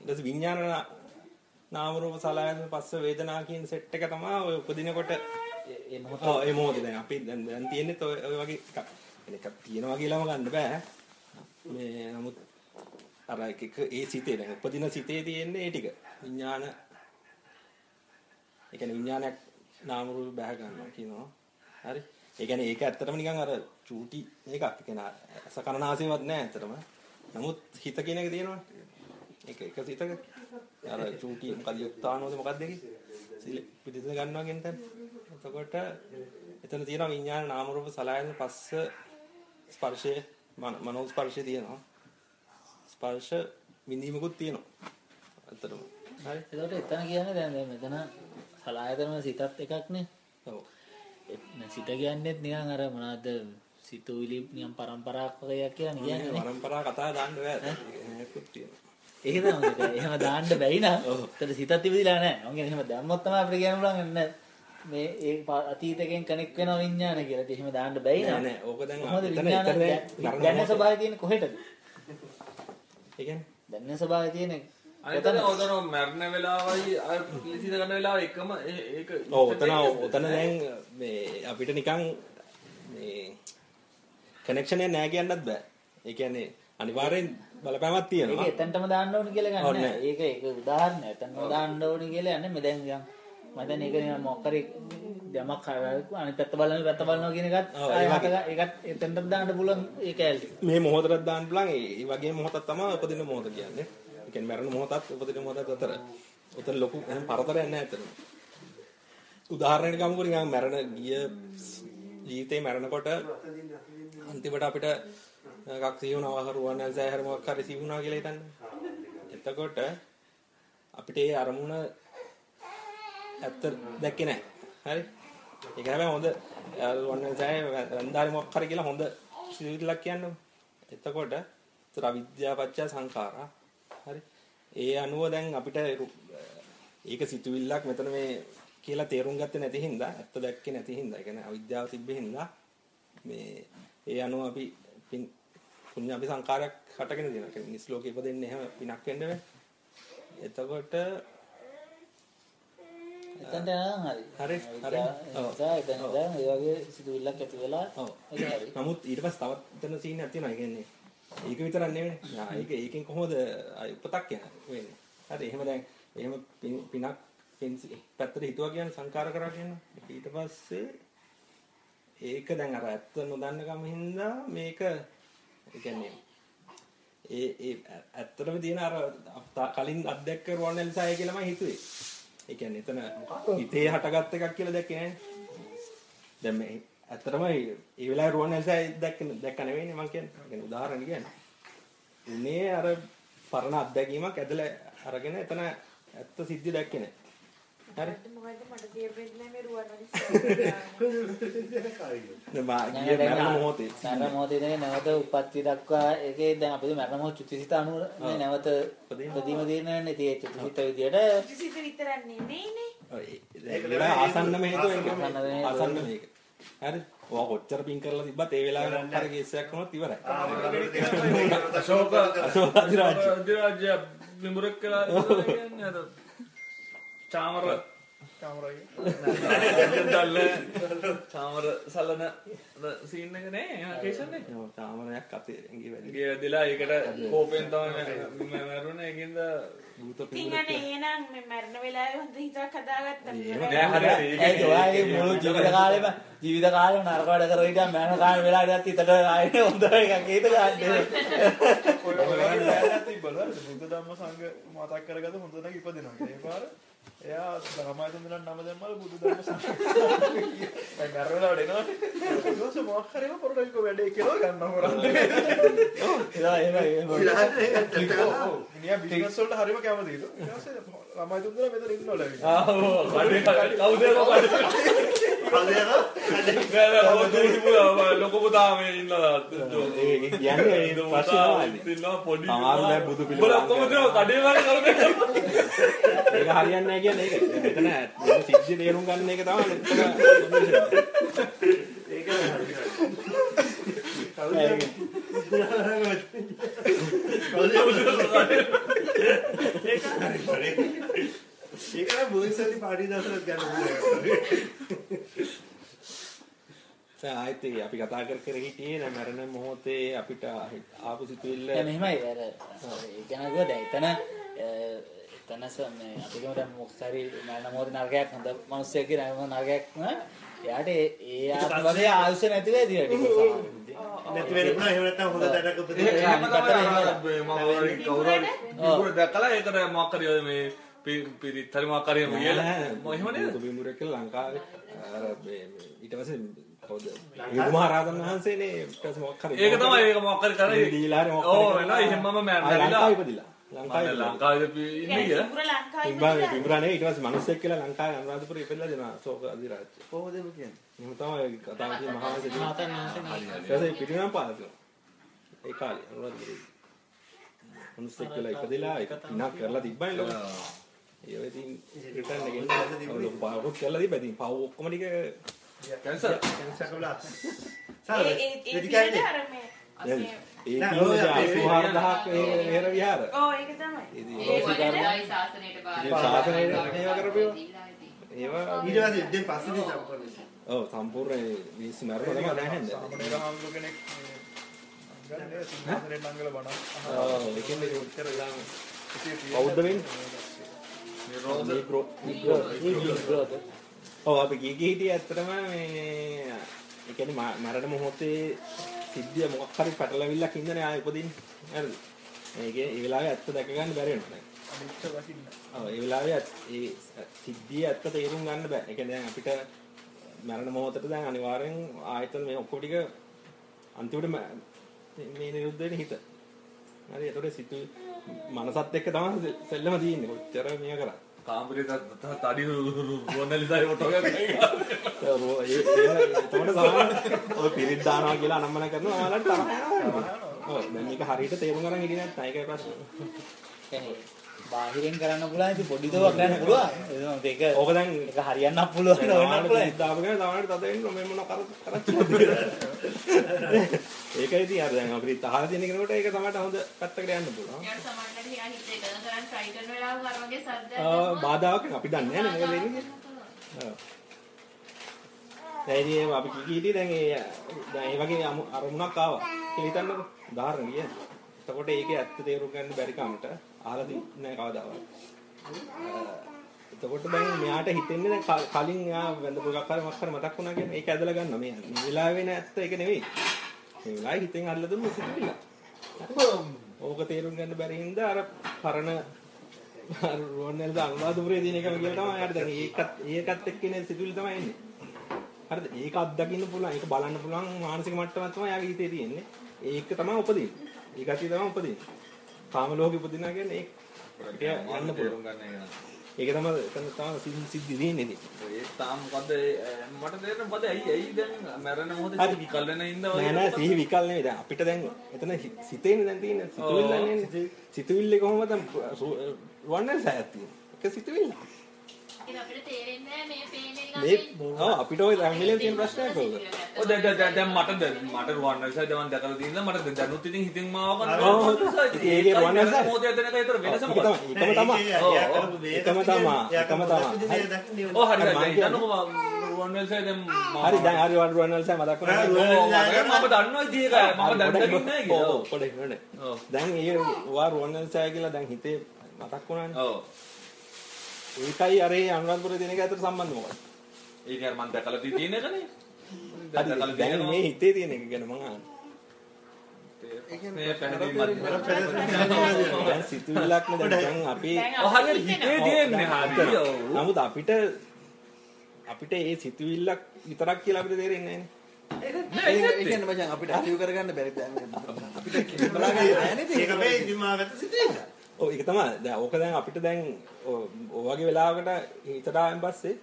ඊට පස්සේ විඥාන නාම රූප සලආයතන පස්ස වේදනා කියන සෙට් එක තමයි ඔය උපදිනකොට ඒ මොහොත ඒ මොහොතේ දැන් අපි දැන් දැන් තියෙන්නේ ඔය ඔය වගේ එකක්. එකක් තියෙනවා කියලාම ගන්න බෑ. මේ නමුත් අර එක ඒ සිතේ දැන් උපදින සිතේ තියෙන්නේ ඒ ටික. විඥාන ඒ කියන්නේ විඥානයක් නාම රූප බැහැ ගන්නවා කියනවා. හරි. ඒ කියන්නේ ඒක ඇත්තටම නිකන් අර චූටි එකක්. ඒ කියන්නේ සකරණාසෙවත් නෑ ඇත්තටම. නමුත් හිත කියන එක තියෙනවනේ. ඒක එක සිතක අර චූටි මොකද යුක්තානෝද මොකක්ද ඒකේ? සිල පිටිස ගන්නවා කියන තැන. එතකොට එතන තියෙනවා විඥාන නාම රූප සලයන් පස්ස ස්පර්ශය මන- ස්පර්ශය තියෙනවා. ස්පර්ශ විඳීමකුත් තියෙනවා. ඇත්තටම. හරි. එතකොට එතන කියන්නේ දැන් මෙතන සලායතනම සිතත් එකක්නේ. ඔව්. සිත කියන්නේත් නිකන් අර මොනවද සිතුවිලි නිකන් පරම්පරාවක් වගේක් කියලා කියන්නේ. පරම්පරා කතා දාන්න බෑ. ඒකත් තියෙනවා. තමයි. එහෙම දාන්න බැයි නම් එතන සිතත් ඉවිදිලා නැහැ. මම කියන්නේ එහෙම දැම්මොත් තමයි අපිට කියන්න පුළුවන් එන්න මේ ඒ අතීතයෙන් කනෙක්ට් වෙන විඤ්ඤාණ කියලා. එහෙම දාන්න බැයි නෑ නම් නෑ. ඕක දැන් එතන එතන දැන්- දැනෙන ස්වභාවය තියෙන්නේ කොහෙටද? ඒ කියන්නේ දැනෙන ස්වභාවය තියෙන්නේ අනිතන ඔතන මැරණ වෙලාවයි අර පිළිසිඳ ගන්න වෙලාව එකම ඒක ඔව් ඔතන ඔතන දැන් මේ අපිට නිකන් මේ කනෙක්ෂන් එක නෑ කියන්නත් බෑ. ඒ කියන්නේ අනිවාර්යෙන් බලපෑමක් ඒක තියෙනවා. එතනටම දාන්න ඕනේ කියලා ගන්න. ඒක ඒක උදාහරණයක්. එතනම දාන්න ඕනේ කියලා යන්නේ. මේ දැන් නිකන් මම දැන් ඒක නිකන් මොකක් හරි යමක් හරි අනිත් පැත්ත බලන පැත්ත බලනවා කියන එකත් ඒකත් එතනට දාන්න පුළුවන් ඒ කැලේ. මේ මොහොතට දාන්න පුළුවන් ඒ වගේ මොහොතක් තමයි උපදින මොහොත කියන්නේ. ඒ කියන්නේ මරණ මොහොතත් උපදින මොහොතත් අතර. උතන ලොකු පරතරයක් නැහැ අතන. උදාහරණයක් ගමුකෝ නිකන් මරණ ගිය ජීවිතේ මරණකොට අන්තිමට අපිට එකක් සිහුණා හරුවන්නල් සෑහර මොකක් හරි සිහුණා කියලා හිතන්න. එතකොට අපිට ඒ අරමුණ ඇත්ත දැක්කේ නැහැ. හරි? ඒක හැබැයි හොඳ වන්නල් සෑහ වන්දාරි මොකක් හරි කියලා හොඳ සිවිලක් කියන්නකො. එතකොට ඒතර අවිද්‍යාව පත්‍ය සංඛාරා. හරි? ඒ අනුව දැන් අපිට ඒක සිතුවිල්ලක් මෙතන මේ කියලා තේරුම් ගත්තේ නැති හින්දා ඇත්ත දැක්කේ නැති හින්දා ඒ කියන්නේ අවිද්‍යාව තිබ්බේ හින්දා මේ ඒ අනුව අපි පින් පුණ්‍ය අපි සංකාරයක් හටගෙන දෙනවා. ඒ කියන්නේ මිනිස් ලෝකෙ ඉපදෙන්නේ එහෙම පිනක් වෙන්න බෑ. එතකොට එතනට යනවා හරි. හරි හරි. ඔව්. එතන දැන් ඒ වගේ සිතුවිල්ලක් ඇති වෙලා ඔව්. ඒක හරි. නමුත් ඊට පස්සේ තවත් එතන සීන් එකක් තියෙනවා. ඒ කියන්නේ ඒක විතරක් නෙවෙයි. ආ ඒක ඒකෙන් කොහොමද උපතක් යන වෙන්නේ. හරි එහෙම දැන් එහෙම පින්- පිනක් පින් පැත්තට හිතුවා කියන්නේ සංකාර කරා කියනවා. ඊට පස්සේ ඒක දැන් අර ඇත්ත නොදන්න කම හින්දා මේක කියන්නේ ඒ ඒ ඇත්තටම තියෙන අර කලින් අත්දැක්ක රෝනල් සාය කියලා මම හිතුවේ. ඒ කියන්නේ එතන හිතේ හටගත් එකක් කියලා දැක්කේ නෑනේ. දැන් මේ ඇත්තටම ඒ වෙලාවේ රෝනල් සාය දැක්ක දැක්ක නෙවෙයිනේ මම කියන්නේ. කියන්නේ උදාහරණ කියන්නේ. උනේ අර පරණ අත්දැකීමක් ඇදලා අරගෙන එතන ඇත්ත සිද්ධි දැක්කේ නෑ. හරි. මොහොතේ මරණ මොහොතේ ඉඳන් නැවත උපත්ති දක්වා ඒකේ දැන් අපිට මරණ මොහොත චුතිසිත අනුව නේ නැවත ප්‍රදීම දිනන්නේ tie චුතිසිත විදියට සිත විතරක් නෙමෙයිනේ ආසන්නම හේතුව ඒක. ආසන්න මේක. හරි. ඔයා කොච්චර පින් කරලා තිබ්බත් ඒ වෙලාවේ මොකක් හරි කේස් එකක් වුණොත් ඉවරයි. අශෝක අශෝක අධිරාජ්‍ය. අධිරාජ්‍ය විමුරක් කළා කියන්නේ අර චාමර චාමර සලන සීන් එක නේ අතේ ඇඟේ වැඩි. ගේ වැදිලා ඒකට කෝපෙන් තමයි මැරුණ ඒකින්ද භූත ඉතින් පිළිවෙල. අනේ එහෙනම් මේ මරණ වෙලාවේ හොඳ හිතක් හදාගත්තා එහෙම නෑ හරි ඒක ඔයාගේ මුළු ජීවිත කාලෙම ජීවිත කාලෙම නරක වැඩ කරලා ඉඳන් මරණ කාලේ වෙලාවටත් හිතට ආයේ හොඳ එකක් හේත ගන්න. බුද්ධ ධම්ම සංඝ මතක් කරගත්ත හොඳ තැනක ඉපදිනවා. ඒ පාර එයා ධර්මයතුන් දෙනා නම දැම්මල බුදු ධම්ම සංඝ. දැන් මරවලා එනවා. ඊට මොකක් හරි ඒක පොරොඩිකෝ වැඩේ කියලා ගන්නවා මොරන්දේ. එයා එහෙම එහෙම. මිනිහා බිස්නස් වලට හරිම කැමතිද? ඊට පස්සේ ළමයි තුන් දෙනා මෙතන ඉන්නවලු. ආ ඔව් කඩේ කවුද ලොකු පුතා මේ ඉන්නවා ඒ කියන්නේ ඒ ප්‍රශ්නේ තමයි. ඉන්නවා පොඩි නෑ බුදු ඔක්කොම දෙනවා කඩේ හරියන්නේ නැහැ කියන්නේ ඒක. මෙතන ඇත්ත සිද්ධිය තේරුම් ගන්න එක තමයි මෙතන ඒක නම් බුදුසසුනේ පාටි දවසට ගන්න පුළුවන්. දැන් ආයෙත් ඒ අපි කතා කර කර හිටියේ නෑ මරණ මොහොතේ අපිට ආපු සිතුවිල්ල දැන් මෙහෙමයි අර ඒ ගැන ගියොත් දැන් එතන අ, එතන ස- මේ අපිටම දැන් මරණ මොහොත නරකයක් හොඳ මිනිස්සෙක් කියන නරකයක් න එයාට ඒ ඒ ආත්ම වශයෙන් ආයුෂ නැති වෙයි සමහරවිට. නැති වෙන්න පුළුවන්. එහෙම නැත්නම් හොඳ. ඒ අනිත් අතට එහෙම දැකලා ඒකට මොකක් හරි මේ පිරිත් හරි මොකක් හරි එහෙම කියලා එහෙම නේද? පිළිමුරක් කියලා ලංකාවේ. ඊට පස්සේ කවුද? මහරහතන් වහන්සේනේ. ඊට පස්සේ මොකක් හරි ඒක තමයි ඒක මොකක් හරි කරේ දීලා හරි මොකක් ඕ හරි එනවා එහෙමම ආයෙ මැරෙලා ලංකාවේ ඉපදිලා. මම ලංකාවේ ලංකාවේ ඉන්නේ. කියන්නේ ලංකාවේ ඉම්බාවේ පිඹුරානේ ඊට පස්සේ මිනිස්සෙක් කියලා ලංකාවේ අනුරාධපුරේ ඉපදලා දෙනවා ශෝක අධිරාජ්‍ය. කොහොමද ඒක කියන්නේ? එහෙම තමයි කතාව කියන මහා වංශේ මාතන් නැසෙන ඊට පස්සේ පිටිනම් පාදලා ඒ කාලේ අනුරාධපුරේ. මිනිස්සෙක් කියලා ඉපදලා ඒක පිනක් කරලා තිබ්බනේ ලෝකෙ ඒ වෙ ඉතින් රිටර්න් එකෙන් ලොකු පාවුත් කරලා තිබ්බා. ඉතින් පව් ඔක්කොම ටික කැන්සර් සකබලා. ඒ සාර. ඒ ඒ කියන්නේ. ඒ අපි 84000ක් විහෙර ඒවා ඊට පස්සේ. ඔව් සම්පූර්ණ නැහැ සාමණේර හාමුදුර කෙනෙක් සිංහාසනෙට අංගල බණ. ඔව් අපි හිටියේ ඇත්තටම මේ ඒ කියන්නේ ම- මරණ මොහොතේ සිද්ධිය මොකක් හරි පැටලවිල්ලක් ඉඳනේ ආයෙ උපදින්නේ හරිද මේකේ ඒ වෙලාවේ ඇත්ත දැක ගන්න බැරි වෙනවා දැන්. ඔව් ඒ වෙලාවේ ඒ සිද්ධිය ඇත්ත තේරුම් ගන්න බෑ. ඒ කියන්නේ දැන් අපිට මරණ මොහොතට දැන් අනිවාර්යෙන් ආයතන මේ ඔක්කොම ටික අන්තිමට ම- නිරුද්ධ වෙන හිත. හරි ඒතකොට සිතු මනසත් එක්ක තමයි සෙල්ලම තියෙන්නේ. කොච්චර මේක කරා. කාමරේ තඩි එතකොට තමයි ඔය පිරිත් දානවා කියලා අනම්මන කරනවා. ඔයාලට තරහ යනවා. දැන් මේක හරියට තේරුම් ගන්න හිටියේ නැත්නම් ඒකයි ප්‍රශ්නේ. බාහිරෙන් කරන්න පුළුවන් ඉතින් පොඩි දෝවක් කරන්න පුළුවන්. ඒක ඕක දැන් ඒක හරියන්න පුළුවන් ඕනක් පුළුවන්. දාපගෙන තවනට තද වෙන්න මේ මොන කර කරච්චිද ඒකයි ඉතින් අර දැන් අපිට අහලා තියෙන කෙනෙකුට ඒක තමයි හොඳ පැත්තකට යන්න පුළුවන් යාට සමහරවිට හිතා හිත එකතු කරන් try කරන වෙලාවක අර වගේ සද්දයක් ආ, බාධාවක්. අපි දන්නේ නැහැ නේ මොකද වෙන්නේ කියලා. ඔව්. දැන් ඉතින් අපි කී කී හිටියේ දැන් ඒ දැන් ඒ වගේ අරමුණක් ආවා කියලා හිතන්නකෝ. උදාහරණ කියන්නේ. එතකොට ඒකේ ඇත්ත තේරුම් ගන්න බැරි කමට අහලා තින්නේ නැහැ කවදාවත්. එතකොට දැන් මෙයාට හිතෙන්නේ දැන් කලින් එයා වැඳපු එකක් හරි මොකක් හරි මතක් වුණා කියන්නේ ඒක ඇදලා ගන්නවා මේ මේ වෙලාවේ නෑ ඇත්ත ඒක නෙවෙයි. මේ වෙලාවේ හිතෙන් අල්ල දුන්න සිතිවිල්ල. ඕක තේරුම් ගන්න බැරි හින්දා අර පරණ අර රුවන්වැලිද අනුරාධපුරයේ තියෙන එකම කියලා තමයි දැන් ඒකත් ඒකත් එක්ක ඉන්නේ සිතුවිලි තමයි එන්නේ. හරිද? ඒක අත්දකින්න පුළුවන්, ඒක බලන්න පුළුවන් මානසික මට්ටමක් තමයි යාගේ හිතේ තියෙන්නේ. ඒක තමයි උපදින්නේ. ඒ ගතිය තමයි උපදින්නේ. කාම ලෝකෙ උපදිනවා කියන්නේ ඒක. යන්න පුළුවන්. ඒක තමයි එතන තමයි සිද්ධි තියෙන්නේ ඉතින්. ඒ තාම මොකද මට තේරෙන්නේ මොකද ඇයි ඇයි දැන් මැරෙන මොහොතේ. විකල් වෙන ඉඳ නෑ නෑ සිහි විකල් නෙවෙයි දැන් අපිට දැන් එතන සිතේනේ දැන් තියෙන්නේ. සිතුවිල්ල නේ සිතුවිල්ල කොහොමද සෑයක් තියෙන්නේ? ඒක සිතුවිල්ල ඒක අපිට තේරෙන්නේ නැහැ මේ අපිට ඔය මිලෙන් තියෙන ප්‍රශ්නයක් ඕක. ඔය දැන් දැන් දැන්- මට දැන් මට රුවන්වැලිසාරේ දැන් මම දැකලා තියෙනවා මට දැන් දැනුත් ඉතින් හිතින් මාව ගන්න ඔව්. ඒකේ රුවන්වැලිසාරේ? මොහොතේ දැන් එක විතර වෙනස මොකද තමයි. ඒකම තමයි. ඒකම තමයි. ඒකම තමයි. ඔව් හරි හරි, දැන් හිතන්නකෝ රුවන්වැලිසාරේ දැන් හරි දැන් හරි වන් රුවන්වැලි සෑ මතක් නෑ, ඔව් මම දන්නවා ඉතින් ඒක. මම දැන් දකින්නේ නැහැ කියලා. ඔව් පොඩි ඔව්. දැන් ඒ වා රුවන්වැලි සෑ කියලා දැන් හිතේ මතක් වුණානේ. ඔව් ඒකයි අර ඒ අනුරාධපුරේ තියෙන එක අතර සම්බන්ධ මොකක්ද? ඒක අර මම දැකලා තියෙන එකනේ. හරි දැන් මේ හිතේ තියෙන එක ගැන මම අහන්නේ. ඒ කියන්නේ මේ පැහැදිලි පැහැදිලි දැන් සිතුවිල්ලක් නේ දැන් දැන් අපි දැන් හරියට හිතේ තියෙන්නේ හරිය. නමුත් අපිට අපිට ඒ සිතුවිල්ලක් විතරක් කියලා අපිට තේරෙන්නේ නැහැ ඒ කියන්නේ මචං අපිට අචීව් කරගන්න බැරි දැන් අපිට බලාගන්න බැහැ නේද? ඒක මේ දිමාගත සිටින්න. ඔව් ඒක තමයි දැන් ඕක දැන් අපිට දැන් ඔ- ඔය වගේ වෙලාවකට හිතට ආවෙන් පස්සේ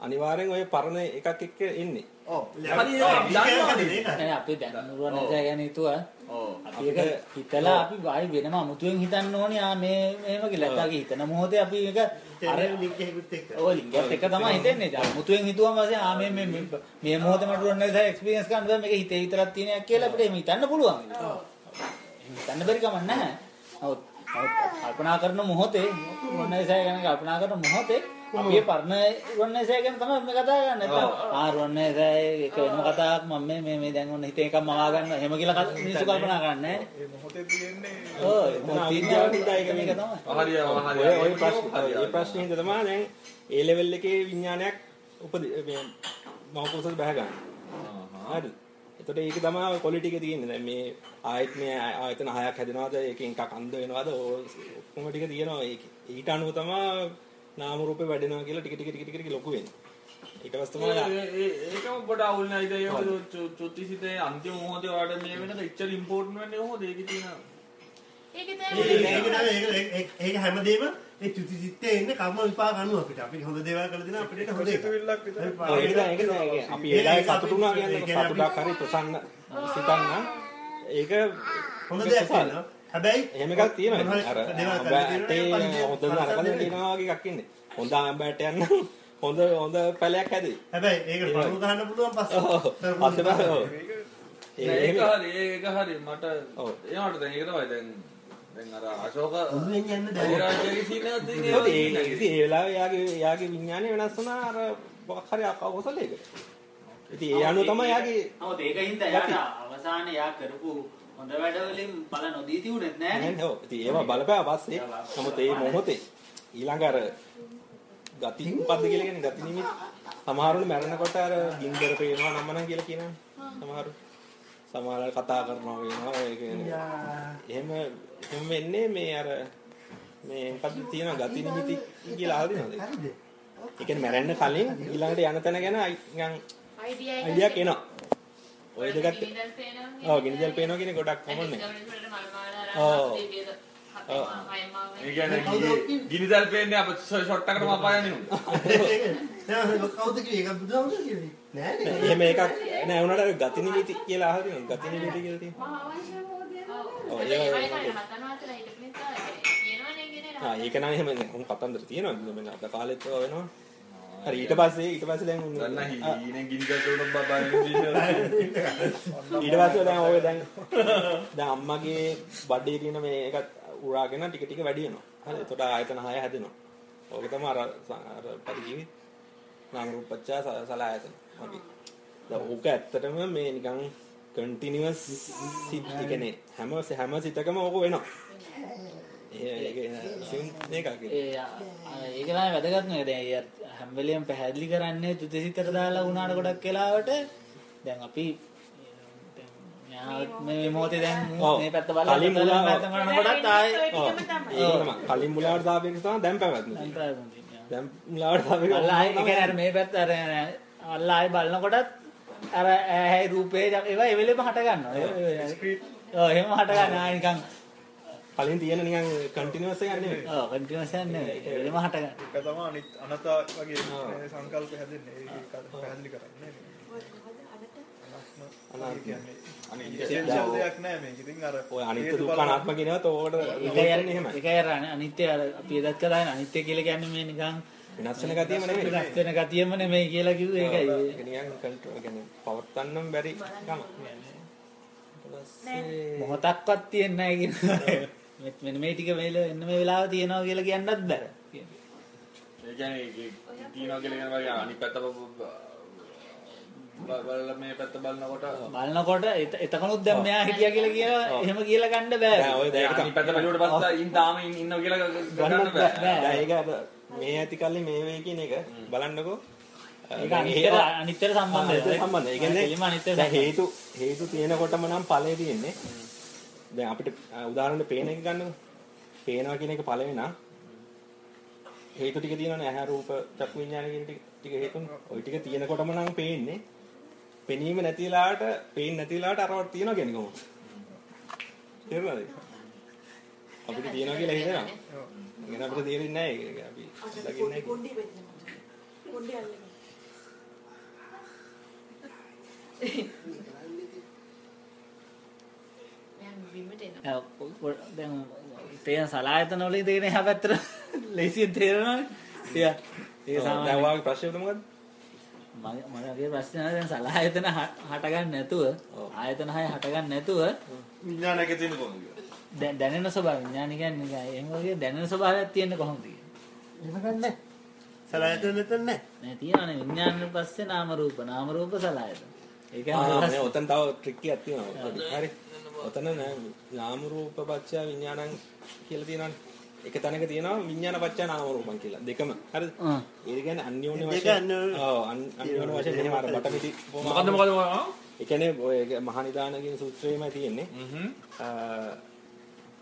අනිවාර්යෙන් ඔය පරණ එකක් එක්ක එන්නේ ඔව්. හරි, අපි දැන් නුවණ නැහැ ගැන හිතුවා ඔව්. අපි ඒක හිතලා අපි ආයි වෙනම අමුතුවෙන් හිතන්න ඕනේ ආ මේ මේව කියලා. නැත්නම් හිතන මොහොතේ අපි ඒක අර ලින්කෙකුත් එක්ක. ඔය ලිංගයත් එක තමයි හිතෙන්නේ. අමුතුවෙන් හිතුවම පස්සේ ආ මේ මේ මේ- මොහොතේ මට රුවන් නැහැ එක්ස්පීරියන්ස් ගන්න බෑ මේක හිතේ විතරක් තියෙන එකක් කියලා අපිට එහෙම හිතන්න පුළුවන්. එහෙම හිතන්න බැරි කමක් නැහැ. නමුත් කල්පනා කරන මොහොතේ නැහැ ගැන කල්පනා කරන මොහොතේ අපි පරණ නැහැ ගැන තමයි මේ කතා කරන්නේ. නැත්නම් ආ නැහැ ඒක වෙනම කතාවක් මම මේ මේ මේ දැන් ඔන්න හිතේ එකක් මවා ගන්න. එහෙම කියලා මිනිස්සු කල්පනා කරන්නේ. ඒ මොහොතේ තියෙන්නේ. ඔය ඔය ප්‍රශ්න ඒ ප්‍රශ්නේ හින්දා තමයි දැන් ඒ ලෙවල් එකේ විඥානයක් උපදි මේ මවකෝසෙත් බහ ගන්න. හරි. එතකොට ඒක තමයි ක්වොලිටි එක තියෙන්නේ. දැන් මේ ආයත් මේ ආයතන හයක් හැදෙනවාද ඒකෙන් එකක් අන්ධ වෙනවාද ඔක්කොම ටික තියෙනවා ඒකේ. ඊට අනුව තමයි නාම රූපේ වැඩෙනවා කියලා ටික ටික ටික ටික ලොකු වෙන්නේ. ඊට පස්සේ තමයි ඒකම පොඩ අවුල් නෑ ඒක චුත්තිසිතේ අන්තිම මොහොතේ වාට මේ වෙනද ඉච්චර ඉම්පෝර්ටන්ට් වෙන්නේ කොහොමද ඒකේ තියෙන ඒක තමයි ඒක හැමදේම ඒ චුති සිත්තේ ඉන්න කර්ම විපාක අනුව අපිට. අපි හොඳ දේවල් කළ දෙන අපිට ඒක හොඳ. සිතුවිල්ලක් විතරයි. ඒක දැන් ඒක ඒක. අපි ඒලායි සතුටු වුණා කියන්නේ සතුටක් හරි ප්‍රසන්න සිතන්න. ඒක හොඳ දෙයක් වෙනවා. හැබැයි එහෙම එකක් තියෙනවා. අර තියෙනවා. හොඳ නරකද තියෙනවා වගේ එකක් ඉන්නේ. හොඳ ආම්බෑට යන්න හොඳ හොඳ පැලයක් හැදේ හැබැයි ඒක පණු ගන්න පුළුවන් පස්සේ. පස්සේ ඒ ඒක හරි ඒක හරි. මට. ඒවට දැන් ඒක තමයි දැන් ඒ ඉතින් ඒ වෙලාවේ යාගේ යාගේ විඥානය වෙනස් වුණා. අර මොකක් හරි අකවසලයකට ඉතින් ඒ අනුව තමයි යාගේ නමුත් ඒකින්ද යාට අවසානයේ යා කරපු හොඳ වැඩ වලින් බල නොදී තිබුණෙත් නෑ ඉතින් ඒවා බලපෑ පස්සේ. නමුත් ඒ මොහොතේ ඊළඟ අර ගති මොකද්ද කියලා කියන්නේ ගති නිමිති. සමහරුන් මැරෙනකොට අර ගින්දර පේනවා නම්මනම් කියලා කියනවා සමහරු සමහරවල් කතා කරනවා වෙනවා ඒ කියන්නේ එහෙම එහෙම වෙන්නේ මේ අර මේ මොකද්ද තියෙන ගති නිමිති කියලා අහලා තියෙනවද හරිද? ඒ කියන්නේ මැරෙන්න කලින් ඊළඟට යන තැන ගැන නිකන් අයිඩියා එක අයිඩියක් එනවා ඔය දෙකත් ගිනිදල් පේනවා ඔව් ගිනිදල් පේනවා කියන්නේ ගොඩක් කොමන් නේ ඔව් ඒ කියන්නේ ගිනිදල් පේන්නේ අප ෂොට් එකකට මපායන්නේ නෑ කවුද කිව්වේ? ඒක බුදුහාමුදුරුවෝ කිව්වේ. නෑ නේ. එහෙම එකක් නෑ උනට අර ගති නිමිති කියලා අහලා තියෙනවා ගති නිමිති කියලා තියෙනවා ආ ඒක නම් එහෙම නේ. උන් කතන්දර තියෙනවා මම අද කාලෙත් ඒවා වෙනවා හරි ඊට පස්සේ ඊට පස්සේ දැන් උන්- දන්න හීනෙන් ගිනිදල් වලට බබාන්නේ ඊට පස්සේ දැන් ඔය දැන් දැන් අම්මගේ බඩේ තියෙන මේ එකත් උරාගෙන ටික ටික වැඩි වෙනවා. හරි එතකොට ආයතන 6 හැදෙනවා. ඕක තමයි අර අර පරිජීවි නාම රූපච්ඡා ස- සලආයතන වගේ ඕක ඇත්තටම මේ නිකන් කන්ටිනියස් සිත් ඒ කියන්නේ හැම හැම සිතකම ඕක වෙනවා. ඒ ඒක සිම් එකක් ඒක. ඒ අ- ඒක තමයි වැදගත් නේ දැන් ඒ හැම වෙලෙම පැහැදිලි කරන්නේ තුතිසිතට දාලා වුණාට ගොඩක් වෙලාවට. දැන් අපි දැන් මෙහා මේ මොහොතේ දැන් පැත්ත බලලා කලින් තමයි. කලින් මුලාවට සාපේක්ෂව තමයි දැන් පැවැත්ම තියෙන්නේ. දැන් මුලාවට සාපේක්ෂව අල්ලා ඒ කියන්නේ අර මේ පැත්ත අර අල්ලා ආයේ බලනකොටත් අර ඇහැයි රූපේ ඒවා ඒ වෙලෙම හට ගන්නවා. ඔව් එහෙම හට ගන්නවා. නිකන් කලින් තියෙන නිකන් කන්ටිනියස් එකක් නෙමෙයි. ඔව් කන්ටිනියස් එක නෙවෙයි. ඒ වෙලෙම හට ගන්නවා. ඒක තමයි අනිත් අනතා වගේ සංකල්ප හැදෙන්නේ. ඒක පැහැදිලි කරන්නේ අනාත්ම. කියන්නේ අනිත්‍ය දුක්ඛ අනාත්ම කියනවත් ඕකට ඒකයි අර එහෙමයි. ඒකයි අර අනිත්‍ය අර අපි එදත් කතාවේ අනිත්‍ය කියලා කියන්නේ මේ නිකන් වෙනස් වෙන ගතියම නෙමෙයි. වෙනස් වෙන ගතියම නෙමෙයි කියලා කිව්වේ ඒකයි ඒක නිකන් කන්ට්‍රෝල් කියන්නේ පවත්තන්නම් බැරි කම. ඊපස්සේ මොහොතක්වත් තියෙන්නේ නැහැ කියන මෙන්න මේ ටික මේල එන්න මේ වෙලාව තියෙනවා කියලා කියන්නත් බෑ ඒ කියන්නේ තියනවා කියලා කියන වගේ අනිත් බලලා මේ පැත්ත බලනකොට බලනකොට එත- එතකනුත් දැන් මෙයා හිටියා කියලා කියලා එහෙම කියලා ගන්න බෑ ඔය දැන් අනිත් පැත්ත බැලුවට පස්සේ ඉන් තාම ඉන්- ඉන්නවා කියලා ගන්න බෑ. දැන් ඒක මේ ඇති කල්ලි මේ වේ කියන එක බලන්නකෝ. කෙලින්ම අනිත්‍ය දැන් හේතු හේතු තියෙනකොටම නම් ඵලය තියෙන්නේ. දැන් අපිට අ, උදාහරණයක් පේන එක ගන්නකො. පේනවා කියන එක පළවෙනි නා. හේතු ටික තියෙනවනේ ඇහැ රූප චක්කු විඥාන කියන ටික ටික හේතුන්. ওই ටික තියෙනකොටම නම් පේන්නේ. පෙනීම නැති වෙලාවට, පේන්නේ නැති වෙලාවට අරවට තියෙනවා කියන්නේ කොහොමද? තේරුණාද? අපිට තියෙනවා කියලා හිතනවා. එහෙනම් අපිට තේරෙන්නේ නැහැ ඒක. අපි දකින්නේ නැහැ. ඔව්, පො- දැන් තේන සලායතන වලින් දෙගෙන එහා පැත්තට ලේසියෙන් තේරෙනවනේ. ටික ඒ දැන් සාමාන්‍ය ඔයාගේ ප්‍රශ්නේ මොකද්ද? මගේ ප්‍රශ්නේ දැන් සලායතන හ- හට ගන්න නැතුව ආයතන හය හට ගන්න නැතුව විඥානයක තියෙන කොහොමද. දැන් දැනෙන ස්වභාවය විඥාන කියන්නේ නිකන් එහෙම වගේ දැනෙන ස්වභාවයක් තියෙන්නේ කොහොමද? එහෙම. සලායතන නැතන නැහැ. නෑ තියෙනවනේ විඥාන පස්සේ නාම රූප නාම රූප සලායතන. ඒ ආ කියන්නේ ඔතන තව ට්‍රික් එකක් තියෙනවා. හරි. ඔතන නෑ නාම රූප පත්‍ය විඥානං කියලා තියෙනවානේ. එක තැනක තියෙනවා විඥාන පත්‍ය නාම රූපං කියලා. දෙකම. හරිද? ඒ කියන්නේ අන්‍යෝන්‍ය වශයෙන් ඔව් අන්- අන්‍යෝන්‍ය වශයෙන් මෙහෙම අර බටමිටි මොකද්ද මොකද්ද? ඒ කියන්නේ ඔය මහා නිදාන කියන සූත්‍රයේමයි තියෙන්නේ.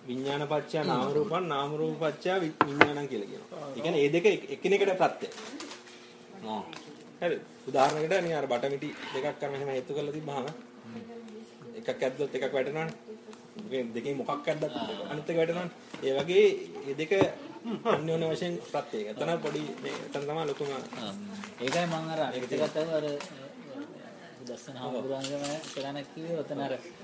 හ්ම්. විඥාන පත්‍ය නාම රූපං නාම රූප පත්‍ය විඥානං කියලා කියනවා. ඒ කියන්නේ මේ දෙක එක- එකිනෙකට ප්‍රත්‍යය. ආ. හරි. උදාහරණයකට නිකන් අර බටමිටි දෙකක් කරන මෙහෙම හේතු කරලා තිබ්බහම එකක් ඇද්දොත් එකක් වැටෙනවනේ. මේ දෙකෙන් මොකක් ඇද්දත් අනිත් එක වැටෙනවනේ. ඒ වගේ මේ දෙක අන්‍යෝන්‍ය වශයෙන් ප්‍රත්‍යයක. එතන පොඩි මේ එතන තමයි ලොකුම. ඒකයි මම අර අනිත් එකත් අර දස්සන හමුදුරංගම කරන්න කිව්වේ ඔතන අර නෑ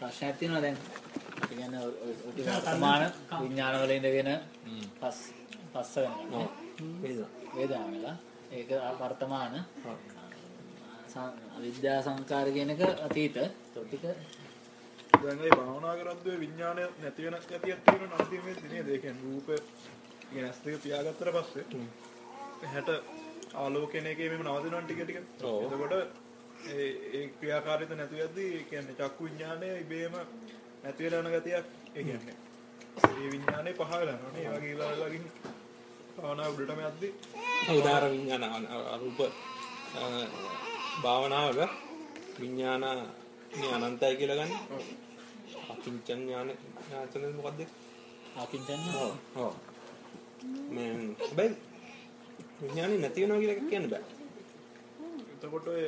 ප්‍රශ්නයක් තියෙනවා දැන්. කියන්නේ ඔය- ඔය- ඔය ටික වර්තමාන විඥාන වල ඉඳගෙන පස් පස්ස වෙනවා. ඔව්. වේදනා. වේදාවල ඒක වර්තමාන. සං- අවිද්‍යා සංකාර කියන එක අතීත. ඒ ටික දැන් ඒ භාවනා කරද්දී විඥානය නැති වෙන ගතියක් තියෙනවා නම් මේ දිනේ ඒ කියන්නේ රූප කියන ඇස් දෙක පියාගත්තට පස්සේ හැට ආලෝකන එකේ මෙහෙම නවතිනවා ටික ටික. එතකොට ඒ ඒ ක්‍රියාකාරීත්ව නැති යද්දී ඒ කියන්නේ චක්කු විඥානය ඉබේම නැති වෙලා යන ගතියක් ඒ කියන්නේ. ඒ විඥානේ පහ වෙලා යනවා නේ. ඒ වගේ ඉලා ඉලාකින් භාවනා උඩටම යද්දී උදාර විඥාන අරූප භාවනාවක විඥාන අනන්තයි කියලා ගන්න. අකින්චන් ඥාන ඥානතන මොකද්ද? ආකින්චන්න ඔව්. ඔව්. මේ හැබැයි විඥානේ නැති වෙනවා කියලා කියන්න බෑ. එතකොට ඔය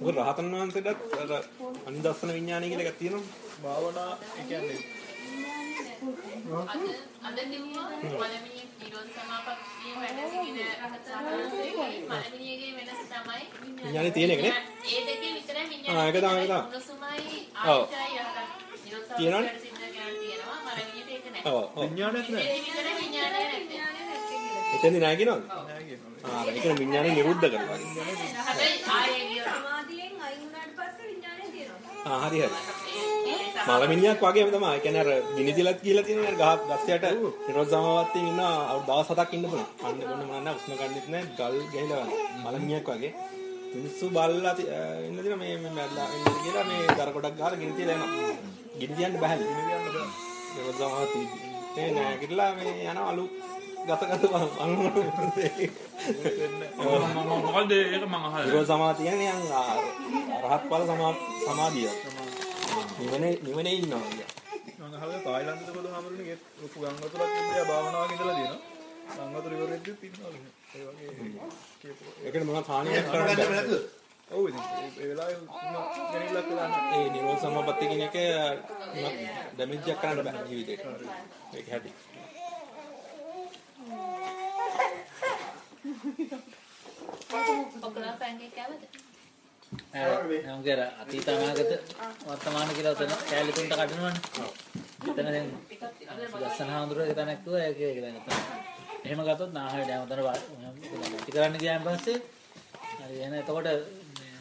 මොකද රහතන් වහන්සේටත් අර අනිදස්සන විඥානය කියලා එකක් තියෙනවා. භාවනා ඒ කියන්නේ අද දිනුවා මලමිණිය නිරෝධ සමාපත්තිය වැඩ සිටින රහතන් වහන්සේගේ මලමිණියගේ වෙනස තමයි විඥානේ තියෙන එක නේ? ඒ දෙකේ විතරයි විඥානය. ආ, ඒක තමයි, ඒක තමයි. උණුසුමයි. ආයතයි යහත. නිරෝධ? සමාපත්තිය තියෙනවා මලමිණියට ඒක නැහැ. ඔව්. විඥානයක් නැහැ. ඒ විතරයි විඥානය නැත්තේ. එතෙන්දී නැහැ කියනවද? නෑ කියනවා. ආ ඒක විඥානේ නිරුද්ධ කරනවා. හැබැයි ආයේ ගියොත් සමාධියෙන් අයින් වුණාට පස්සේ විඥානය තියෙනවා. ආ හරි හරි. මලමිනියක් වගේම තමයි. ඒ කියන්නේ අර විනිදිලත් කියලා තියෙන ගහ ගස්යට නිරෝධ සමාවත්තියෙන් ඉන්න දවස් හතක් ඉන්න පුළුවන්. කන්න බොන්න මොනක් නැහැ, උස්ම ගන්නෙත් නැහැ, ගල් ගහලා මලමිනියක් වගේ. මිනිස්සු බල්ලා ඉන්න දින මේ මේ මැරලා ඉන්න කියලා මේ දර කොටක් ගහලා ගිනි තියලා යනවා. ගිනි තියන්න බෑලු. ගිනි තියන්න බෑ. නිරෝධ සමාවත්තිය. ඒ නෑ කියලා මේ යනවා අලු ගස ගස අනුමත මොකද්ද ඒක මං අහලා. නිරෝධ සමාධිය කියන්නේ ආ, රහත් ඵල සමා සමාධිය. නිවනේ නිවනේ ඉන්නවා. මම අහලා තායිලන්තේ පොදු හැමෝටම ලොකු ගම් වතුරක් ඉඳලා භාවනාවක ඉඳලා තියෙනවා. ගම් වතුර ඉවරෙද්දිත් ඉන්නවා කියන්නේ. ඒ වගේ කියපු. ඒකට මොනවද හානියක් කරන්න ගන්න බෑ. නැතුව. ඔව් ඉතින් ඒ- වෙලාවේ ගෙනිල්ලක් වෙලා නැහැ. ඒ නිරෝධ සමාපatti කියන එක ඩැමේජ් එකක් කරන්න බෑ ජීවිතේට. ඒක හැටි. ඔක්කොම පැන්කේක් කෑවද? නම් කර අතීත අනාගත වර්තමාන කියලා උතන කැලේ තුනට කඩනවනේ. එතන දැන් දස්සන හාමුදුරුවෝ එක තැනක් කිව්වා ඒක ඒක දැන් එතන. එහෙම ගත්තොත් නාහය දැන් උතන වාටි කරන්න ගියාන් පස්සේ හරි එහෙනම් එතකොට මේ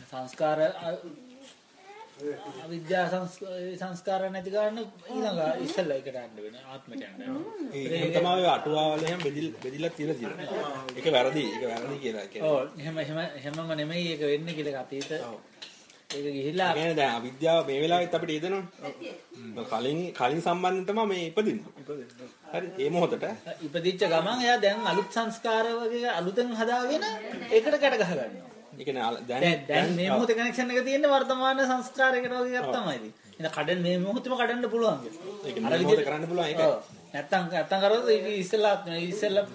සංස්කාර අ- අවිද්‍යා සංස්- සංස්කාර නැති කරන්න ඊළඟ ඉස්සෙල්ලා එකට යන්න වෙන ආත්මයට යන්න. ඒක තමයි ඔය අටුවාවල එහෙම බෙදිල් බෙදිලා තියලා තියෙන්නේ. ඒක වැරදි. ඒක වැරදි කියලා කියන්නේ. ඔව් එහෙම එහෙම එහෙමම නෙමෙයි ඒක වෙන්නේ කියලා අතීත ඔව්. ඒක ගිහිල්ලා කියන්නේ දැන් අවිද්‍යාව මේ වෙලාවෙත් අපිට එදෙනවනේ. කලින් කලින් සම්බන්ධයෙන් තමයි මේ ඉපදින්නේ. හරි. ඒ මොහොතට ඉපදිච්ච ගමන් එයා දැන් අලුත් සංස්කාර වගේ අලුතෙන් හදාගෙන ඒකට ගැට ගහ ගන්නවා. අල- දැන් මේ මොහොතේ කනෙක්ෂන් එක තියෙන්නේ වර්තමාන සංස්කාරයකට වගේ ඉතින්. ඉතින් කඩන්න මේ මොහොතේම කඩන්න පුළුවන් ඒක මේ මොහොතේ කරන්න පුළුවන්. ඔව්. නැත්තම් නැත්තම් කරොත් ඒක ඉස්සෙල්ලා ඉස්සෙල්ලා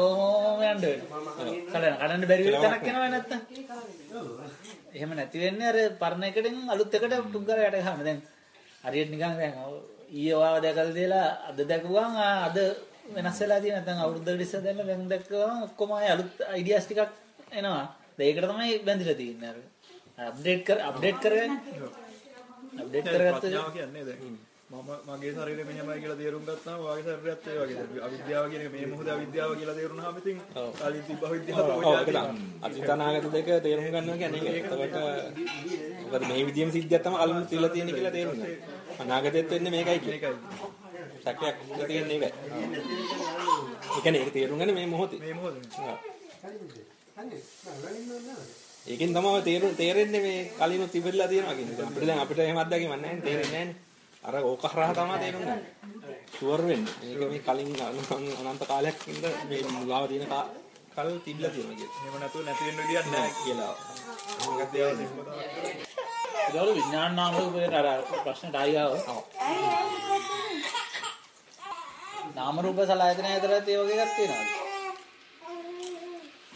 ඕම යන්න වෙනවා. කඩන්න කඩන්න බැරි වෙන තැනක් එනවා නැත්තම්. එහෙම නැති වෙන්නේ අර පරණ එකකින් අලුත් එකට ටුක් ගාලා යට ගන්න දැන් හරියට නිකන් දැන් ඊයේ ඔයාව දැකලා දීලා අද දැකුවාම අද වෙනස් වෙලා තියෙන නැත්නම් අවුරුද්දකට ඉස්සර දැන්න දැන් දැක්කම ඔක්කොම ආයේ අලුත් අයිඩියාස් ටිකක් එනවා ඒකට තමයි බැඳිලා තියෙන්නේ අර අප්ඩේට් කර අප්ඩේට් කරගන්න අප්ඩේට් කරගත්ත කියන්නේ දැන් මම මගේ ශරීරය මෙහෙමයි කියලා තේරුම් ගත්තාම වාගේ ශරීරයත් ඒ වගේ දැන් අවිද්‍යාව කියන එක මේ මොහොතේ අවිද්‍යාව කියලා තේරුණාම ඉතින් කලින් තිබ්බ අවිද්‍යාව තමයි. අතීත අනාගත දෙක තේරුම් ගන්නවා කියන්නේ ඒක. එතකොට මොකද මේ විදියම සිද්ධියක් තමයි කලින් තියලා තියෙන්නේ කියලා තේරුම් ගන්න. අනාගතෙත් වෙන්නේ මේකයි කියන්නේ. සැකයක් තියෙන්නේ ඒකයි. ඒ කියන්නේ ඒක තේරුම් ගන්න මේ මොහොතේ. මේ මොහොතේ. ඒකෙන් තමයි තේරු තේරෙන්නේ මේ කලින් තිබිලා තියෙනවා කියන එක. අපිට දැන් අපිට එහෙම අත්දැකීමක් නැහැ නේ තේරෙන්නේ නැහැ නේ. අර ඕක හරහා තමයි තේරුම් ගන්න. ෂුවර් වෙන්නේ. මේක මේ කලින් අනන්ත කාලයක් ඉඳ මේ මුලාව තියෙන කල් තිබිලා තියෙනවා කියලා. එහෙම නැතුව නැති වෙන්න විදියක් නැහැ කියලා. මොකක්ද ඒ ඒකවල විඥාන නාම රූපේ අර ප්‍රශ්නට ආයිව නාම රූප සලආයතන ඇතුළත් ඒ වගේ එකක් තියෙනවා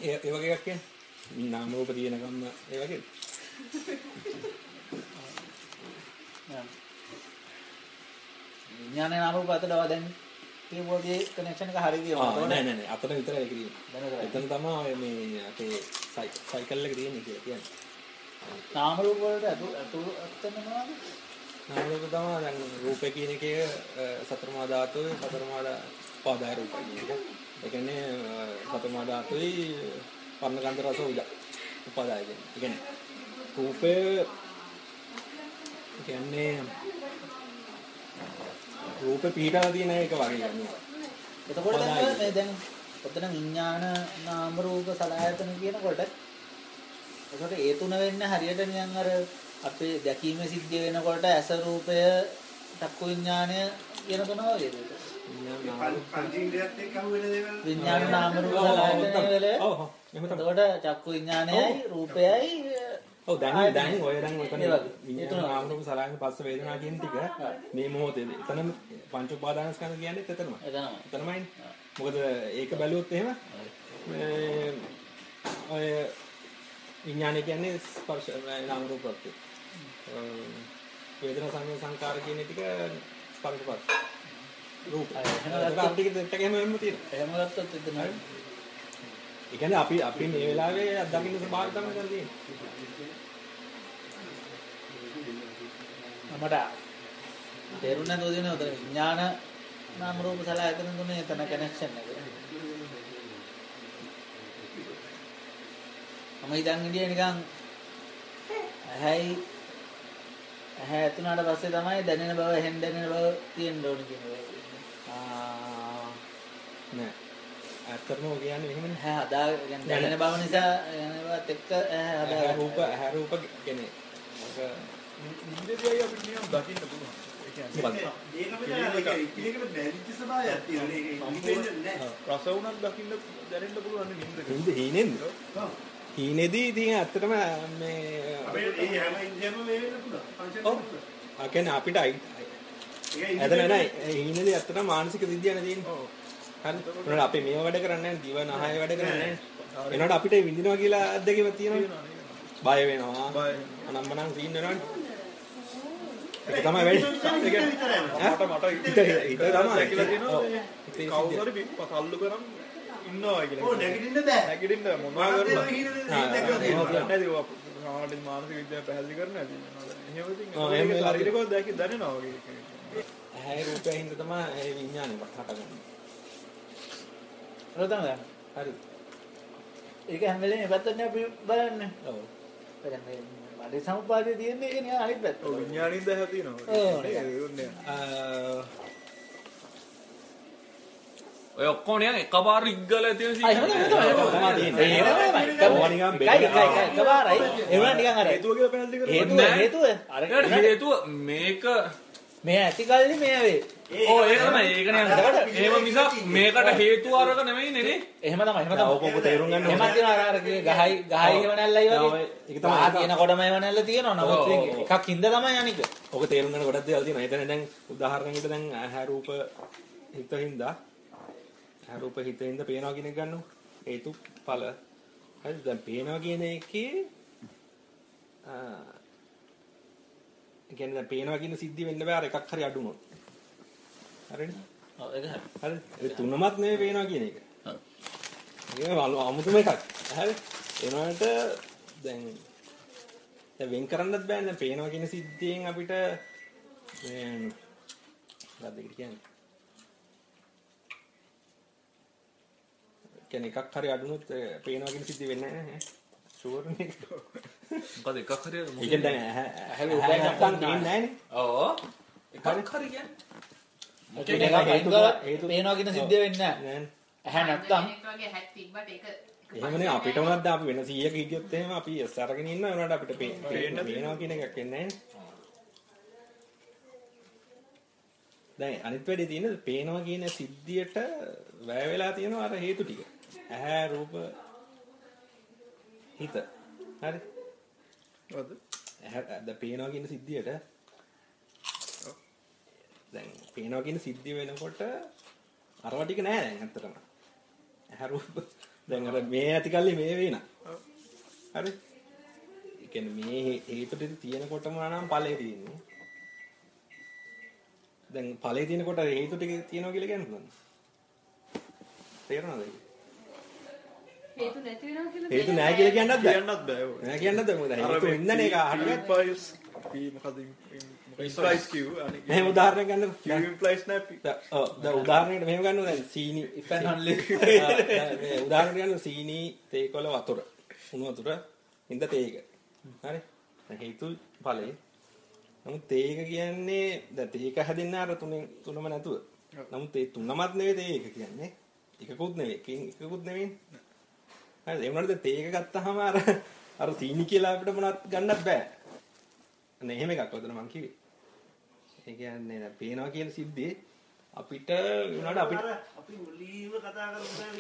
ඒ ඒ වගේ එකක් කියන්නේ? නාම රූප තියෙන ගම්ම ඒ වගේ? විඥාන නාම රූප අතර දැන්. මේ පොඩි කනෙක්ෂන් එක හරිය ආ තියෙනවා නෑ නෑ නෑ. අතන විතරයි ඒක තියෙන්නේ. එතන තමයි මේ අපේ සයි- සයිකල් එක තියෙන්නේ කියලා කියන්නේ. නාම රූප වලට අතු අතු අතන මොනවද? නාම රූප තමයි දැන් රූපේ කියන එකේ අ, සතරමා ධාතුවේ සතරමා ධා- උපාදාය රූපය කියන එක. ඒ කියන්නේ අ, සතරමා ධාතුවේ පර්ණ ගන්ධ රස උදා උපාදාය කියන්නේ. ඒ කියන්නේ රූපය කියන්නේ රූපේ පීඩා තියෙන එක වගේ කියන්නේ. එතකොට දැන් මේ දැන් ඔතන විඥාන නාම රූප සලආයතන කියනකොට එතකොට ඒ තුන වෙන්නේ හරියට නිකන් අර අපේ දැකීම සිද්ධ වෙනකොට ඇස රූපය චක්කු විඥානය කියන තුන වගේද විඥාන නාම රූප සලආයතන වල ඔව් ඔව් එහෙම තමයි. එතකොට චක්කු විඥානයයි රූපයයි ඔව් දැන් දැන් ඔය දැන් ඔතන. විඤ්ඤාණ නාම රූප සලයන් පස්ස වේදනා කියන ටික මේ මොහොතේදී එතනම පංච උපාදාන ස්කන්ධ කියන්නේ එතනමයි. එතනම එතනමයි. මොකද ඒක බැලුවොත් එහෙම මේ ඔය විඥානය කියන්නේ ස්පර්ශ නාම රූප ප්‍රත්‍ය. වේදනා සංඥා සංකාර කියන ටික ස්පර්ශපත්. රූප. එහෙම ඒක අපිට දෙට්ටක එහෙම වෙන්න තියෙනවා. එහෙම ගත්තොත් එතන ඒ කියන්නේ අපි අපි මේ වෙලාවේ අත්දකින්න ස්වභාවය තමයි දැන් තියෙන්නේ. මට තේරුන්නේ නැතුව දිනේ උතන විඥාන නාම රූප සලආයතන තුනේ එතන කනෙක්ෂන් එක. මම ඉඳන් ඉඳිය නිකන් ඇහැයි ඇහැ ඇතුණාට පස්සේ තමයි දැනෙන බව හෙන් දැනෙන බව තියෙන්න ඕනේ කියන එක. ආ නෑ. ඇත්තටම ඔය කියන්නේ මෙහෙමනේ. ඇහැ හදා يعني දැනෙන බව නිසා එනවත් එක්ක ඇහැ ඇහැ හදා රූප ඇහැ රූප කියන්නේ ඒක නින්දේදී අපිට නියම දකින්න පුළුවන් ඒ කියන්නේ මොකක්ද? ඒකම තමයි ඉකිලෙකට බැරිච්ච ස්වභාවයක් තියෙනවා. ඒක නිදෙන්නේ නැහැ. රස උනක් දකින්න දැනෙන්න පුළුවන් නින්දක හින්ද හීනෙන්ද? හීනේදී ඉතින් ඇත්තටම මේ අපේ ඒ හැම ඉන්දියම මේ වෙන්න පුළුවන්. ෆන්ක්ෂන් ඔව්. ආ කියන්නේ අපිට අයි ඇදලා නැහැ. හීනේදී ඇත්තටම මානසික සිද්ධියක් නේ තියෙන්නේ. ඔව්. හරි. අපි මේව වැඩ කරන්නේ නැහැ. දිව නහය වැඩ කරන්නේ නැහැ. ඒනොට අපිට විඳිනවා කියලා අත්දැකීමක් තියෙනවා. බය වෙනවා. අනම්මනම් සීන් වෙනවනේ. ඒක තමයි වැඩි. ඒ කියන්නේ මට මට හිත තමයි. ඔව්. කවුරු හරි පතල්ලු කරන් ඉන්නවා කියලා ඕ නැගිටින්න බෑ. නැගිටින්න මොනවා මාතේ කරලා සාමාන්‍ය මානසික විද්‍යාව පැහැදිලි කරන්නේ නැති එහෙම ඉතින් ඔව්, ඒක ශරීරකව දැක දැනෙනවා වගේ ඇහැ රූපයෙන් හින්දා තමයි ඒ විඥානෙ හටගන්නේ. රොතන හරි. ඒක හැම වෙලේම පැත්තට අපි බලන්නේ. ඔව්. දැන් මේ මඩේ සමුපාදයේ තියෙන්නේ ඒක නිකන් අනිත් පැත්ත. ඔව් විඥානින් දැහ තියෙනවා. ඔව්. ඒක උන්නේ අ ඔය ඔක්කොම නිකන් එකපාර ඉග්ගල තියෙන ආ එහෙම තමයි. තමයි තියෙන්නේ. ඒක නිකන් අර හේතුව කියලා පැහැදිලි කරලා හේතුව නෑ. හේතුව. අර හේතුව මේක මේ ඇති කල්ලි මේ වේ ඕ ඒක තමයි ඒකනේ එහෙම මිසක් මේකට හේතු අරක නෙමෙයි නේ එහෙම තමයි එහෙම ඔක ඔක තමයි තේරුම් ගන්න එහෙම ඕනේ. තියෙනවා අර ගහයි ගහයි එහෙම නැල්ලයි වගේ ඒක තමයි. ආ කියනකොටම එහෙම නැල්ල තියෙනවා නමුත් එකක් හින්දා තමයි අනික ඔක තේරුම් ගන්න ගොඩක් දේවල් තියෙනවා. එතන දැන් උදාහරණයකට දැන් ඇහැ රූප හිතින්ද ඇහැ රූප හිතින්ද පේනවා කියන එක ගන්නකො. හේතු ඵල. හරිද? දැන් පේනවා කියන එකේ ආ ඒ කියන්නේ දැන් පේනවා කියන සිද්ධිය වෙන්න බෑ අර එකක් හරි අඩු වුණොත්. හරිද? ඔව් ඒක හරි හරිද? ඒ තුනමත් නෙවෙයි පේනවා කියන එක. ඔව්. ඒක අමුතුම එකක්. හරි? එනවාට දැන් දැන් වෙන් කරන්නත් බෑනේ දැන් පේනවා කියන සිද්ධියෙන් අපිට මේ මොකක්ද කියන්නේ? කියන්නේ එකක් හරි අඩුනොත් පේනවා කියන සිද්ධිය වෙන්නේ නැහැ. ෂුවර් නේ. මොකද එකක් හරි ඒ කියන්නේ දැන් ඇහැ රූපයක් නැත්තම් පේන්නේ නැහැ නේ. ඔව් එකක් හරි කියන්නේ ඒ කියන්නේ එකක් අයින් කරලා පේනවා කියන සිද්ධිය වෙන්නේ නැහැ නෑනේ. ඇහැ නැත්තම් ඒක එහෙමනේ අපිට උනත් අපි වෙන 100ක හිටියොත් එහෙම අපි එස් අරගෙන ඉන්නවා ඒනට අපිට පේනවා කියන එකක් එන්නේ නැහැ දැන් අනිත් වැඩේ තියෙන පේනවා කියන සිද්ධියට වැය වෙලා තියෙනවා අර හේතු ටික. ඇහැ රූප හිත. හරි. මොකද ඇහැ දැන් පේනවා කියන සිද්ධියට දැන් පේනවා කියන සිද්ධිය වෙනකොට අරවා ටික නෑ දැන් රූප දැන් අර මේ ඇති කල්ලි මේ වේන. හරි. කියන්නේ මේ හේතු ටික තියෙනකොටම නම් ඵලය තියෙන්නේ. දැන් ඵලය තියෙනකොට හේතු ටික තියෙනවා කියලා කියන්නේ මොකක්ද? හේතු නැති වෙනවා කියලා හේතු නෑ කියලා කියන්නත් බෑ. කියන්නත් බෑ ඔය. නෑ කියන්නත් බෑ. මොකද හේතු ඉන්නනේ ඒක අහකට. implies P මොකද implies. Q? අනික මෙහෙම උදාහරණයක් ගන්නකො. Q implies නෑ P. දැන් ඔව් දැන් උදාහරණයකට මෙහෙම ගන්නකො දැන්. සීනි and only මේ උදාහරණයක් ගන්න සීනි තේකොළ වතුර. උණු වතුර. ඉඳ තේක. හරි? දැන් හේතු ඵලේ නමුත් තේක කියන්නේ දැන් තේක හැදෙන්න අර තුනෙන් තුනම නැතුව. නමුත් ඒ තුනමත් නෙවෙයි තේක කියන්නේ. එකකුත් නෙවෙයි. එකකුත් නෙවෙයි හරි ඒ වුණාට දැන් තේක ගත්තාම අර අර සීනි කියලා අපිට මොනවත් ගන්නත් බෑ අනේ එහෙම එකක් වතන මං කිව්වේ ඒ කියන්නේ දැන් පේනවා කියන සිද්ධියේ අපිට උනාට අපිට අපි මුලින්ම කතා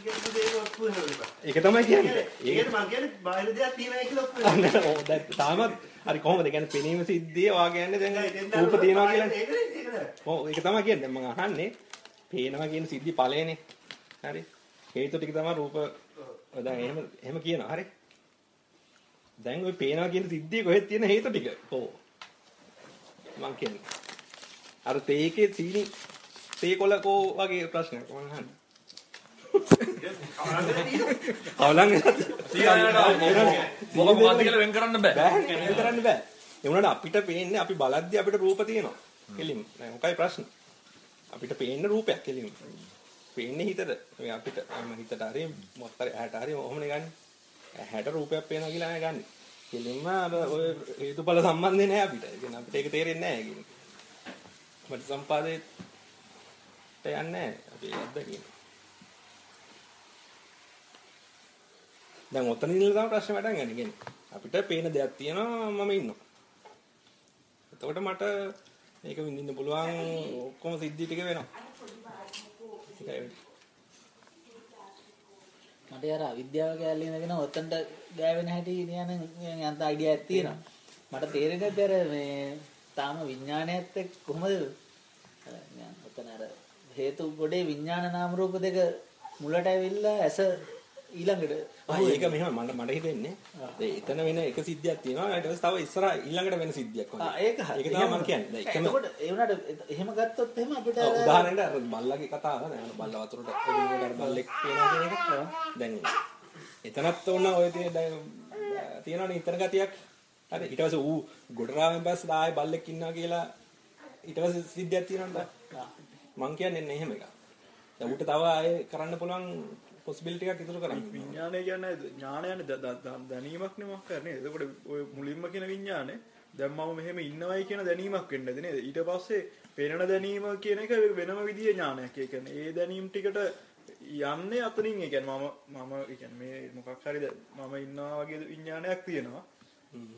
කරපු වෙනවා. ඒක තමයි කියන්නේ. ඒකට මම කියන්නේ බාහිර දෙයක් තියෙනවා කියලා ඔප්පු දැන් තාමත් හරි කොහොමද කියන්නේ පෙනීම සිද්ධිය ඔයා කියන්නේ දැන් රූප තියනවා කියලා. ඔව් ඒක තමයි කියන්නේ. දැන් මම අහන්නේ පේනවා කියන සිද්ධි ඵලයනේ. හරි. හේතු ටික තමයි රූප දැන් එහෙම එහෙම කියනවා. හරි. දැන් ওই පේනවා කියන සිද්ධිය කොහෙද තියෙන හේතු ටික? ඔව්. මං කියන්නේ. අර තේකේ සීනි තේකොළ කෝ වගේ ප්‍රශ්නයක් මම අහන්නේ. අවලං මොකක් මොකක්ද කියලා වෙන් කරන්න බෑ බෑ වෙන කරන්න බෑ. ඒ වුණාට අපිට පේන්නේ අපි බලද්දි අපිට රූප තියෙනවා. කෙලින්. නෑ මොකයි ප්‍රශ්න? අපිට පේන්න රූපයක් කෙලින්. පේන්නේ හිතට. මේ අපිට මම හිතට හරි මොකක් හරි ඇහැට හරි ඔහොමනේ ගන්න. ඇහැට රූපයක් පේනවා කියලා නෑ ගන්න. කෙලින්ම අර ඔය හේතුඵල සම්බන්ධේ නෑ අපිට. ඒ කියන්නේ අපිට ඒක තේරෙන්නේ නෑ කියන්නේ. මට සම්පාදේට යන්නේ නෑ අපි අත්දැකීම. දැන් ඔතන ඉඳලා තමයි ප්‍රශ්නේ වැඩ ගන්න. කියන්නේ අපිට පේන දෙයක් තියෙනවා මම ඉන්නවා. එතකොට මට මේක විඳින්න පුළුවන් ඔක්කොම සිද්ධි ටික වෙනවා. ඒකයි. මට අර අවිද්‍යාව කැලේ ඉඳගෙන ඔතනට ගෑවෙන හැටි නියන යන්ත අයිඩියා එකක් තියෙනවා. මට තේරෙන්නේ අර මේ තාම විඥානයත් එක්ක කොහමද අර නිකන් ඔතන අර හේතු ගොඩේ විඥාන නාම රූප දෙක මුලට ඇවිල්ලා ඇස ඊළඟට ආ ඒක මෙහෙම මට මට හිතෙන්නේ ඒ එතන වෙන එක සිද්ධියක් තියෙනවා ඊට පස්සේ තව ඉස්සරහ ඊළඟට වෙන සිද්ධියක් ආ වගේ. ඒක හරි. ඒක තමයි මම කියන්නේ. දැන් එතකොට ඒ වුණාට එහෙම ගත්තොත් එහෙම අපිට උදාහරණයක් අර බල්ලගේ කතාව දැන් අර බල්ල වතුරට අර බල්ලෙක් කියනවා කියන එක. දැන් එතනත් ඕන ඔය තියෙන දැන් තියෙනවනේ ඉතන ගතියක්. හරි ඊට පස්සේ ඌ ගොඩරාවෙන් පස්සේ ආයේ බල්ලෙක් ඉන්නවා කියලා ඊට පස්සේ සිද්ධියක් තියෙනවද? මං කියන්නේ එහෙම එකක්. දැන් ඌට තව ආයේ කරන්න පුළුවන් පොසිබිලිටි එකක් ඉතුරු කරන්න. විඥානය කියන්නේ ඥානයනේ ද- ද- ද- දැනීමක් නේ මොකක් කරන්නේ. එතකොට ඔය මුලින්ම කියන විඥානේ දැන් මම මෙහෙම ඉන්නවයි කියන දැනීමක් වෙන්න නේද? ඊට පස්සේ පේනන දැනීම කියන එක වෙනම විදිහේ ඥානයක්. ඒ කියන්නේ ඒ දැනීම් ටිකට යන්නේ අතනින් ඒ කියන්නේ මම මම ඒ කියන්නේ මේ මොකක් හරි ද- මම ඉන්නවා වගේ විඥානයක් තියෙනවා.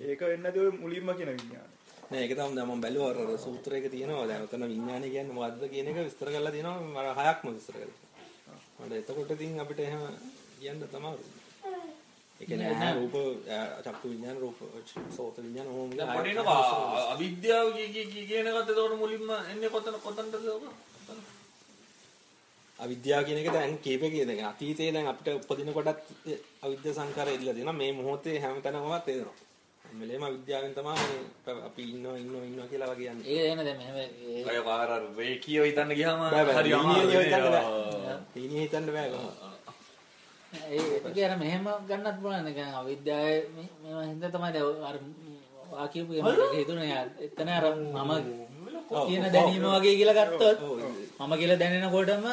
ඒක වෙන්නේ ඔය මුලින්ම කියන විඥානය. නෑ ඒක තමයි දැන් මම බැලුවා අර සූත්‍රයක තියෙනවා දැන් උතන විඥානය කියන්නේ මොකද්ද කියන එක විස්තර කරලා තියෙනවා මම හයක්ම විස්තර කරලා. මට එතකොට ඉතින් අපිට එහෙම කියන්න තමයි. ඒ කියන්නේ රූප චක්කු විඥාන රූප සෝත විඥාන ඕම පඩිනවා අවිද්‍යාව කිය- කිය- කිය- කියන එකත් එතකොට මුලින්ම එන්නේ කොතන කොතනද ඔක? අවිද්‍යාව කියන එක දැන් කීපකේ දැන් අතීතයේ දැන් අපිට උපදින කොටත් අවිද්‍යා සංකාරය ඉදලා තියෙනවා මේ මොහොතේ හැමතැනම තේරෙනවා. හැම වෙලේම අවිද්‍යාවෙන් තමයි අපි ඉන්නවා ඉන්නවා ඉන්නවා කියලා වගේ යන්නේ. ඒක එන දැන් මෙහෙම ඒ- අය පාර අර රේඛීයව හිතන්න ගියාම. හරි. අමාරුයි. ලීනිය හිතන්න බෑ කොහොමද? ඒ ඒක අර මෙහෙම ගන්නත් පුළුවන් නිකන් අවිද්‍යාවේ මේ මේවා හින්දා තමයි දැන් අර වා කියපු එක හිතුනේ එතන අර මම කියන දැනීම වගේ කියලා ගත්තොත් මම කියලා දැනෙනකොටම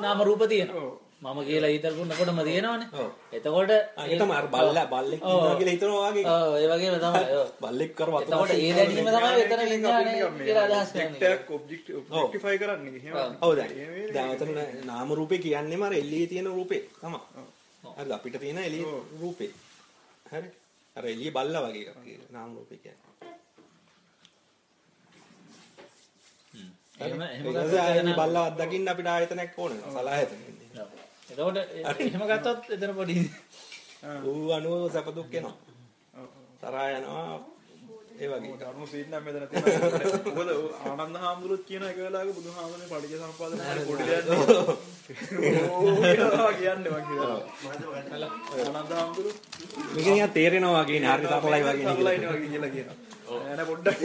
නාම රූප තියෙනවා මම කියලා හිතනකොටම තියෙනවනේ. ඔව්. එතකොට ඒක තමයි අර බල්ලා බල්ලෙක් ඉන්නවා කියලා හිතනවා වගේ. ඔව් ඒ වගේම තමයි ඔව්. බල්ලෙක් කර එතකොට ඒ දැනීම තමයි එතන අදහස් කරන්නේ. ඔව්. ඔතන නාම රූපේ කියන්නේම අර එළියේ තියෙන රූපේ. තමයි. හරිද? අපිට තියෙන එළියේ රූපේ. හරි. අර එළියේ බල්ලා වගේ නාම රූපේ කියන්නේ. එහෙම එහෙම ඒක නිසා එළියේ බල්ලා අත්දකින්න අපිට ආයතනයක් ඕනේ. සලායතන. එතකොට එහෙම ගත්තොත් එතන පොඩි ඌ අනුව සැප දුක් එනවා. තරහා යනවා ඒ වගේ. ධර්ම සීට් නම් මෙතන තියෙනවා. මොකද ආනන්ද හාමුදුරුවෝ කියන එක වෙලාවක බුදුහාමුදුරනේ පටිච්ච සම්පදාන වල පොඩි දෙයක් නේ. ඕ කියලා කියන්නේ මං කියනවා. ආනන්ද හාමුදුරුවෝ මේක නිකන් තේරෙනවා වගේ නේ. හරි සරලයි වගේ නේ. සරලයි වගේ කියලා කියනවා. එන පොඩ්ඩක්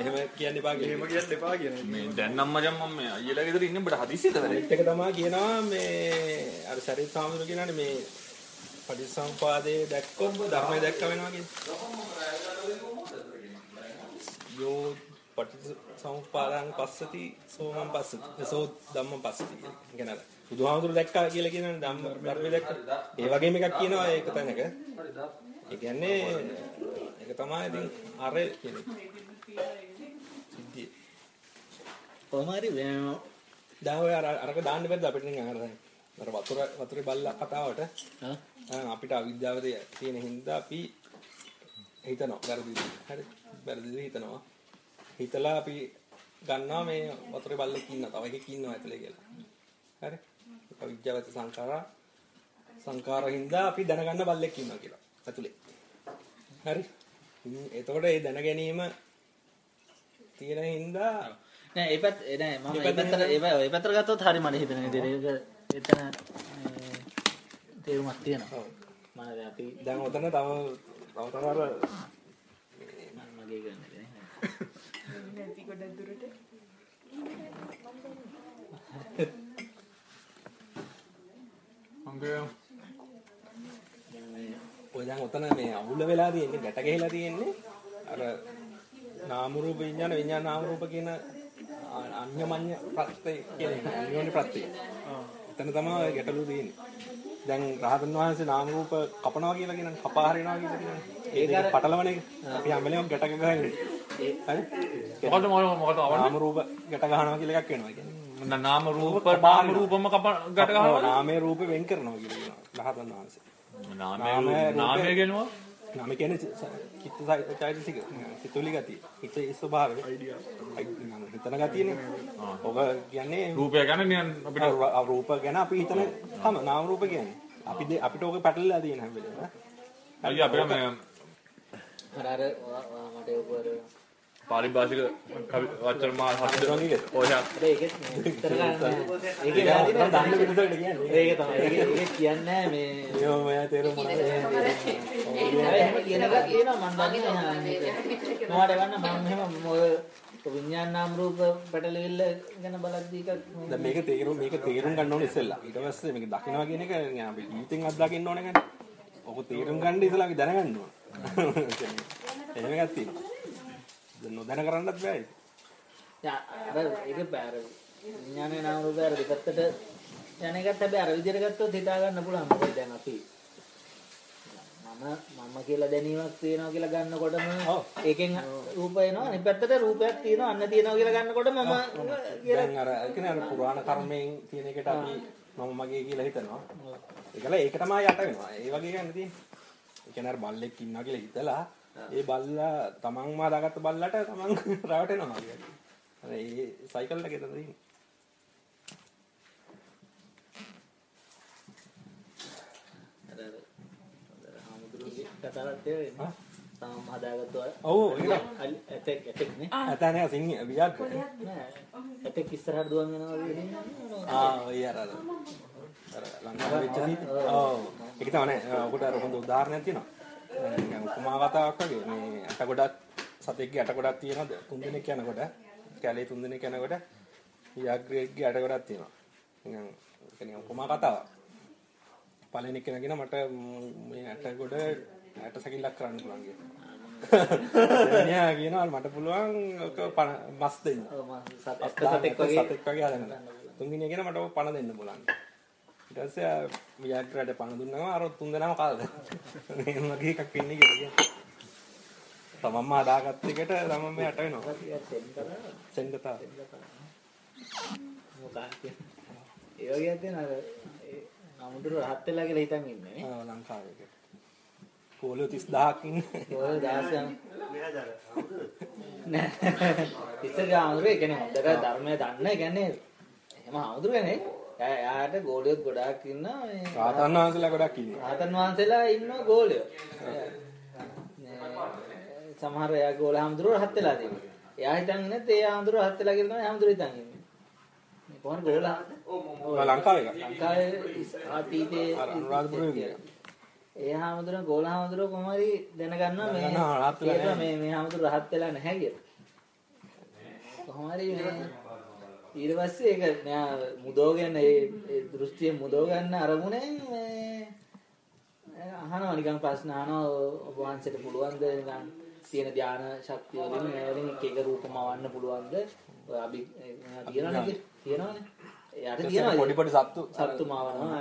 එහෙම කියන්න එපා කියලා. එහෙම කියන්න එපා කියන. මේ දැන් නම් මචං මම මේ අයියලා ගෙදර ඉන්නේ බඩ හදිසියද වැඩ? එක තමයි කියනවා මේ අර ශරීර සාමුදුර කියනවානේ මේ පටිසම්පාදයේ දැක්කොත් ධර්මය දැක්ක වෙනවා කියන්නේ. යෝ පටිසම්පාදං පස්සති සෝමං පස්සති සෝ ධම්මං පස්සති කියන. බුදුහාමුදුරු දැක්කා කියලා කියනවානේ ධම්ම ධර්මය දැක්කා. ඒ වගේම එකක් කියනවා ඒක තැනක. ඒ කියන්නේ ඒක තමයි ඉතින් අර කියන්නේ. සිද්ධිය. කොහොම හරි දැන් ඔය අර අරක දාන්න බැද්ද අපිට නිකන් අර දැන් අර වතුර වතුරේ බල්ලා කතාවට අපිට අවිද්‍යාව තියෙන හින්දා අපි හිතනවා. වැරදිද? හරි. වැරදිද හිතනවා. හිතලා අපි ගන්නවා මේ වතුරේ බල්ලෙක් ඉන්නවා. තව එකෙක් ඉන්නවා ඇතුලේ කියලා. හරි. අවිද්‍යාවත සංඛාරා. සංඛාර හින්දා අපි දැනගන්න බල්ලෙක් ඉන්නවා කියලා. ඇතුලේ. හරි. එතකොට ඒ දැන ගැනීම තියෙන හින්දා නෑ ඒ පැත්ත නෑ මම ඒ පැත්තට ඒ පැත්තට ගත්තොත් හරි මට හිතෙන විදිහට ඒක එතන තේරුමක් තියෙනවා ඔව්. මම දැන් අපි දැන් ඔතන තව තව තව අර මම- මගේ ගන්න නැති ගොඩක් දුරට ඔය දැන් ඔතන මේ අවුල වෙලා තියෙන්නේ ගැට ගැහිලා තියෙන්නේ අර නාම රූප විඥාන විඥාන නාම රූප කියන අන්‍යමඤ්ඤ ප්‍රත්‍ය කියන. අන්‍යෝන්‍ය ප්‍රත්‍ය. එතන තමයි ගැටලුව තියෙන්නේ. දැන් රහතන් වහන්සේ නාම රූප කපනවා කියලා කියන කපා හරිනවා කියලා කියන්නේ. ඒ දෙක පටලවන එක. අපි හැම වෙලේම ගැට ගහන්නේ. හරි? මොකද මොකද මොකද නාම රූප ගැට ගහනවා කියලා එකක් වෙනවා. කියන්නේ නාම රූප නාම රූපම කප ගැට ගහනවා. නාමයේ රූපේ වෙන් කරනවා කියලා කියනවා. රහතන් වහන්සේ. නාමය නාමය කියනවා. නාම කියන්නේ චිත්ත චෛතසික සිතුවිලි ගතිය. හිතේ ස්වභාවය. හිතන ගතියනේ. ඔබ කියන්නේ රූපය ගැන අපිට රූප ගැන අපි හිතන තම නාම රූප කියන්නේ. අපි අපිට ඕක පැටලලා තියෙන හැම වෙලේම. අයිය අපේ මේ අර මට ඒක අර පාරිභාෂික කවි වචන මා හතර වගේ එක. ඔය අර ඒකෙත් විස්තර කරන්න ඒකේ ඒක. දන්න විදිහට කියන්නේ. ඒක තමයි ඒක ඒක කියන්නේ මේ ඒව මම තේරුම් මොනවද? අර එහෙම කියන එකක් තියෙනවා මම දන්නේ නැහැ මේක. මොකට ගන්න මම එහෙම විඥාන නාම රූප පැටලෙවිල්ල ගැන බලද්දී එකක් දැන් මේක තේරුම් මේක තේරුම් ගන්න ඕනේ ඉස්සෙල්ලා. ඊට පස්සේ මේක දකිනවා කියන එක අපි ජීවිතෙන් අත්දකින්න ඕනේ ගන්නේ. ඔක තේරුම් ගන්න ඉස්සෙල්ලා අපි දැනගන්න ඕනේ. එහෙම එකක් තියෙනවා. දැන් නොදැන කරන්නත් බෑ ඒක. යා, අර ඒක බෑ අර විඥානේ නාම රූපය අර දෙපැත්තට යන එකත් හැබැයි අර විදිහට ගත්තොත් හිතා ගන්න පුළුවන් මොකද දැන් අපි මම මම කියලා දැනීමක් තියෙනවා කියලා ගන්නකොටම ඒකෙන් රූප එනවා අනිත් පැත්තට රූපයක් තියෙනවා අන්න තියෙනවා කියලා ගන්නකොට මම කියලා අර කියන්නේ අර පුරාණ කර්මයෙන් තියෙන එකට අපි මම මගේ කියලා හිතනවා. ඒකල ඒක තමයි යට වෙනවා. ඒ වගේ ගන්න තියෙන්නේ. ඒ කියන්නේ අර බල්ලෙක් ඉන්නවා කියලා හිතලා ඒ බල්ලා තමන්ම හදාගත්ත බල්ලට තමන් රැවටෙනවා කියන්නේ. අර ඒ සයිකල් එකේ තමයි තියෙන්නේ. අර අර හාමුදුරුවෝගේ කතාවක් තේරෙන්නේ. තාම හදාගත්තු අය. ඔව්, ඒක. ඇතෙක් ඇතෙක් නේ. ඇතනේ සිංහ වියත්. නෑ. ඇතෙක් ඉස්සරහට දුවන් යනවා වගේ නේ. ආ ඔය අර අර ලංකාවේ වෙච්ච සීට. ඔව්. ඒක තමයි ඔකට අර හොඳ උදාහරණයක් තියෙනවා. නිකන් උපමා කතාවක් වගේ මේ අට ගොඩක් සතෙක්ගේ අට ගොඩක් තියෙනවා තුන් දෙනෙක් යනකොට කැලේ තුන් දෙනෙක් යනකොට ව්‍යාග්‍රයෙක්ගේ අට ගොඩක් තියෙනවා. නිකන් ඒක නිකන් උපමා කතාවක්. පළවෙනි කෙනා කියන මට ම්, මේ අට ගොඩ ඇට සැකිල්ලක් කරන්න පුළුවන් කියලා. දෙවෙනියා කියනවා මට පුළුවන් පණ- මස් දෙන්න. සතෙක් වගේ හදන්න. තුන්වෙනියා කියන මට පණ දෙන්න පස්සේ ආ ව්‍යාග්‍රයට පණ දුන්නාම අර තුන් දෙනාම කාලද. මේ වගේ එකක් කියනවා. තමන්ම හදාගත්ත එකට තමන්ම යට වෙනවා. සෙන්ගතා. මොකක්ද ඒ වගේ තියෙන අර ඒ හාමුදුරුවෝ රහත් වෙලා කියලා හිතන් ඉන්නේ නේ. පොලියෝ 30000ක් ඉන්නේ. මෙයා දාන නෑ. ඉස්සරහ හාමුදුරුවෝ ඒ කියන්නේ හොඳට ධර්මය දන්න ඒ කියන්නේ එහෙම හාමුදුරුවෝ නේ. එයා- එයාට ගෝලියොත් ගොඩාක් ඉන්නවා මේ රාතන් වහන්සේලා ගොඩක් ඉන්නවා. රහතන් වහන්සේලා ඉන්නවා ගෝලියෝ. සමහර එයා ගෝල හාමුදුරුවෝ රහත් වෙලා තියෙනවා. එයා හිතන් ඉන්නේ ඒ හාමුදුරුවෝ රහත් වෙලා කියලා තමයි හාමුදුරුවෝ හිතන් ඉන්නේ. මේ කොහොමද ගෝල ඔය ලංකාවේ. ලංකාවේ අතීතයේ අනුරාධපුරේ ඉන්නේ. ඒ හාමුදුරුවෝ ගෝල හාමුදුරුවෝ කොහොම හරි දැනගන්නවා මේ. මේ මේ හාමුදුරුවෝ රහත් වෙලා නැහැ කියලා. කොහොම හරි මේ ඊට පස්සේ ඒක මෙයා මුදෝගෙන ඒ දෘෂ්ටිය මුදව ගන්න අරමුණෙන් මේ අහනවා නිකන් ප්‍රශ්න අහනවා ඔබ වහන්සේට පුළුවන්ද නිකන් තියෙන ධාන ශක්තිය වලින් මේ වලින් එක එක රූපමවන්න පුළුවන්ද ඔය අපි තියනවනේ තියනවනේ එයාට තියනවා පොඩි පොඩි සත්තු සත්තු මවනවා.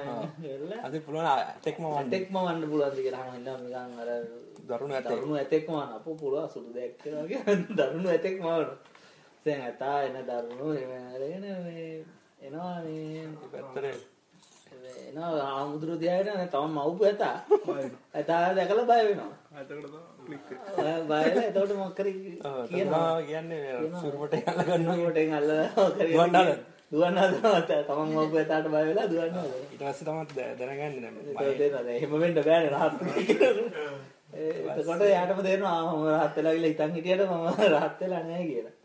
අද පුළුවන් ඇතෙක්ම. ඇතෙක්ම වන්න පුළුවන්ද කියලා අහනවා ඉන්නවා නිකන් අර දරුණු ඇතෙක්. දරුණු ඇතෙක්ම වන්න අපෝ පුළුවන් සුදු දැක්ක වගේ දරුණු ඇතෙක්ම වන්න දැන් ඇතා එන දරුණු අරගෙන මේ එනවා මේ. පැත්තට එනවා ආමුදුරු දිහාට තම මව්පු ඇතා. ඇතා දැකලා බය වෙනවා. එතකොට තමයි ක්ලික් බයලා එතකොට මොකක් කරි කියනවා. කියන්නේ සුරුපට යන්න ගන්නවා. කොටෙන් අල්ලලා කරි දුවන්න හදනවා. තමන් මව්පු ඇතාට බය වෙලා දුවන්න හදනවා ඊට පස්සේ තමයි දැනගන්නේ දැන්. එහෙම වෙන්න බෑනේ රහත් එතකොට යාටම තේරෙනවා ආ මම රහත් වෙලා කියලා හිතන් හිටියට මම රහත් වෙලා නැහැ කියලා.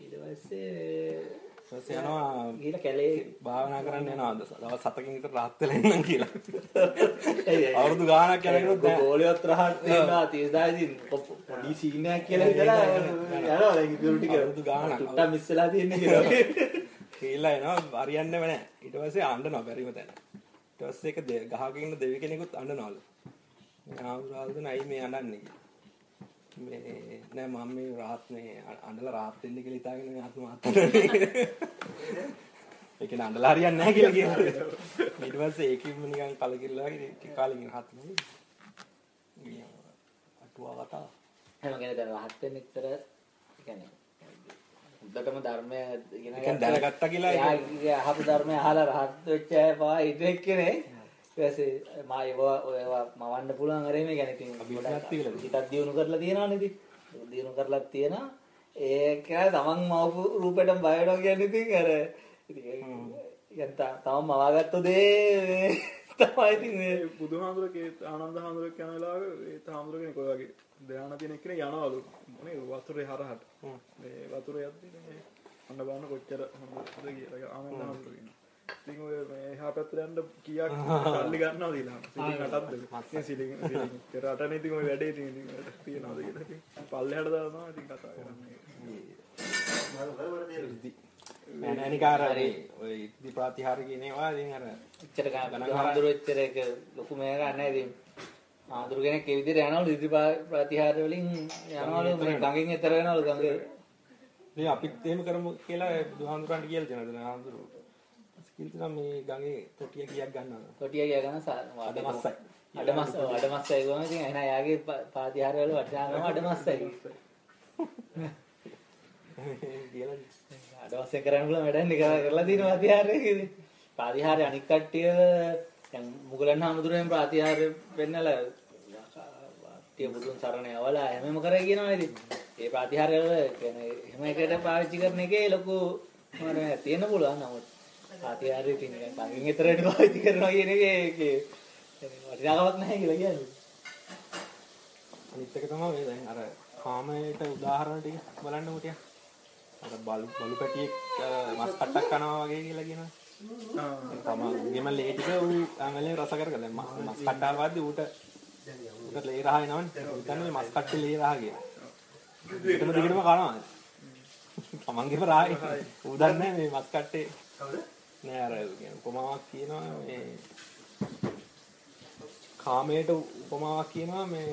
ඊට පස්සේ පස්සේ යනවා ගිහලා කැලේ භාවනා කරන්න යනවා දවස් 7කින් විතර රහත් වෙලා ඉන්නම් කියලා. එයි එයි. අවුරුදු ගාණක් යනකොට ගෝලියොත් රහත් වෙනවා 30000 ඉතින් පොඩි සීනයක් කියලා හිතලා යනවා දැන් ඉතුරු ටික අවුරුදු ගාණක්. ටුට්ටා මිස් වෙලා තියෙන්නේ කියලා. කියලා එනවා හරියන්නේම නැහැ. ඊට පස්සේ අඬනවා බැරිම තැන. ඊට පස්සේ ඒක දෙ- ගහක ඉන්න දෙවි කෙනෙකුත් අඬනවලු. මේ ආවුරාල්ද නයි මේ අඬන්නේ කියලා. මේ නෑ මම මේ රාත් මේ අ- අඬලා රාත් වෙන්න කියලා හිතාගෙන මේ ආත්මහත්‍යාවට. ඒක නේ අඬලා හරියන්නේ නැහැ කියලා කියනවා. ඊට පස්සේ ඒකින්ම නිකන් කලකිරලා වගේ ටික කාලෙකින් රහත් වෙනවා. අටුවා කතාව. එහෙම කියන්නේ දැන් රහත් වෙන්න ඉතර කියන්නේ උද්දටම ධර්මය ඉගෙන දැනගත්තා කියලා එයාගේ අහපු ධර්මය අහලා රහත් වෙච්ච අය පවා ඉතින් කෙනේ ඊට පස්සේ මා ඒවා ඔයවා මවන්න පුළුවන් අර එහෙම කියන්නේ ඉතින් කියලා. හිතක් දියුණු කරලා තියෙනවනේ ඉතින්. දියුණු කරලා තියෙනවා. ඒක තමන් මවපු රූපෙටම බය වෙනවා කියන්නේ ඉතින් අර ඉතින් තමන් මවාගත්තු දේ තමයි ඉතින් මේ බුදුහාමුදුරගේ ආනන්ද හාමුදුරුවෝ යන වෙලාවේ ඒ හාමුදුරුවෝ කෙනෙක් ඔය වගේ ධානා තියෙන කෙනෙක් යනවලු මොනේ වතුරේ හරහට මේ වතුරේ යද්දි මේ අන්න බලන්න කොච්චර හොඳද කියලා ආනන්ද කියනවා. ඉතින් ඔය මේ එහා පැත්තට යන්න කීයක් සල්ලි ගන්නවද කියලා. සිලින් අටක්ද? ඉතින් සිලින් සිලින් රටනේ ඉතින් ඔය වැඩේ ඉතින් තියනවාද කියලා. ඉතින් පල්ලෙහාට දානවා ඉතින් කතා කරන්නේ. නෑනිකාර ඔය ඉදි ප්‍රාතිහාර කියන ඒවා ඉතින් අර එච්චර ගණන් හාමුදුරුවෝ එච්චර ඒක ලොකු මේ ගන්න ඉතින් හාමුදුරු කෙනෙක් ඒ විදිහට යනවලු ඉදි ප්‍රතිහාර වලින් යනවලු. මේ ගඟෙන් එතර වෙනවලු ගඟ ඉතින් අපිත් එහෙම කරමු කියලා බුදුහාමුදුරන්ට කියලා දෙනවා දැන් හාමුදුරු කිල්තන මේ ගඟේ තොටිය කීයක් ගන්නවද කොටිය ගියා ගන්න අඩමස්සයි. අඩමස්ස අඩමස්සයි ගොම ඉතින් එහෙනම් එයාගේ ප්‍රතිහාර වල වටිනාකම අඩමස්සයි කියලා අඩමස්සෙන් කරන්න පුළුවන් වැඩක් නේ කරලා- තියෙන ප්‍රතිහාරය ඉතින් ප්‍රතිහාරය අනික් කට්ටිය දැන් මුගලන් හාමුදුරුවෝ ප්‍රතිහාර වෙන්නලා කට්ටිය බුදුන් සරණ යවලා හැමම කරේ කියනවා ඉතින්. ඒ ප්‍රතිහාරය වල කියන්නේ එහෙම එකට පාවිච්චි කරන එකේ ලොකු මොනවද තියෙන්න පුළුවන් නමුත් ප්‍රතිහාරය තියෙන එක කංගෙන් විතරට පාවිච්චි කරනවා කියන එකේ ඒකේ වටිනාකමක් නැහැ කියලා කියන්නේ. අනිත් එක තමයි මේ දැන් අර කාමයට උදාහරණ ටික බලන්න මුටිය. අර බලු බලු පැටියෙක් මස් කට්ටක් කනවා වගේ කියලා කියනවා. තමයි ගෙම ලේ ටික ඌ ඇමලේ රස. දැන් මස් මස් කට්ටා වාද්දි ඌට ඌට ලේ රහ එනවනේ. හිතන්නේ මස් කට්ටේ ලේ රහ කියලා. ඒකම දිගටම කනවා. තමන්ගේම රායි. ඌ දන්නේ මේ මස් කට්ටේ නෑ අර කියන උපමාවක් කියනවා මේ කාමයට උපමාවක් කියනවා මේ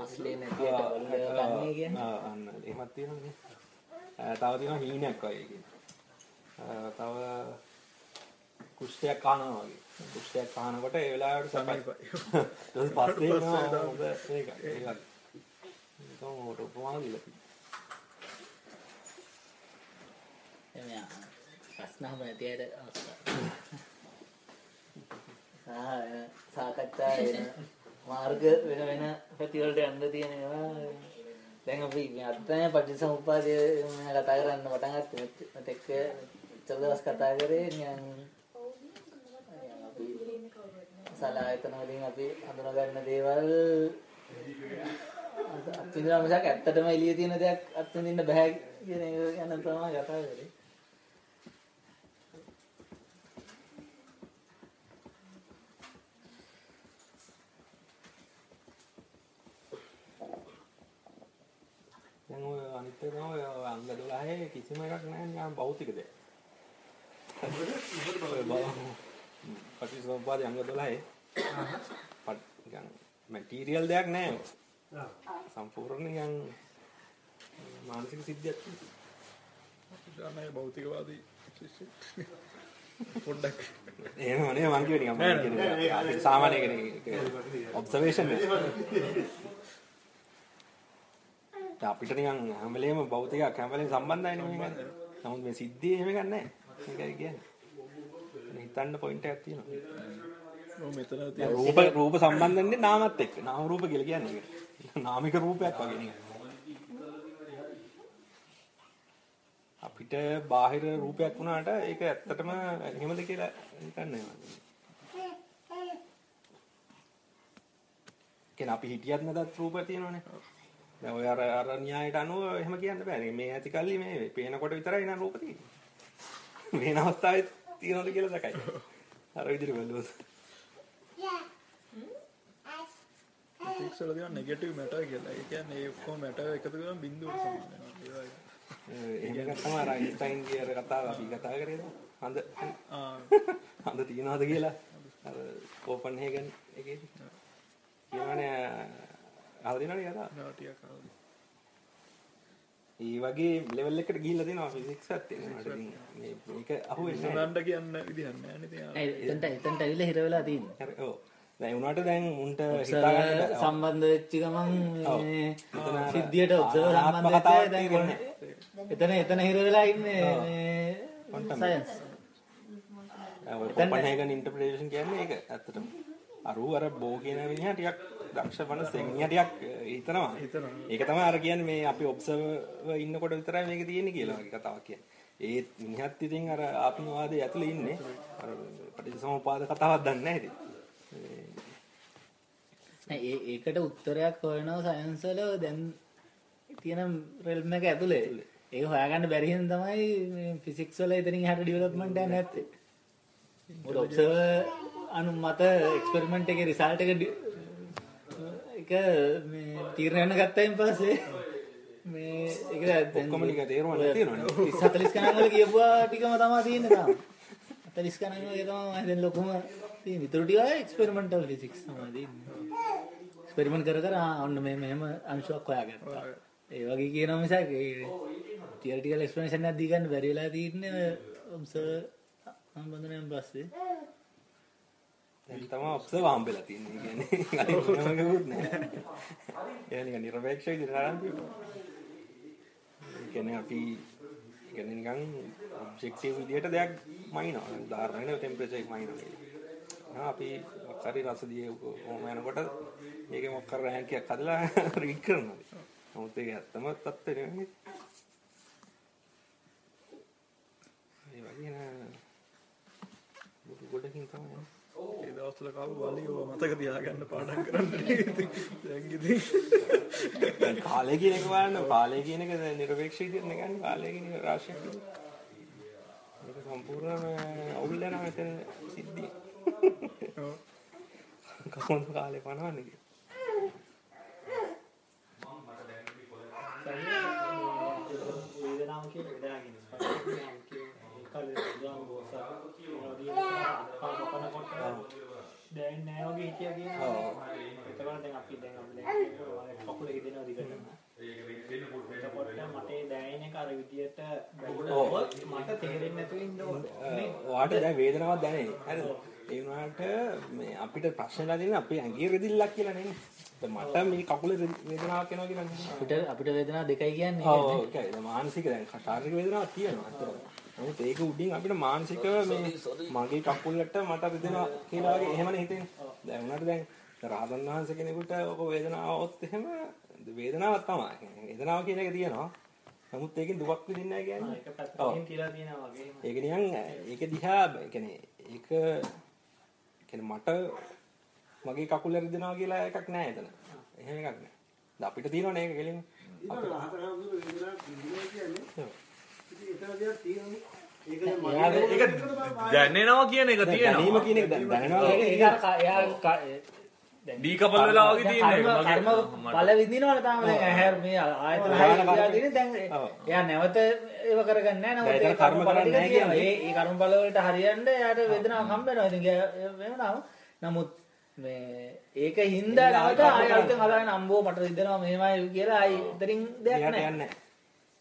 මස්ලේ නැතිවට වලට ගන්නේ කියන්නේ. ආ, අන්න එහෙමත් තියෙනවනේ. තව තියෙනවා හීනයක් වගේ කියන. ආ, තව කුෂ්ඨයක් කනවා වගේ. කුෂ්ඨයක් කනකොට ඒ වෙලාවට සමීපයි. ඊට පස්සේ එනවා හොඳ ඒක. ඒක. ඒක උඩ උපමා දීලා තියෙනවා. ප්‍රශ්න අවස්ථාව. සාහ සාකච්ඡා වෙන මාර්ග වෙන වෙන පැතිවලට යන්න තියෙන ඒවා දැන් අපි මේ අත්දැක පටිච්චසමුප්පාදය මම කතා කරන්න පටන් ගත්තේ මත් එක්ක ඉතල දවස් කතා කරේ නිකන් අපි සලායතන වලින් අපි හඳුනා ගන්න දේවල් අත්විඳිනවා මිසක් ඇත්තටම එළියේ තියෙන දෙයක් අත්විඳින්න බෑ කියන එක ගැන තමයි කතා කරේ. දැන් ඔය අනිත් එක තමයි ඔය අංග 12 කිසිම එකක් නැහැ නිකන් භෞතික දෙයක්. පටිච්චසමුප්පාදේ අංග 12 පට් මැටීරියල් දෙයක්. ඔය. සම්පූර්ණ නිකන් මානසික සිද්ධියක් තියෙනවා. ගානයි භෞතිකවාදී ශිෂ්‍ය. පොඩ්ඩක් එහෙම නේ මං කිව්වේ නිකන් මම කියන්නේ සාමාන්‍ය කෙනෙක් ඔබ්සර්වේෂන් එක. අපිට නිකන් හැම වෙලේම භෞතිකයක් හැම වෙලේම සම්බන්ධයිනේ මේක. නමුත් මේ සිද්ධිය එහෙම නැහැ. ඒකයි කියන්නේ. හිතන්න පොයින්ට් තියෙන රූප රූප සම්බන්ධන්නේ නාමත් එක්ක. නාම රූප කියලා කියන්නේ. නාමික රූපයක් වගේ නිකන්. අපිට බාහිර රූපයක් වුණාට ඒක ඇත්තටම එහෙමද කියලා හිතන්නේ. කියන්නේ අපි හිටියත් නැදත් රූප තියෙනවනේ. දැන් ඔය අර අර න්‍යායට අනුව එහෙම කියන්න බෑ. මේ ඇති කල්ලි මේ පේනකොට විතරයි නේද රූප තියෙන්නේ. වෙන අවස්ථාවේ තියනවද කියලා දැකයි. අර විදිහට බැලුවොත්. ෆික්ස් වල තියෙන නෙගටිව් මැටර් කියලා. ඒ කියන්නේ ඒ ඔක්කොම මැටර් එකතු කරලා බිඳුවට සමාන වෙනවා. ඒ වගේ. එකක් තමයි අර අයින්ස්ටයින් කිය අර කතාව අපි කතා කරේ නේද? හඳ හඳ තියනවාද කියලා අර ඕපන් හේගන් එකේදී. කියනවනේ අහලා දිනවනේ කතාව. නා ටිකක් ආවා. ඒ වගේ ලෙවල් එකට ගිහිල්ලා තියෙනවා ෆිසික්ස් එකත් තියෙනවා. මේ මේක අහුවෙන්නේ නැහැ. නණ්ඩ කියන්න විදිහක් නැහැ නේද? එතනට එතනට ඇවිල්ලා හිර වෙලා තියෙන්නේ. හරි ඔව්. දැන් උනාට දැන් උන්ට හිතා ගන්න බෑ. සම්බන්ධ වෙච්ච ගමන් සිද්ධියට ඔබ්සර්වර් සම්බන්ධ වෙච්ච දැන් තියෙන්නේ. එතන එතන හිර වෙලා ඉන්නේ. මේ. සයන්ස්. ඔය කොපන්හේගන් ඉන්ටර්ප්‍රිටේෂන් කියන්නේ ඒක ඇත්තටම. අරු අර බෝ කියන මිනිහා ටිකක් දක්ෂ මනසෙන් මිනිහා ටිකක් හිතනවා. ඒක තමයි අර කියන්නේ මේ අපි ඔබ්සර්වර් ඉන්නකොට විතරයි මේක තියෙන්නේ කියලා වගේ කතාවක් කියන්නේ. ඒ මිනිහත් ඉතින් අර ආත්මවාදයේ ඇතුලේ ඉන්නේ. අර පටිච්චසමුපාද කතාවක් දන්නේ නැහැ ඉතින්. නෑ, ඒ ඒකට උත්තරයක් හොයනවා සයන්ස් වල දැන් තියෙන රෙල්ම් එක ඇතුලේ. ඒක හොයාගන්න බැරි හින්දා තමයි මේ ෆිසික්ස් වල එතනින් එහාට ඩෙවලොප්මන්ට් යන්නේ නැත්තේ. මොකද ඔබ්සර්වර් අනුමත එක්ස්පෙරිමන්ට් එකේ රිසල්ට් එක ඒක මේ තීරණය ගත්තයින් පස්සේ මේ ඒක ඔක්කොම ටික තේරුම් තියෙනවනේ. 30 40 ගණන් වල කියපුවා ටිකම තමයි තියෙන්නේ තාම. 40 ගණන් වල තමයි දැන් ලොකුම තියෙන්නේ. ඊටු ටික එක්ස්පෙරිමන්ටල් ෆිසික්ස් තමයි තියෙන්නේ. එක්ස්පෙරිමන්ට් කර කර ආ ඔන්න මේ මෙහෙම අංශුවක් හොයාගත්තා. ඒ වගේ කියනවා මිසක් ඒ තියරිටිකල් එක්ස්ප්ලනේෂන් එකක් දී ගන්න බැරි වෙලා තියෙන්නේ ඔබ්සර්වර් සම්බන්ධයෙන් පස්සේ. දැන් තමයි ඔබ්සර්වර් හම්බෙලා තියෙන්නේ. ඒ කියන්නේ අනිත් මොනවකුත් නැහැ. ඒ නිකන් නිර්වේක්ෂ විදිහට ආරම්භ වෙනවා. ඒ කියන්නේ අපි ඒ කියන්නේ නිකන් ඔබ්ජෙක්ටිව් විදිහට දෙයක් මයින්නවා. උදාහරණයක් ටෙම්පරේචර් එක මයින්නවා. ආ අපි හරි රසදිය කොහොම යනකොට මේක මොකක් කර රෑන්කයක් හදලා රීඩ් කරනවා. නමුත් ඒක ඇත්තම තත්ත්වෙ නෙමෙයි. ඒ වගේ නා බුදු ගොඩකින් තමයි. දවස්වල කාපු ඔය මතක තියාගන්න පාඩම් කරන්න දැන් ඉතින් දැන් කාලය කියන එක බලන්න කාලය කියන එක දැන් නිර්පේක්ෂ විදිහට නේ කාලය කියන එක රාශියක් මේක සම්පූර්ණම අවුල් වෙනවා මෙතන සිද්ධිය. කොහොමද කාලේ පනවන්නේ කියලා. වේදනාව කියන වේදනාව කියන ස්පර්ශය කලින් ගාම බෝසා දැන් නෑ වගේ හිතියා කියනවා. එතකොට දැන් අපි දැන් අපි දැන් කකුල හිදෙනවා දිගටම. එතකොට මට දැනෙන එක අර විදියට බැලුවොත් මට තේරෙන්නේ නැතුව ඉන්න ඕනේ. ඔයාට දැන් වේදනාවක් දැනෙන්නේ. හරිද? ඒ වුණාට මේ අපිට ප්‍රශ්නලා දෙන්නේ අපේ ඇඟේ රෙදිල්ලක් කියලා නෙමෙයි. මට මේ කකුලේ වේදනාවක් එනවා කියලා නෙමෙයි. අපිට අපිට වේදනාව දෙකයි කියන්නේ. ඔව් ඔව් ඒකයි. මානසික දැන් ශාරීරික වේදනාවක් තියෙනවා. නමුත් ඒක උඩින් අපිට මානසිකව මේ මගේ කකුලට මට රිදෙනවා කියලා වගේ එහෙමනේ හිතෙන්නේ. දැන් උනාට දැන් රාහතන් වහන්සේ කෙනෙකුට ඔක වේදනාව આવොත් එහෙම වේදනාවක් තමයි. වේදනාව කියන එක තියෙනවා. නමුත් ඒකෙන් දුකක් විඳින්නේ නැහැ කියන්නේ. ඒක පැත්තකින් කියලා තියෙනවා වගේ. ඒක නිකන් ඒක දිහා ඒ කියන්නේ ඒක කියන්නේ මට මගේ කකුල රිදෙනවා කියලා එකක් නෑ එතන. එහෙම එකක් නෑ. දැන් අපිට තියෙනවනේ ඒක කෙලින්ම. ඒක රහතන් වහන්සේ වේදනාවක් කියන්නේ. ඒක තියෙනවා. දැනෙනවා කියන එක තියෙනවා. දැනීම කියන එක දැන් දැනෙනවා ඒක අර එයා දැන් ඩීකපල් වෙලා වගේ තියෙන එක කර්ම බල විඳිනවනේ තාම දැන් ඇහැර මේ ආයතන තියෙන දැන්. එයා නැවත ඒව කරගන්නේ නැහැ නමුත් දැන් ඒ එතන කර්ම කරන්නේ නැහැ තියෙනවා. කියන්නේ. ඒ ඒ කර්ම බල වලට හරියන්න එයාට වේදනාවක් හම්බ වෙනවා ඉතින් වෙනම නමුත් මේ ඒක හින්දා නැවත ආයෙ අලුතෙන් හදාගෙන අම්බෝ මට රිදෙනවා මෙහෙමයි කියලා ආයි ඉතින් දෙයක් නැහැ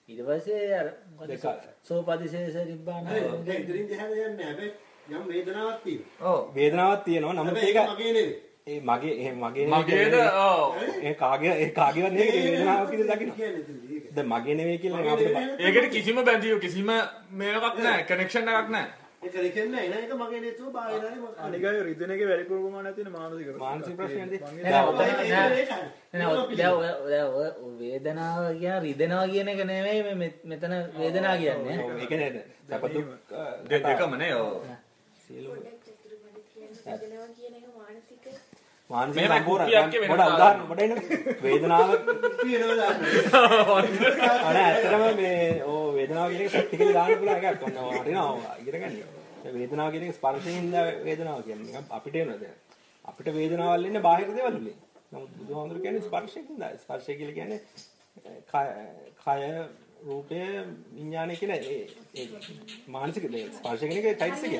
ඊට පස්සේ අර මොකද දෙක. සෝපදිශේෂ නිබ්බාන ඒක ඉදිරින් දිහාට යන්නේ හැබැයි යම් වේදනාවක් තියෙනවා. ඔව් වේදනාවක් තියෙනවා නමුත් ඒක මගේ නෙවෙයි. ඒ මගේ ඒ මගේ මගේද. ඔව් ඒ කාගේ ඒ කාගේවත් නෙවෙයි ඒ වේදනාවක් කියලා දකින්න. දැන් මගේ නෙවෙයි කියලා අපිට. ඒකට කිසිම බැඳියු කිසිම මේකක් නැහැ කනෙක්ෂන් එකක් නැහැ ඒක රිකෙන්නේ නැහැ නේද? ඒක මගේ නේතුව බාහිරනේ මගේ. අනික අය රිදෙන එකේ වැඩි ප්‍රමාණයක් තියෙන මානසික මානසික ප්‍රශ්නයක්ද? මගේ නෑ, නෑ, ඔතන- නෑ. නෑ, ඔය- දැන් ඔය- ඔය- ඔය- ඔය වේදනාව කියන රිදෙනවා කියන එක නෙමෙයි මේ මෙතන වේදනාව කියන්නේ. ඒක නේද? සැප දුක් දෙකම නේ ඔව් සියලුම වේදනාව කියන එක මානසික මානසික සම්පූර්ණ පොඩ උදාහරණ පොඩ එන්න වේදනාව. අර ඇත්තටම මේ ඕ වේදනාව කියන එක ප්‍රැක්ටිකලි දාන්න පුළුවන් එකක් ඔන්න හරිනවා ඉගෙන ගන්න. වේදනාව කියන එක ස්පර්ශයෙන් වේදනාව කියන්නේ නිකන් අපිට එනවා දැන්. අපිට වේදනාවල් එන්නේ බාහිර දේවල් වලින්. නමුත් බුදුහාමුදුරු කියන්නේ ස්පර්ශයෙන් දා. ස්පර්ශය කියලා කියන්නේ කය රූපය විඥානය කියන ඒ මානසික දේ ස්පර්ශ කියන එක ටයිප්ස් එක.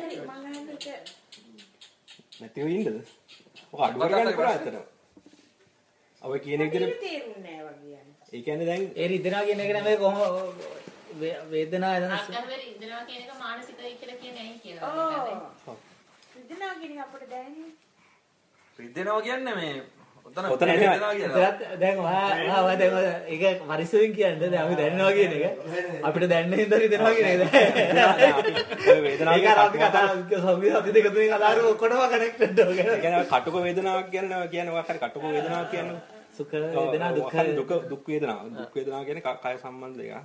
නැතිව ඉන්නද? ඔක අඩු කරගන්න පුළුවන් ඇත්තටම. ඔය කියන විදිහට තේරුන්නේ නැහැ වගේ යන්නේ. ඒ කියන්නේ දැන් ඒ රිදෙනවා කියන එක නෙමෙයි කොහොම වේදනාව එතන අග්ගවර ඉඳනවා කියන එක මානසිකයි කියලා කියන්නේ ඇයි කියලා. ඔව්. වේදනාව කියන එක අපිට දැනෙන්නේ. රිදෙනවා කියන්නේ මේ ඔතන දැන් ඔයා ඔයා ඔයා දැන් ඔය ඒක පරිස්සමෙන් කියන්නේ දැන් අපි දැනනවා කියන එක අපිට දැනෙන හින්දා රිදෙනවා කියන එක. ඔය වේදනාව අපි කතා සංවිධාන අපි දෙක තුනේ කතා කරමු ඔක්කොම කනෙක්ටඩ් ඔය. කියන්නේ කටුක වේදනාවක් කියන්නේ කියන්නේ ඔය හරි කටුක වේදනාවක් කියන්නේ සුඛ වේදනා දුක්ඛ දුක දුක් වේදනාව දුක් වේදනාව කියන්නේ කය සම්බන්ධ එකක්.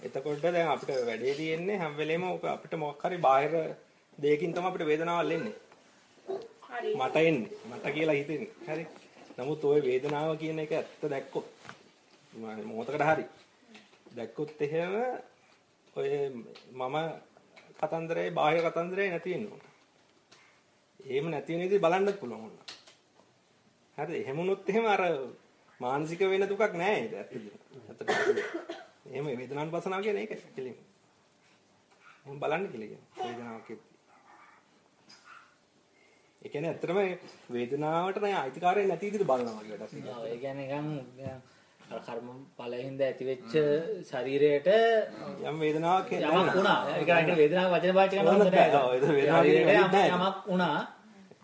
එතකොට දැන් අපිට වැඩේ තියෙන්නේ හැම වෙලේම ඔක අපිට මොකක් හරි බාහිර දෙයකින් තමයි අපිට වේදනාවල් එන්නේ. හරි. මට එන්නේ මට කියලා හිතෙන්නේ. හරි. නමුත් ওই වේදනාව කියන එක ඇත්ත දැක්කොත් මම මොහොතකට හරි දැක්කොත් එහෙම ඔය මම කතන්දරේ බාහිර කතන්දරේ නැති වෙන්න ඕන. එහෙම නැති වෙන විදිහ බලන්නත් පුළුවන් ඕන. හරිද? එහෙම වුණොත් එහෙම අර මානසික වෙන දුකක් නෑ ඒක ඇත්තටම. ඇත්තටම. එහෙම වේදනානුපසනාව කියන්නේ ඒක කෙලින්. එහෙම බලන්න කියලා කියන්නේ. වේදනාවක් එක්ක. ඒ කියන්නේ ඇත්තටම වේදනාවට නෑ අයිතිකාරය නැති විදිහට බලනවා කියලා අපි ඔව්, ඒ කියන්නේ නිකන් අර කර්ම ඵලයෙන් ඇතිවෙච්ච ශරීරයට යම් වේදනාවක් යමක් වුණා. ඒ කියන්නේ වේදනාව වචන පාවිච්චි කරනවා ඕනත් නැහැ. ඔව්, ඒක වේදනාව කියන එක ශරීරයට නැහැ. යමක්- වුණා.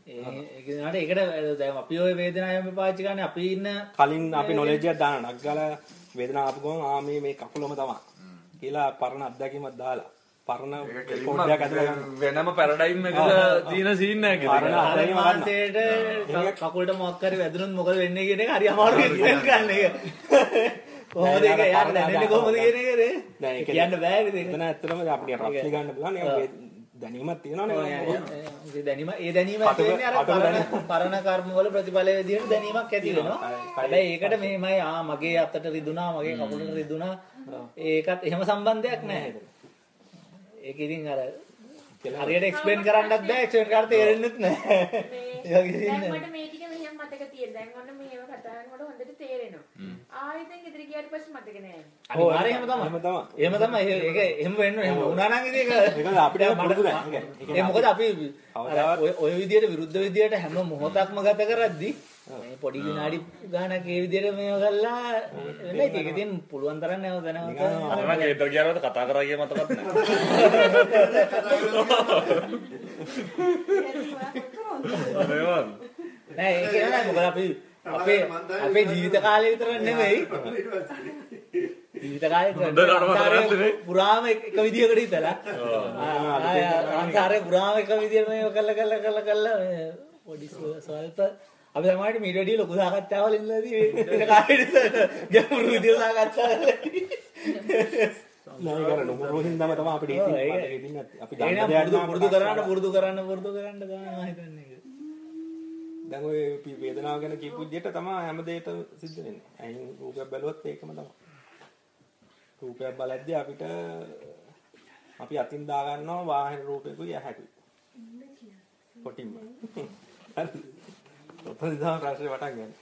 ඒ ඒක නට ඒකට දැන් අපි ওই වේදනාව යම පාවිච්චි කරන්නේ අපි ඉන්න කලින් අපි නොලෙජ් එකක් දානවා. නග්ගල වේදනාව ආපු ගමන් ආ මේ මේ කකුලම තමයි. කියලා පරණ අත්දැකීමක් දාලා. පරණ ගන්න. වෙනම පැරඩයිම් එක තියෙන සීන් එකක් පරණ ඒක. අතරින් ගන්න. මාන්සේට කකුලට මොකක් හරි වැදුනොත් මොකද වෙන්නේ කියන එක හරි අමාරුයි කියන ගන්න එක. කොහොමද ඒක යාර දැනෙන්නේ කොහොමද කියන එක නේ? දැන් ඒක කියන්න බෑ ඇත්තටම අපිට රෆ්ලි ගන්න දැනීමක් තියෙනවනේ. ඒ දැනීම ඒ දැනීම ඇති පරණ පරණ කර්ම වල ප්‍රතිඵල විදිහට දැනීමක් ඇති වෙනවා. හැබැයි ඒකට මෙහෙමයි ආ මගේ අතට රිදුනා මගේ කකුලට රිදුනා ඒකත් එහෙම සම්බන්ධයක් නැහැ. ඒක ඉතින් අර හරියට එක්ස්ප්ලেইন කරන්නත් බෑ එක්ස්ප්ලেইন කරලා තේරෙන්නෙත් නෑ. ඒක ඉතින් මට මේ ටික මෙහෙම මතක තියෙන. දැන් ඔන්න මේව කතා කරනකොට හොඳට තේරෙනවා. ආයෙත් දැන් ඉදිරි ගියාට පස්සේ මතක නෑ. ඔව් අර එහෙම තමයි. එහෙම තමයි. එහෙම තමයි. ඒක එහෙම වෙන්න එහෙම වුණා නම් ඉතින් ඒක අපිට පුරුදු දැන් ඒ මොකද අපි ඔය විදියට විරුද්ධ විදියට හැම මොහොතක්ම ගත කරද්දී පොඩි විනාඩි ගානක් ඒ විදියට මේව කරලා වෙන්නේ ඒක ඉතින් පුළුවන් තරම් නැවත නැවත මම ගෙදර ගියාම කතා කරා කිය මතකත් නැහැ. නෑ ඒක නෑ. මොකද අපි අපේ අපේ ජීවිත කාලය විතර නෙමෙයි. ජීවිත කාලේ. පුරාම එක එක විදියකට හිතලා. අන්තරේ පුරාම එක විදියට මේව කරලා කරලා කරලා කරලා මේ පොඩි ස්වල්ප අපි සමහරට මීට වැඩිය ලොකු සාකච්ඡාවල ඉඳලාදී මේ කාලෙට ගැඹුරු විදියට සාකච්ඡා කරලා නෑ නුඹුරු හින්දාම තමයි අපිට ඉතින්. අපි දෙයක් පුරුදු කරන්න පුරුදු කරන්න පුරුදු කරන්න තමයි මම හිතන්නේ ඒක. දැන් ඔය වේදනාව ගැන කියපු විදිහට තමයි හැම දෙයකම සිද්ධ වෙන්නේ. ඇයින් රූපයක් බැලුවොත් ඒකම තමයි. රූපයක් බලද්දී අපිට අපි අතින් දා ගන්නවා වාහන රූපයකුයි ඇහැකුයි. කොටින්ම. හරි. ඔතන තමයි ප්‍රශ්නේ වටන් ගන්නේ.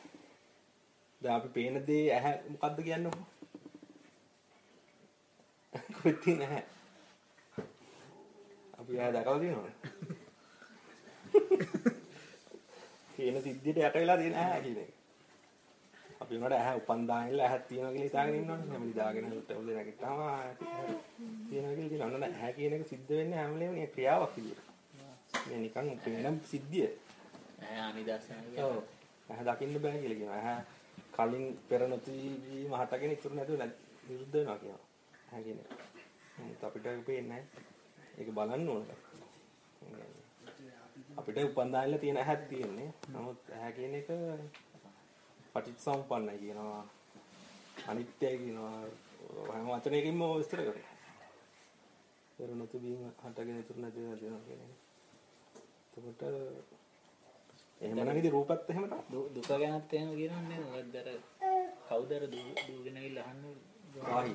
දැන් අපි පේන දේ ඇහැ මොකද්ද කියන්නේ? කොහෙද නැහැ. අපි ඇහැ දැකලා තියෙනවද? තියෙන සිද්ධියට යට වෙලා තියෙන ඇහැ කියන එක. අපි උනට ඇහැ උපන් දාගෙන ඉල්ල ඇහක් තියෙනවා කියලා හිතාගෙන ඉන්නවනේ. හැම නිදාගෙන හිට උදේ නැගිට්ටාම තියෙනවා කියලා කියන ඔන්න ඇහැ කියන එක සිද්ධ වෙන්නේ හැම වෙලේම මේ ක්‍රියාවක් විදියට. මේ නිකන් පේන සිද්ධිය. ඈ අනිදර්ශන ඔව්. ඇහැ දකින්න බෑ කියලා කියනවා. ඇහැ කලින් පෙර නොති මහතගෙන ඉතුරු නැතුව නැ- විරුද්ධ වෙනවා කියනවා. ඇහැ කියන එක. නමුත් අපිට ඒක පේන්නේ නැහැ. ඒක බලන්න ඕන. අපිට උපන්දායිලා තියෙන ඇහක් තියෙන්නේ. නමුත් ඇහැ කියන එක පටිච්චසමුප්පන්නයි කියනවා. අනිත්‍යයි කියනවා. හැම වචනයකින්ම ඔය විස්තර කරනවා. පෙර නොති බීම හටගෙන ඉතුරු නැතුව නැතිවෙනවා කියන එක. එතකොට එහෙමනම් ඉතින් රූපත් එහෙම තමයි. දුක ගැනත් එහෙම කියනවනේ මොකද අර කවුද අර දුවගෙන ඇවිල්ලා අහන්නේ? වාහි.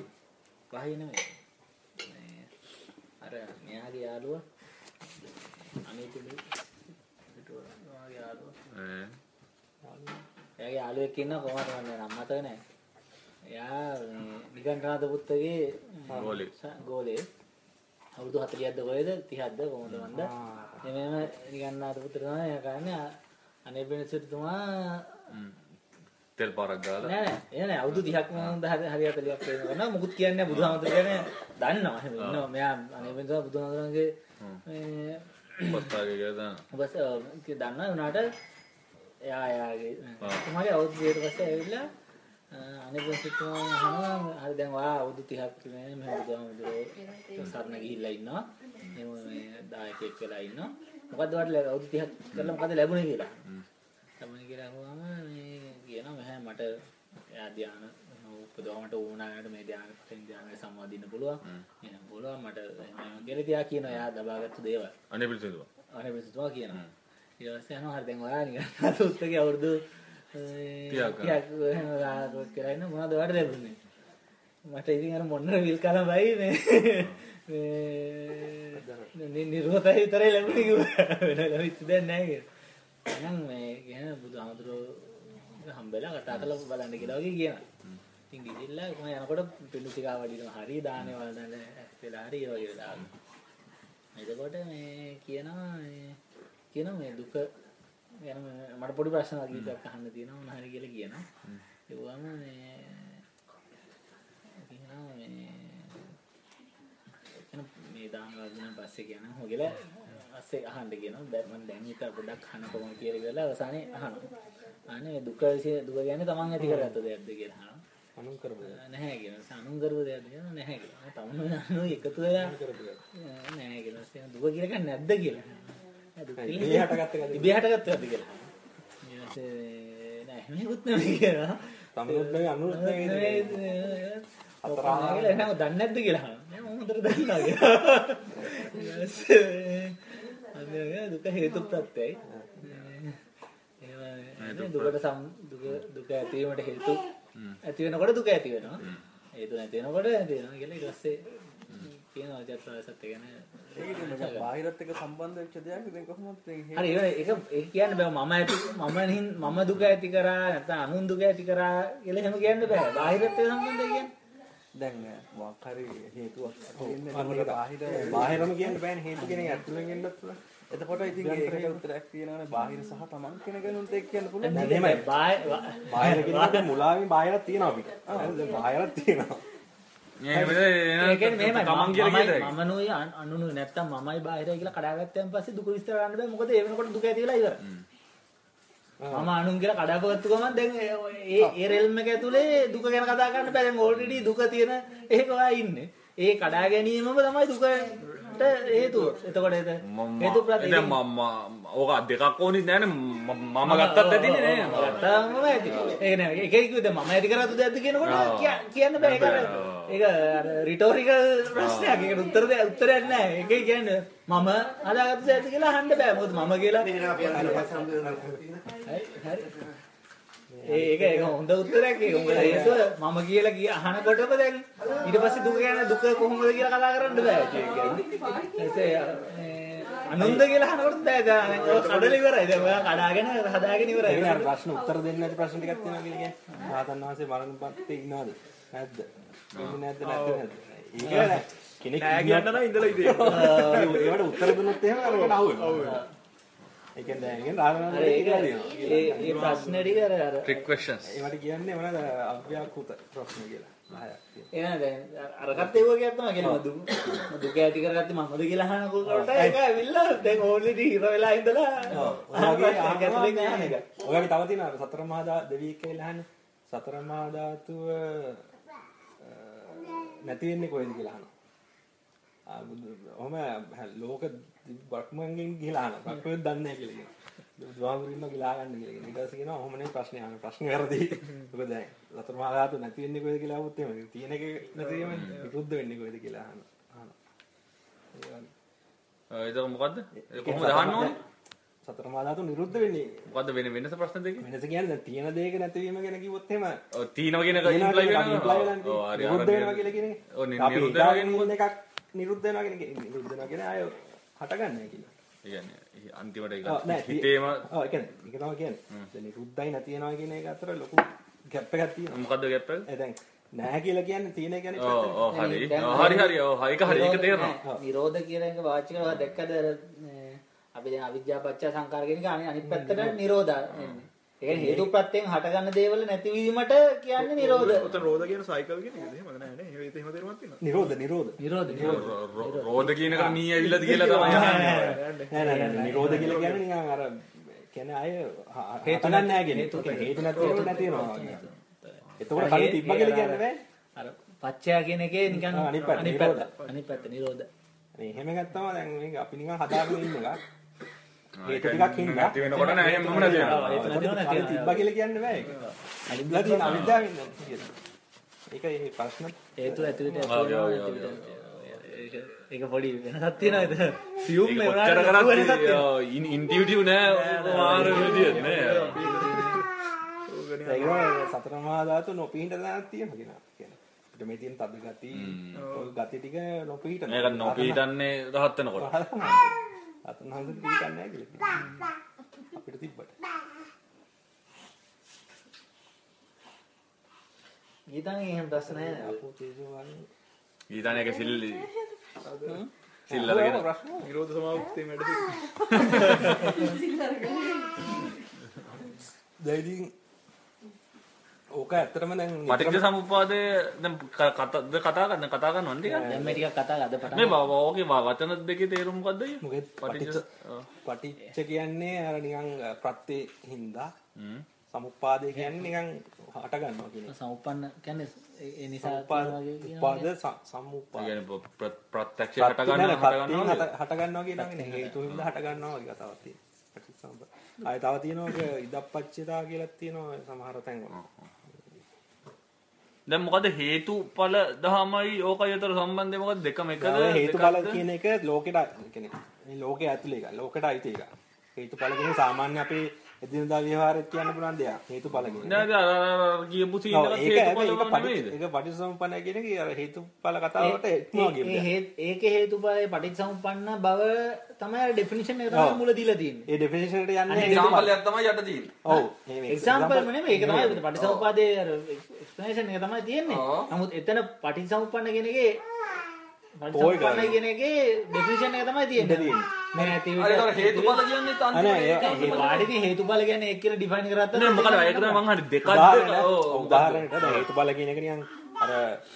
වහයි නෙමෙයි. මේ අර මෙයාගේ යාළුවා. අනිතිලු යාළුවා. ඈ. එයාගේ යාළුවෙක් ඉන්න කොහොමද මම නම් මතක නැහැ එයා නිකන්නාත පුත්තගේ ගෝලෙක්. ස- ගෝලේ. අවුරුදු 40ක්ද කොහෙද? 30ක්ද කොහොමද මන්ද එමෙම නිකන්නාත පුත්‍ර තමයි එයා කරන්නේ අනේ වෙනසතුමා හ්ම්. තෙල් පාරක් ගාලා නෑ නෑ. නෑ. අවුරුදු 30ක් මම හරි හරි 40ක් වෙනවා මොකුත් කියන්නේ බුදුහාමුදුර කියන්නේ දන්නවා. එහෙම ඉන්නවා. මෙයා අනේ වෙනස බුදුහාමුදුරන්ගේ මේ පස්තාගේ ගියදා. බස් දන්නා උනාට එයා එයාගේ ආ. තුමාගේ අවුරුදු දෙකට පස්සේ ඇවිල්ලා අනේ වෙනසතුමා අහනවා. හරි දැන් ඔයා අවුරුදු 30ක් කියන්නේ මෙහෙම බුදුහාමුදුරෝ සරණ ගිහිල්ලා ඉන්නවා. එහෙම මේ දායකයෙක් වෙලා ඉන්නවා මොකද්ද වට අවුරුදු 30ක් කරලා මොකද්ද ලැබුණේ කියලා? ලැබුණේ කියලා අහුවාම මේ කියනවා මෙහෙම මට එයා ධාන උපදවමට ඕනෑමට මේ ධාන පටන් ධානය සම්වාදින්න පුළුවන්. එහෙනම් පුළුවන් මට එහෙම කියලා තියා කියනවා එයා දබාගත්තු දේවල්. අනේ පිළිතුරු. අනේ පිටුතුමා කියනවා. ඊට පස්සේ යනවා හරි දැන් ඔයා නිකන් අතුත්තගේ අවුරුදු තියක්. 30ක් එහෙම ගානක් කියලා ඉන්න මොනවද ඔයාලට ලැබුණේ? මට ඉතින් අර මොන්නර විල් කලබයි මේ මේ නිරෝධය විතරයි ලැබුණේ කිව්වා වෙන ලැබිච්ච දෙයක් නැහැ කියලා. එහෙනම් මේ කියන බුදුහාමුදුරුවෝ හම්බෙලා කතා කරලා බලන්න කියලා වගේ කියනවා. ඉතින් ගිහිල්ලා මම යනකොට පිළිසිකා වඩිනවා හරි දානේ වලදන්න වෙලා හරි ඒ වගේ වෙලා. එතකොට මේ කියනවා මේ කියනවා මේ දුක ගැන මට පොඩි ප්‍රශ්න වගේ අහන්න තියෙනවා මොන හරි කියලා කියනවා. ඒවම මේ කියනවා මේ මේ දාන වර්ධන පස්සේ කියනවා හොගල පස්සේ අහන්න කියනවා දැන් මම දැන් හිතා පොඩ්ඩක් අහන්න කොහොමද කියලා කියලා අවසානයේ අහනවා. අනේ මේ දුක විසිය දුක කියන්නේ තමන් ඇති කරගත්ත දෙයක්ද කියලා අහනවා. අනුන් කරපු. නැහැ කියන අනුන් කරපු දෙයක් කියනවා නැහැ කියලා. තමුන් අනු එකතු වෙලා. නැහැ. ඒක දුක කියලා කියන්නේ නැද්ද කියලා. දුක ඉබේ හටගත්ත එකද? ඉබේ හටගත්ත එකද කියලා. ඊට පස්සේ නෑ එහෙමකුත් නෙමෙයි කියලා. තමුනුත් නෙවෙයි අනුනුත් නෙවෙයි. අතරා කියලා එහෙනම් දන්නේ නැද්ද කියලා අහනවා. මම හොඳට දන්නවා කියලා. දුක හේතු ප්‍රත්‍යයයි. ඒවා දුකට සම් දුක දුක ඇතිවීමට හේතු ඇති වෙනකොට දුක ඇති වෙනවා. හේතු නැති වෙනකොට නැති වෙනවා කියලා ඊට පස්සේ කියනවා සත්‍ය ගැන. ඒක ඉතින් බාහිරත් එක්ක සම්බන්ධ වෙච්ච දෙයක් ඉතින් කොහොමද හේ- හරි ඒක ඒක කියන්න බෑ මම ඇති මම මම දුක ඇති කරා නැත්නම් අනුන් දුක ඇති කරා කියලා එහෙම කියන්න බෑ. බාහිරත් එක්ක සම්බන්ධයි කියන්නේ. දැන් මොකක් හරි හේතුවක් තියෙන්නේ අන්න ඒක බාහිර බාහිරම කියන්න බෑනේ හේතු කෙනෙක් ඇතුළෙන් එන්නත් පුළුවන්. එතකොට ඉතින් ඒකට උත්තරයක් තියෙනවනේ බාහිර සහ තමන් කෙනෙකුට ඒක කියන්න පුළුවන් නෑ, එහෙමයි. බාහිර බාහිර කෙනෙකුට මුලාවෙන් බාහිරත් තියෙනවා අපිට. හරිද? බාහිරත් තියෙනවා. ඒ කියන්නේ මෙහෙමයි තමන් කියලා මමයි- කියද මම නුයි අනු නුයි නැත්තම් මමයි බාහිරයි කියලා කඩාගත්තයන් පස්සේ දුක විස්තර කරන්න බෑ මොකද ඒ වෙනකොට දුක ඇති වෙලා ඉවරයි. මම අනුන් කියලා කඩාපවත්තු ගමන් දැන් ඒ- ඒ රෙල්ම් එක ඇතුලේ දුක ගැන කතා කරන්න බෑ දැන් ඕල්රෙඩි දුක තියෙන ඒක ඔයා ඉන්නේ. ඒ කඩා ගැනීමම තමයි දුකට හේතුව. එතකොට ඒක හේතු ප්‍රත්‍ය දැන් මම ඕක දෙකක් ඕනිත් නෑනේ මම ගත්තත් ඇතිනේ නේ ගත්තාම ඇති. ඒක නෑ එක එක කිව්වද මම ඇති කරාද දෙයක්ද කියනකොට කිය- කියන්න බෑ ඒක අර- ඒක අර රිටෝරිකල් ප්‍රශ්නයක්. ඒකට උත්තර දෙයක් උත්තරයක් නෑ. ඒකයි කියන්නේ මම හදාගත්ත දෙයක්ද කියලා අහන්න බෑ. මොකද මම කියලා ඒක ඒක හොඳ උත්තරයක් ඒක. මොකද හේතුව මම කියලා කිය අහනකොටම දැන් ඊට පස්සේ දුක ගැන දුක කොහොමද කියලා කතා කරන්න බෑ ඒක කියන්නේ. අනුන්ද කියලා අහනකොට බෑ දැන් කඩල ඉවරයි. දැන් ඔයා කඩාගෙන හදාගෙන ඉවරයි. ඒ කියන්නේ අර ප්‍රශ්න උත්තර දෙන්න නැති ප්‍රශ්න ටිකක් තියෙනවා කියලා කියන්නේ. රහතන් වහන්සේ මරණ පත්තේ ඉන්නවද? නැද්ද? ඉන්නේ නැද්ද නැද්ද නැද්ද? ඒක නෑ. කෙනෙක් නෑ කියන්න නම් ඉඳලා ඉතින් ඒවට උත්තර දුන්නොත් එහෙම අරකට අහුවෙනවා. ඒ කියන්නේ දැන් වහන්සේ ඒක කියලා දෙනවා. ඒ ඒ ප්‍රශ්න ටික අර අර ට්‍රික් ක්වෙස්චන්ස් ඒවට කියන්නේ මොනවද අව්‍යාකෘත ප්‍රශ්න කියලා. 10ක් තියෙනවා. එන දැන් අරකට ඒ වගේ තමයි කියන්නේ දුක දුක ඇති කරගත්තේ මමද කියලා අහනකොට ඒක ඇවිල්ලා දැන් ඕල්රෙඩි හිර වෙලා ඉඳලා ඔයගේ ඒක ඇතුලෙන් අහන එක. ඔයගේ තව තියෙනවා සතර මහා ධා දෙවියෙක් කියලා අහන්නේ. සතර මහා ධාතුව නැති වෙන්නේ කොහෙද කියලා අහනවා. ඔහම ලෝක බ්‍රහ්මයන්ගෙන් ගිහලා අහනවා. බ්‍රහ්මයෝ දන්නේ නැහැ කියලා කියනවා. බුදුහාමුදුරු ඉන්නවා ගිලා ගන්න කියලා කියනවා. ඊට පස්සේ කියනවා ඔහම නේ ප්‍රශ්නේ වැරදි. මොකද දැන් සතර මහා ධාතුව නැති වෙන්නේ කොහෙද කියලා අහුවොත් එහෙම තියෙන එක නැති වෙන්නේ විරුද්ධ වෙන්නේ කොහෙද කියලා අහනවා. අහනවා. ඒ වගේ. ඒක මොකද්ද ඒක කොහොමද අහන්න ඕනේ සතර ධාතුව නිරුද්ධ වෙන්නේ මොකද්ද වෙන වෙනස ප්‍රශ්න දෙකේ වෙනස කියන්නේ දැන් තියෙන දෙයක නැතිවීම ගැන කිව්වොත් එහෙම ඔව් කියන එක තියෙනවා ඉම්ප්ලයි කියන එක imply වෙනවා ඔව් නිරුද්ධ වෙනවා කියලා කියන එක. ඔව් නිරුද්ධ වෙනවා කියන්නේ ඉන්න එකක් නිරුද්ධ වෙනවා කියන එක නිරුද්ධ වෙනවා කියන්නේ ආය හටගන්නේ කියලා. ඒ කියන්නේ අන්තිමට නෑ හිතේම ඔව් ඒ කියන්නේ ඒක තමයි කියන්නේ. දැන් නිරුද්ධයි නැති වෙනවා කියන එක අතර ලොකු ගැප් එකක් තියෙනවා. මොකද්ද ගැප් එක? ඒ දැන් නැහැ කියලා කියන්නේ තියෙන. ඔව් හරි. හරි හරි. ඔව් ඒක හරි. ඒක තේරෙනවා. නෑ, නිරෝධ කියන එක වාචික වල දැක්කද අර මේ, අපි දැන් අවිද්‍යාව පත්‍ය සංකාර කියන එක අනි- අනිත් පැත්තට නිරෝධ. එන්නේ. ඒ කියන්නේ. හේතු ප්‍රත්‍යයෙන් හටගන්න දේවල් නැතිවීමට කියන්නේ නිරෝධ. රෝද කියන සයිකල් නෑ නේ ඒක එහෙම තේරුමක් තියෙනවා නිරෝධ නිරෝධ. නිරෝධ නිරෝධ. රෝ- රෝ- රෝද කියන එක මී ඇවිල්ලාද කියලා තමයි අහන්නේ නෑ නෑ නෑ නිරෝධ කියලා කියන්නේ නිකන් අර කියන්නේ ආය හේතු නැහැ කියන එක. හේතු නැති වෙනකොට නැති වෙනවා. එතකොට කලින් තිබ්බ කියලා කියන්නේ බෑ. අර පච්චය කියන එකේ නිකන් අනිත් පැත්ත, අනිත් නිරෝධ. පැත්ත අනිත් පැත්ත නිරෝධ. මේ එහෙම ගත්තම දැන් මේක අපි නිකන් හදාගෙන ඉන්න එකක්. හේතු ටිකක් හින්දා නැති වෙනකොට නෑ එහෙම මොනවද ආ, තියෙනවා ඒක නැති වෙනවා, නැති කලින් වෙනවා. තිබ්බා කියලා කියන්න බෑ ඒක. අනිද්දා තියෙන අවිද්‍යාවෙන් නේද? ඒක ඒ ප්‍රශ්න හේතු ඇතුළට. ඒක ඒක පොඩි වෙනසක් තියෙනවද? සියුම් ඒක මේ කොච්චර වුණාට ලොකු වෙනසක් කරත් තියෙනවා. ඉන්ටියුටිව් නෑ මාර විදියට නෑ ඒක සතර මහා ධාතු දානක් තියෙනවා. කියන්නේ අපිට මේ තියෙන තද ගති, ඔය ගති ටික නොපීහිට. මේක නොපීටන්නේ රහත් වෙනකොට අතන හන්දට පීහිටන්නේ නැහැ කියලා. අපිට තිබ්බට. ගීතන්නේ එහෙම ප්‍රශ්න නැහැ. අපෝ තේජෝ වගේ. ඊතනයක සිල් සිල් අරගෙන ප්‍රශ්න නිරෝධ සමාප්තිය වැඩ දැන් ඉතින් ඕක ඇත්තටම දැන් පටිච්ච සමුප්පාදය දැන් කතාද කතා කරන කතා කරනවා ටිකක්? දැන් මේ ටිකක් කතා අද පටන් මේ බව ඕකේ වචන දෙකේ තේරුම මොකද්ද? අයියා? මොකද පටිච්ච පටිච්ච පටිච්ච කියන්නේ අර නිකන් ප්‍රත්‍යේ හින්දා හ්ම්. සමුප්පාදය කියන්නේ නිකන් හට ගන්නවා කියන එක. සමුප්පන්න කියන්නේ ඒ- නිසා උපාද කියන්නේ. ස- සමුප්පාද. ඒ කියන්නේ ප්‍ර- ප්‍රත්‍යක්ෂ ප්‍රත්‍ය- හට ගන්නවා හට ගන්නවා හට- ගන්නවා කියනවා නේ. හේතු හින්දා හට ගන්නවා වගේ කතාවක් තියෙනවා. ප්‍රතිසම්ප. ආය තව තියෙනවා ඉදප්පච්චේතා කියලා තියෙනවා සමහර තැන්වල. දැන් මොකද හේතුඵල දහමයි ඕකයි අතර සම්බන්ධය මොකද දෙකම එකද හේතුඵල දෙකක්ද? කියන එක ලෝකෙට කියන්නේ මේ ලෝකයේ ඇතුලේ එක. ලෝකෙට අයිති එක. හේතුඵල කියන්නේ සාමාන්‍ය අපේ එදිනදා ව්‍යවහාරෙත් කියන්න පුළුවන් දෙයක්. හේතුඵල කියන්නේ. නෑ නෑ අර කියපු හැබැයි හේතුඵල ඒක පටි- නෙමෙයිද? ඒක පටිසම්පන්න කියන එක අර හේතුඵල කතාවට ඒ- එක්නවා ඒ- කියන ඒ දෙයක්. හේත්- ඒකේ හේතුඵලයේ පටිච්චසමුප්පන්න බව තමයි අර ඩෙෆිනිෂන් එක තමයි. මුල දීලා තියෙන්නේ. ඒ ඩෙෆිනිෂන් එකට යන්නේ. එක්සාම්පලයක් තමයි යට තියෙන්නේ. ඔව්. එක්සාම්පල් නෙමෙයි ඒක තමයි පටිච්චසමුප්පාදයේ අර එක්ස්ප්ලනේෂන් එක තමයි තියෙන්නේ. නමුත් එතන පටිච්චසමුප්පන්න කියන එකේ පොයි පටිච්චසමුප්පන්න ගාන. කියන එකේ එක තමයි අර ඒතර හේතුඵල කියන්නේ ඒ පාඩේදී හේතුඵල කියන්නේ එක් ඩිෆයින් කරගත්තා නෑ මොකද ඒක තමයි මං හරි දෙකක්ද උදාහරණයක්. ඔව්, ඔව්, උදාහරණයක් දැන් හේතුඵල කියන එක නිකන් අර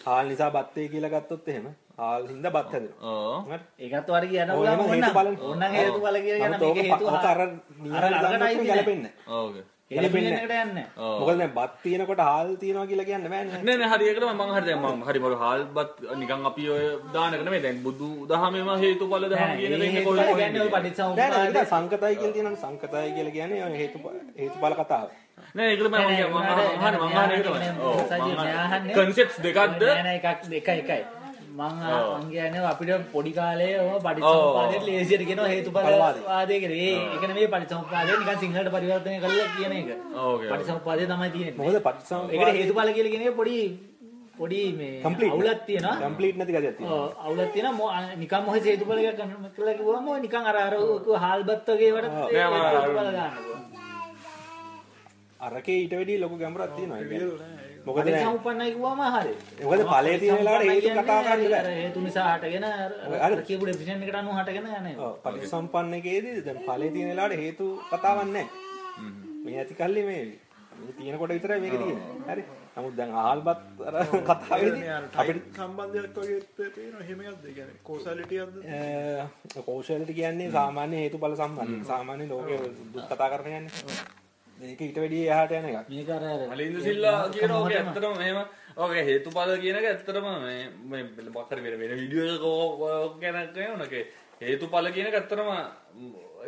හාල් නිසා බත් වේ කියලා ගත්තොත් එහෙම. හාල් හින්දා බත් හැදෙනවා. ඔව්. හරි? ඒකත් පුළුවන් එහෙම ඕනනම්. හේතුඵලනේ. ඕනනම් හේතුඵල කියලා නමුත් කියන හේතුව ඕක අර නියම අයිති ගැලපෙන්නේ ඔව්. ඕකේ එකට යන්නේ. ඔව්. මොකද දැන් බත් තියෙනකොට හාල් තියෙනවා කියලා කියන්න බෑනේ. නෑ නෑ හරි ඒකට මම හරි දැන් මම හරි මොකද හාල්පත් නිකන් අපි ඔය දාන එක නෙමෙයි දැන් බුදු දහමේම හේතුඵල දහම කියන එක හේතුඵල කොයි කියන්නේ ඔය පටිච්චසමුප්පාද සංකතයි කියලා තියෙනවනේ සංකතයි කියලා කියන්නේ ඔය හේතු හේතුඵල කතාව. නෑ ඒකට මම මම නෑ, මම නෑ, මම නෑ, ඒක නෑ, තමයි නෑ, සජිත්, නෑ, අහන්නේ. කන්සෙප්ට්ස් දෙකක්ද නෑ නෑ එකක් එකයි එකයි. මං. මං කියන්නේ අපිට පොඩි කාලේ ඔය පටිච්චසමුප්පාදයට ලේසියට කියනවා හේතුඵල බලවාදී. වාදය කියලා. ඒ ඒක නෙමෙයි පටිච්චසමුප්පාදය නිකන් සිංහලට පරිවර්තනය කරලා කියන එක. ඕකේ පටිච්චසමුප්පාදය තමයි තියෙන්නේ. මොකද පටිසම් ඒකට හේතුඵල කියලා කියන එක පොඩි පොඩි මේ. අවුලක් තියෙනවා. කම්ප්ලීට් නැති ගතියක් තියෙනවා. ඔව් අවුලක් තියෙනවා මො- නිකන් මොහේ හේතුඵල එකක් කරන්න කියලා කිව්වම නිකන් අර අර හාල්බත් වගේ මම- හේතුඵල ගන්න පුළුවන්. අරකේ ඊට වැඩි ලොකු ගැඹුරක් තියෙනවා. මොකද පටිච්චසමුප්පන්නයි කිව්වම හරි. මොකද ඵලයේ තියෙන වෙලාවට හේතු කතා කරන්න බෑ. හේතු නිසා හටගෙන අර- කියපු ඩෙෆිනිෂන් එකට අනුව හටගෙන යන්නේ. ඔව් පටිසම්පන්න එකේදී දැන් ඵලයේ තියෙන වෙලාවට හේතු කතාවක් නැහැ. මේ ඇති කල්ලි මේ මේ තියෙනකොට විතරයි මේක තියෙන්නේ. හරි. නමුත් දැන් ආල්බත් අර කතාවේදී අපිට සම්බන්ධයක් වගේ තියෙනවා එහෙම එකක්ද ඒ කියන්නේ කෝසැලිටියක්ද කෝෂල්ට කියන්නේ සාමාන්‍ය හේතුඵල සම්බන්ධ. සාමාන්‍ය ලෝකේ දුක් කතා කරන යන්නේ. මේක ඊට වැඩිය එහාට යන එකක්. මේක අර අර මලින්ද සිල්ලා කියන ඕක ඇත්තටම එහෙම ඕක හේතුඵල කියන එක ඇත්තටම මේ මේ මොකක් හරි වෙන වෙන වීඩියෝ එකක ගැන කියනක හේතුඵල කියන එක ඇත්තටම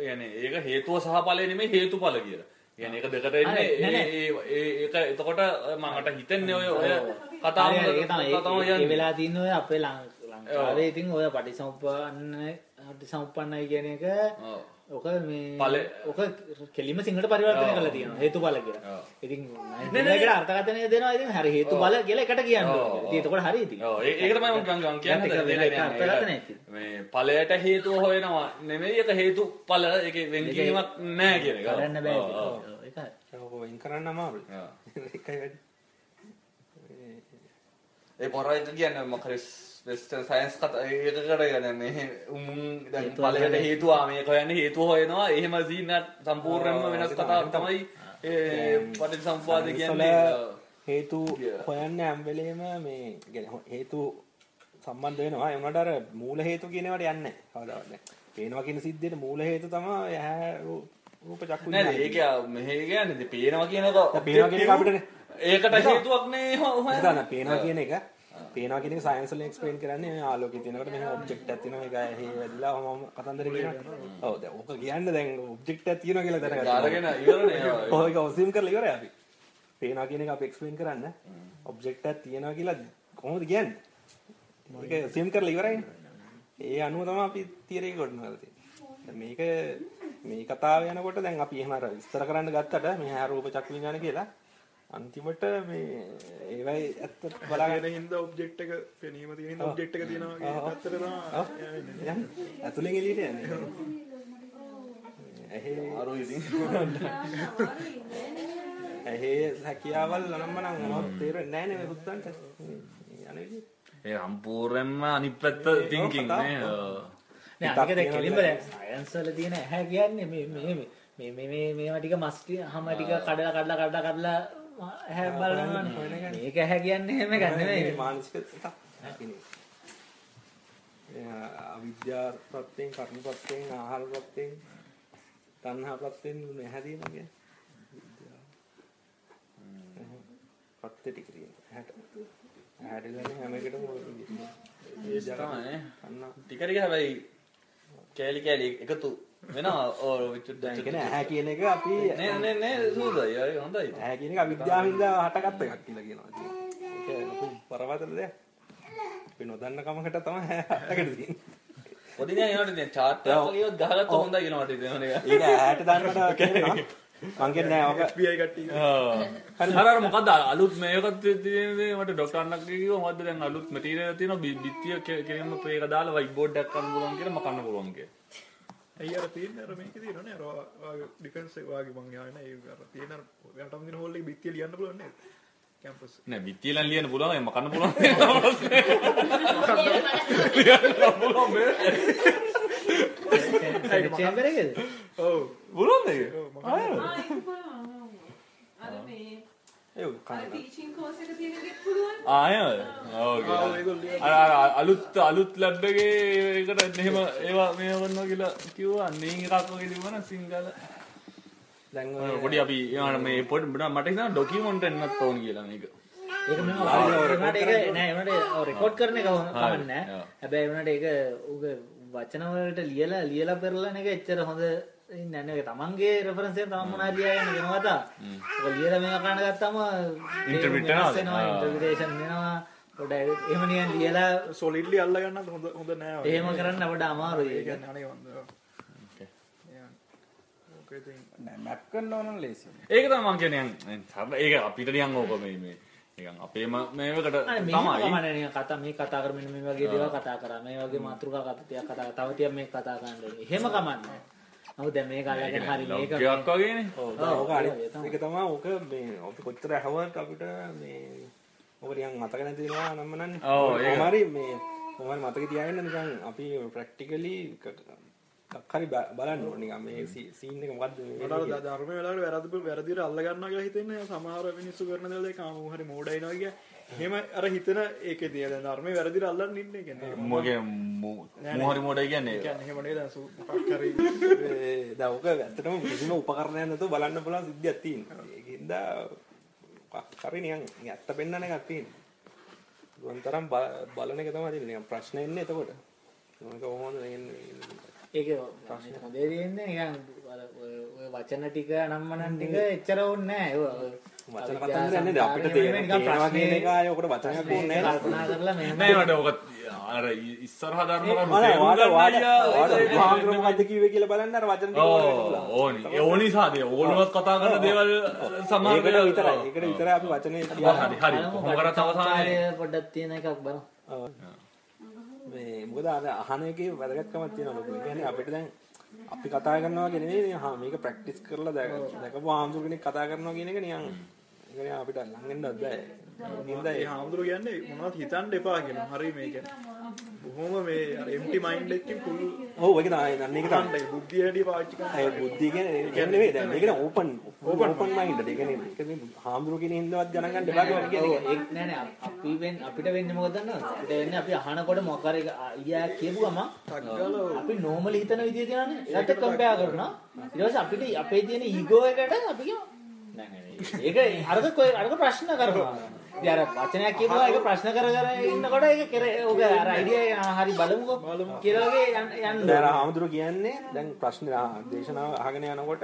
يعني ඒක හේතුව සහ ඵලය නෙමෙයි හේතුඵල කියලා. يعني ඒක දෙකට එන්නේ නෑ, නෑ. ඒ ඒ ඒක එතකොට මමට හිතෙන්නේ ඔය ඔය කතාව හරි, හරි, ඒක තමයි. ඒ- තමයි ඒ යන්නේ. වෙලා තියෙන ඔය අපේ ලං- ලංකාවේ ඉතින් ඔය පටිසම්පන්න පටිසම්පන්නයි කියන එක ඔක මේ ඵලය- ඔක කෙලින්ම සිංහලට පරිවර්තනය ඔව්. කරලා තියෙනවා හේතුඵල කියලා. ඉතින් නෑ, නෑ. මේකට අර්ථකථනය දෙනවා ඉතින් හරි හේතුඵල කියලා එකට කියන්න එතකොට හරි ඉතින්. ඔව් ඒ- ඒක තමයි මම මම දැන් කියන්නේ. ඒක වෙන එක අර්ථකථනයක් ඒක තියෙනවා. මේ ඵලයට හේතුව හොයනවා නෙමෙයි ඒක හේතුඵල ඒකේ වෙන් කිරීමක් නැහැ කියන එක. කරන්න බෑ වෙන් කරන්න අමාරුයි. ඔව්. ඒකයි වැඩි. ඒ පොරයිට කියන්නේ මොකද වෙස්ටර්න් සයන්ස් කතා කියන්නේ මේ උමුන් දැන් හොයන- හේතුව. ආ මේක හොයන්නේ හේතුව හොයනවා. එහෙම සීනක් සම්පූර්ණයෙන්ම වෙනස් කතාවක් තමයි. ඒ පටිච්චසමුප්පාද කියන්නේ. හේතු. හොයන්න හැම වෙලේම මේ කියන්නේ හො- හේතු සම්බන්ධ වෙනවා. අර මූල හේතු කියන ඒවාට යන්නේ නැහැ. පේනවා කියන සිද්ධියට මූල හේතු තමයි ඇහැ රූ- රූප විඤ්ඤාණය. ඒක මෙහෙ කියන්නේ ඉතින් පේනවා කියන එක දැන් පේනවා කියන අපිට ඒකට හේතුවක් නේ හොයන්නේ. හිතන්න පේනවා කියන එක පේනවා කියන එක සයන්ස් වලින් එක්ස්ප්ලেইন කරන්නේ ආලෝකයේ තියෙනකොට මෙහෙම ඔබ්ජෙක්ට් එකක් තියෙනවා මේක ඇහි වැදිලා ඔහම කතන්දර කියනවා. ඔව් දැන් ඕක කියන්න දැන් ඔබ්ජෙක්ට් එකක් තියෙනවා කියලා දැනගත්තා. අරගෙන ඉවරනේ. ඔය ඒක ඔසීම් කරලා ඉවරයි අපි. පේනවා කියන එක අපි එක්ස්ප්ලেইন කරන්න ඔබ්ජෙක්ට් එකක් තියෙනවා කියලා කොහොමද කියන්නේ? ඒක ඔසීම් කරලා ඉවරයිනේ. ඒ අනුව තමයි අපි තියරේ ගොඩනගලා තියෙන්නේ. මේක මේ කතාව යනකොට දැන් අපි එහෙම අර විස්තර කරන්න ගත්තට මේ ආරූප චක්‍ර විඥාන කියලා අන්තිමට මේ ඒවයි ඇත්ත බලාගෙන හින්දා ඔබ්ජෙක්ට් එක පෙනීම තියෙන ඔබ්ජෙක්ට් එක තියෙනවා යන්නේ. යන්නේ. ඇතුලෙන් එළියට යන්නේ. ඇහි අරු ඉතින් ඇහි හැකියාවල් නම්ම නම් මොනවද තේරෙන්නේ නැහැ නේ මේ පුත්තන්ට. විදිහ. ඒ සම්පූර්ණයෙන්ම අනිත් පැත්ත thinking කතාව. නේ තියෙනවා කෙලින්ම කියලා. දැන් සයන්ස් වල තියෙන ඇහැ කියන්නේ මේ මේ මේ මේ මේ මේවා ටික මස් ටික හැම ටික කඩලා කඩලා කඩලා කඩලා ඇහැ බලනවානේ. මේක ඇහැ කියන්නේ එහෙම එකක් මේ නෙමෙයි. මානසික එකක්. හැකිනේ. එයා අවිද්‍යා ප්‍රත්‍යයෙන් කර්ම ප්‍රත්‍යයෙන් ආහාර ප්‍රත්‍යයෙන් තණ්හා ප්‍රත්‍යයෙන් නැහැ තියෙනවා කියන්නේ. විද්‍යාව. පත්තේ ටික තියෙනවා 60 හැටිලනේ හැම එකටම ඔය විදිහට. ඒ තමයි අන්න ටික ටික හැබැයි කෑලි කෑලි එකතු වෙනවා ඕ විචුත් දැන් කියන්නේ ඇහැ කියන එක අපි නේ නේ නේ සූදයි. අය හොඳයි. එක අවිද්‍යාවින්ද හටගත්ත එකක් කියලා කියනවා. ඒක ලොකු පරවතල දෙයක්. අපි නොදන්න කමකට තමයි ඇහැ හටගෙන තියෙන්නේ. පොඩි දැන් ඒවට දැන් චාට් එකක් වගේ ගහගත්ත හොඳයි කියලා මට හිතෙනවා ඒක ඇහැට දාන්නට කියනවා. මං කියන්නේ නෑ අර අර මොකද්ද? අලුත් මේකත් තියෙන්නේ. මට කිව්වා. මොකද්ද? දැන් අලුත් මැටීරියල් තියෙනවා. බි- බිත්තිය කෙ- කෙලින්ම මේක දාලා වයිට් බෝඩ් එකක් කරන්න පුළුවන් කියලා මකන්න කියලා. ඇයි අර තියෙන්නේ අර මේකේ තියෙනවනේ අර වාගේ ඩිෆෙන්ස් එක වාගේ මං යන්නේ ඒ අර තියෙන අර යටම දින හෝල් එකේ බිත්තිය ලියන්න පුළුවන් නේද කැම්පස් නෑ බිත්තිය ලන් ලියන්න පුළුවන් ඒ මකන්න පුළුවන්. ලියන්න පුළුවන් මේ. චේම්බර් එකේද? ඔව් පුළුවන් ඒක. ආ ඒක පුළුවන්. අර මේ ඒ. ආය ඔව් අර අර අලුත් අලුත් ලැබ් එකේ ඒකට එහෙම ඒවා මේ කරනවා කියලා කිව්වා නෙයින් එකක් වගේ තිබුණා සිංගල දැන් පොඩි අපි ඒවට මේ පොඩි මට හිතෙනවා ඩොකියුමන්ට් එකක් ඕන කියලා මේක ඒක මෙහෙම වුණාට ඒක නෑ ඒකට රෙකෝඩ් කරන එක කමන්නේ. හැබැයි වුණාට ඒක උගේ වචන වලට ලියලා ලියලා පෙරලන එක එච්චර හොඳ ඉන්නේ. ඒක තමන්ගේ රෙෆරන්ස් එකෙන් තමන් මොනවා ලියාගෙන වෙනවද? ඔක ලියලා මේක කරන්න ගත්තාම Interpret වෙනවා. ඉන්ටර්ප්‍රිටේෂන් වෙනවා. පොඩ එහෙම නිකන් ලියලා සොලිඩ්ලි අල්ල ගන්න හොඳ හොඳ නෑ වගේ. එහෙම කරන්න අපිට අමාරුයි ඒ. කියන්නේ අනේ වන්ද ඕකේ ඉතින් නෑ මැප් කරන්න ඕන නම් ලේසි. ඒක තමයි මං කියන්නේ ඒක අපිට නිකන් ඕක මේ මේ නිකන් අපේම මේවකට අනේ මේක තමයි කතා මේ කතා කරමින් මේ වගේ දේවල් කතා කරා. මේ වගේ මාතෘකා කතා ටිකක් කතා. තව ටිකක් මේක කතා කරන්න. එහෙම කමන්නේ. නමුත් දැන් මේක අල්ලගෙන හරි මේක ලොග්ගයක් වගේනේ ඕක. එක තමයි ඕක මේ අපි කොච්චර ඇහුවත් අපිට මේ ඕක නිකන් මතක නැති වෙනවා නම් නන්නේ. ඔව්, ඒක. කොහොම හරි මේ හරි මතක තියාගන්න නිකන් අපි ප්‍රැක්ටිකලි හරි බලන්න ඕනේ නිකන් මේ සීන් එක මොකද්ද මේ මට ධර්ම වෙලාවට වැරදි වැරදිට අල්ල ගන්නවා කියලා හිතෙන්නේ සමහර මිනිස්සු කරන දේවල් ඒක ආමු හරි මෝඩයිනවා එහෙම අර හිතන ඒකේ දැන් ධර්මයේ වැරදිට අල්ලන්න ඉන්නේ කියන්නේ. මොගේ මොහරි මොඩයි කියන්නේ කියන්නේ එහෙම නේද සු මොකක් හරි ඒ දැන් ඕක ඇත්තටම කිසිම උපකරණයක් නැතුව බලන්න පුළුවන් සිද්ධියක් තියෙනවා. ඒකින්ද මොකක් හරි නිකන් ඇත්ත පෙන්වන එකක් තියෙනවා. දුවන් තරම් බ- බලන එක තමයි තියෙන්නේ. නිකන් ප්‍රශ්න එන්නේ එතකොට. මේක කොහොමද? ඒක ප්‍රශ්නේ හොඳේ තියෙන්නේ නිකන් අර ඔය- වචන ටික නම්මනන් ටික එච්චර ඕනේ නෑ. වචන කතන්දර නේද අපිට තේරෙනවා. කියන එක ආයේ ඔකට වචනයක් ඕනේ නෑ. කල්පනා කරලා මෙහෙම නෑ මට ඕක අර ඉස්සරහා ධර්ම අයියා, වාද ඒක- බුදුහාමුදුරුවෝ මොකද්ද කිව්වේ කියලා බලන්න අර වචන ටික ඕනේ. ඒ ඕනි සාදේ ඕනවත් කතා කරන දේවල් සමහර ඒකට විතරයි. ඒකට විතරයි අපි වචනේ හරි තියන්නේ. හරි. කොහොම කරත් අවසානයේ. කාර්ය පොඩ්ඩක් තියෙන එකක් බලමු. මේ මොකද අර අහන එකේ වැදගත්කමක් තියෙනවා ලොකු. ඒ කියන්නේ අපිට දැන් අපි කතා කරනවා කියන නෙවෙයි හා මේක ප්‍රැක්ටිස් කරලා දැක දැකපු ආම්සුර කෙනෙක් කතා කරනවා කියන එක නිකන් ඒක නිකන් අපිට ළඟ එන්නවත් බෑ. නින්ද ඒ හාමුදුරු කියන්නේ මොනවද හිතන්න එපා කියනවා. හරි මේ කියන්නේ. බොහොම මේ අර empty mind එකකින් full ඔව් ඒක තමයි අන්න ඒක තමයි. බුද්ධිය හැටි පාවිච්චි කරනවා. ඒ බුද්ධිය කියන්නේ ඒ කියන්නේ නෙවෙයි දැන් මේක නම් ඕපන් ඕපන් ඕපන් මයින්ඩ් එක කියන්නේ ඒක මේ හාමුදුරු කියන හින්දාවත් ගණන් ගන්න එපා කියලා කියන්නේ. ඔව්, ඒක නෑ නෑ අපි වෙන් අපිට වෙන්නේ මොකද දන්නවද? අපිට වෙන්නේ අපි අහනකොට මොකක් හරි අයියා කියපු ගමන් අපි නෝමලි හිතන විදිය තියෙනනේ. ඒකට කම්පෙයාර් කරනවා. ඊට පස්සේ අපිට අපේ තියෙන ඊගෝ එකට අපි කියමු නෑ නෑ ඒක අරක කොයි- අරක ප්‍රශ්න කරනවා. ඉතින් අර වචනයක් කියපුවා ඒක ප්‍රශ්න කර කර ඉන්නකොට ඒක කෙරේ ඔක අර අයිඩියා හරි බලමුකෝ කියලා වගේ යන්න යන්න දැන් හාමුදුරු කියන්නේ දැන් ප්‍රශ්න දේශනාව අහගෙන යනකොට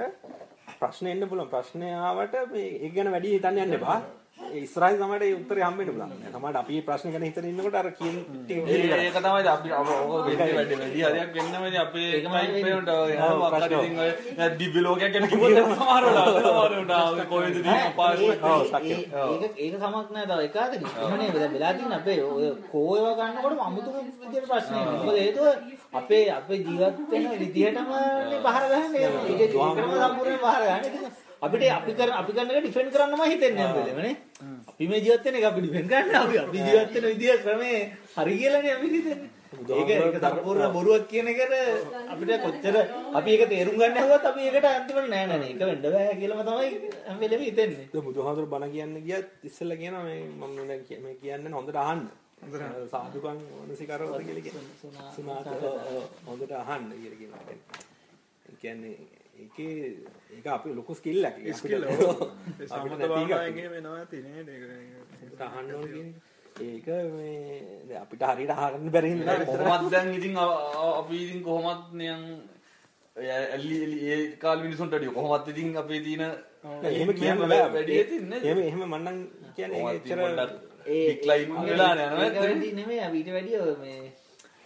ප්‍රශ්න එන්න පුළුවන් ප්‍රශ්නය ආවට මේ ඒක ගැන වැඩි හිතන්න යන්න එපා. ඒ ඉස්සරහින් තමයි ඒ උත්තරේ හම්බෙන්න පුළුවන්. තමයි අපි මේ ප්‍රශ්න ගැන හිතන ඉන්නකොට අර කියන ඒක තමයි අපි ඕක වෙන්නේ වැඩි වැඩි හරියක් වෙන්නම ඉතින් අපේ ඒකමයි ඔව්, යනවා ප්‍රශ්න. ඉතින් ඔය දිව්‍ය ලෝකයක් ගැන කිව්වොත් එහෙම සමහර වෙලාවට සමහර වෙලාවට කොහෙද තියෙන පාස් ඔව්, සත්‍ය. ඒක ඒක කමක් නෑ තව එකාදක. එහෙමනේ දැන් වෙලා තියෙන අපේ ඔය කෝ ඒවා ගන්නකොට අමුතුම විදියට ප්‍රශ්නයක්. මොකද හේතුව අපේ අපේ ජීවත් වෙන විදිහටම බහර ගහන්නේ. ඒක ඒකටම සම්පූර්ණයෙන් බහර ගන්න. අපිට අපි කරන අපි කරන එක ඩිෆෙන්ඩ් කරන්නම හිතෙන්නේ හැම වෙලේම නේ. අපි මේ ජීවත් වෙන එක අපි ඩිෆෙන්ඩ් කරන්න අපි අපි ජීවත් වෙන විදිය ක්‍රමේ හරි කියලානේ අපි හිතන්නේ. ඒක ඒක සම්පූර්ණ බොරුවක් කියන එකට අපිට කොච්චර අපි ඒක තේරුම් ගන්න හැවුවත් අපි ඒකට අන්තිමට නෑ නෑ ඒක වෙන්න බෑ කියලාම තමයි හැම වෙලේම හිතෙන්නේ. දැන් බුදුහාමුදුරු බණ කියන්න ගියත් ඉස්සෙල්ලා කියනවා මේ මම දැන් මේ කියන්නේ හොඳට අහන්න. සාදුකම් මනසිකරවද කියලා කියනවා. සුනාත හොඳට අහන්න කියලා කියනවා. ඒ කියන්නේ ඒකේ ඒක අපි ලොකු ස්කිල් එකක්. අපිට- අපිට ඒක. ඒක මේ දැන් අපිට හරියට අහන්න බැරි හින්දා කොහොමත් දැන් ඉතින් අපි ඉතින් කොහොමත් නියන් ඇල්ලි ඒ කාල මිනිසුන්ට වැඩිය කොහොමත් ඉතින් අපේ තියෙන එහෙම කියන්න බෑ. වැඩි ඇතින්නේ එහෙම එහෙම මම නම් කියන්නේ ඒක එච්චර පොඩ්ඩක් ඩික්ලයින් වෙලා යනවා වැඩි නෙමෙයි අපි ඊට වැඩිය ඔය මේ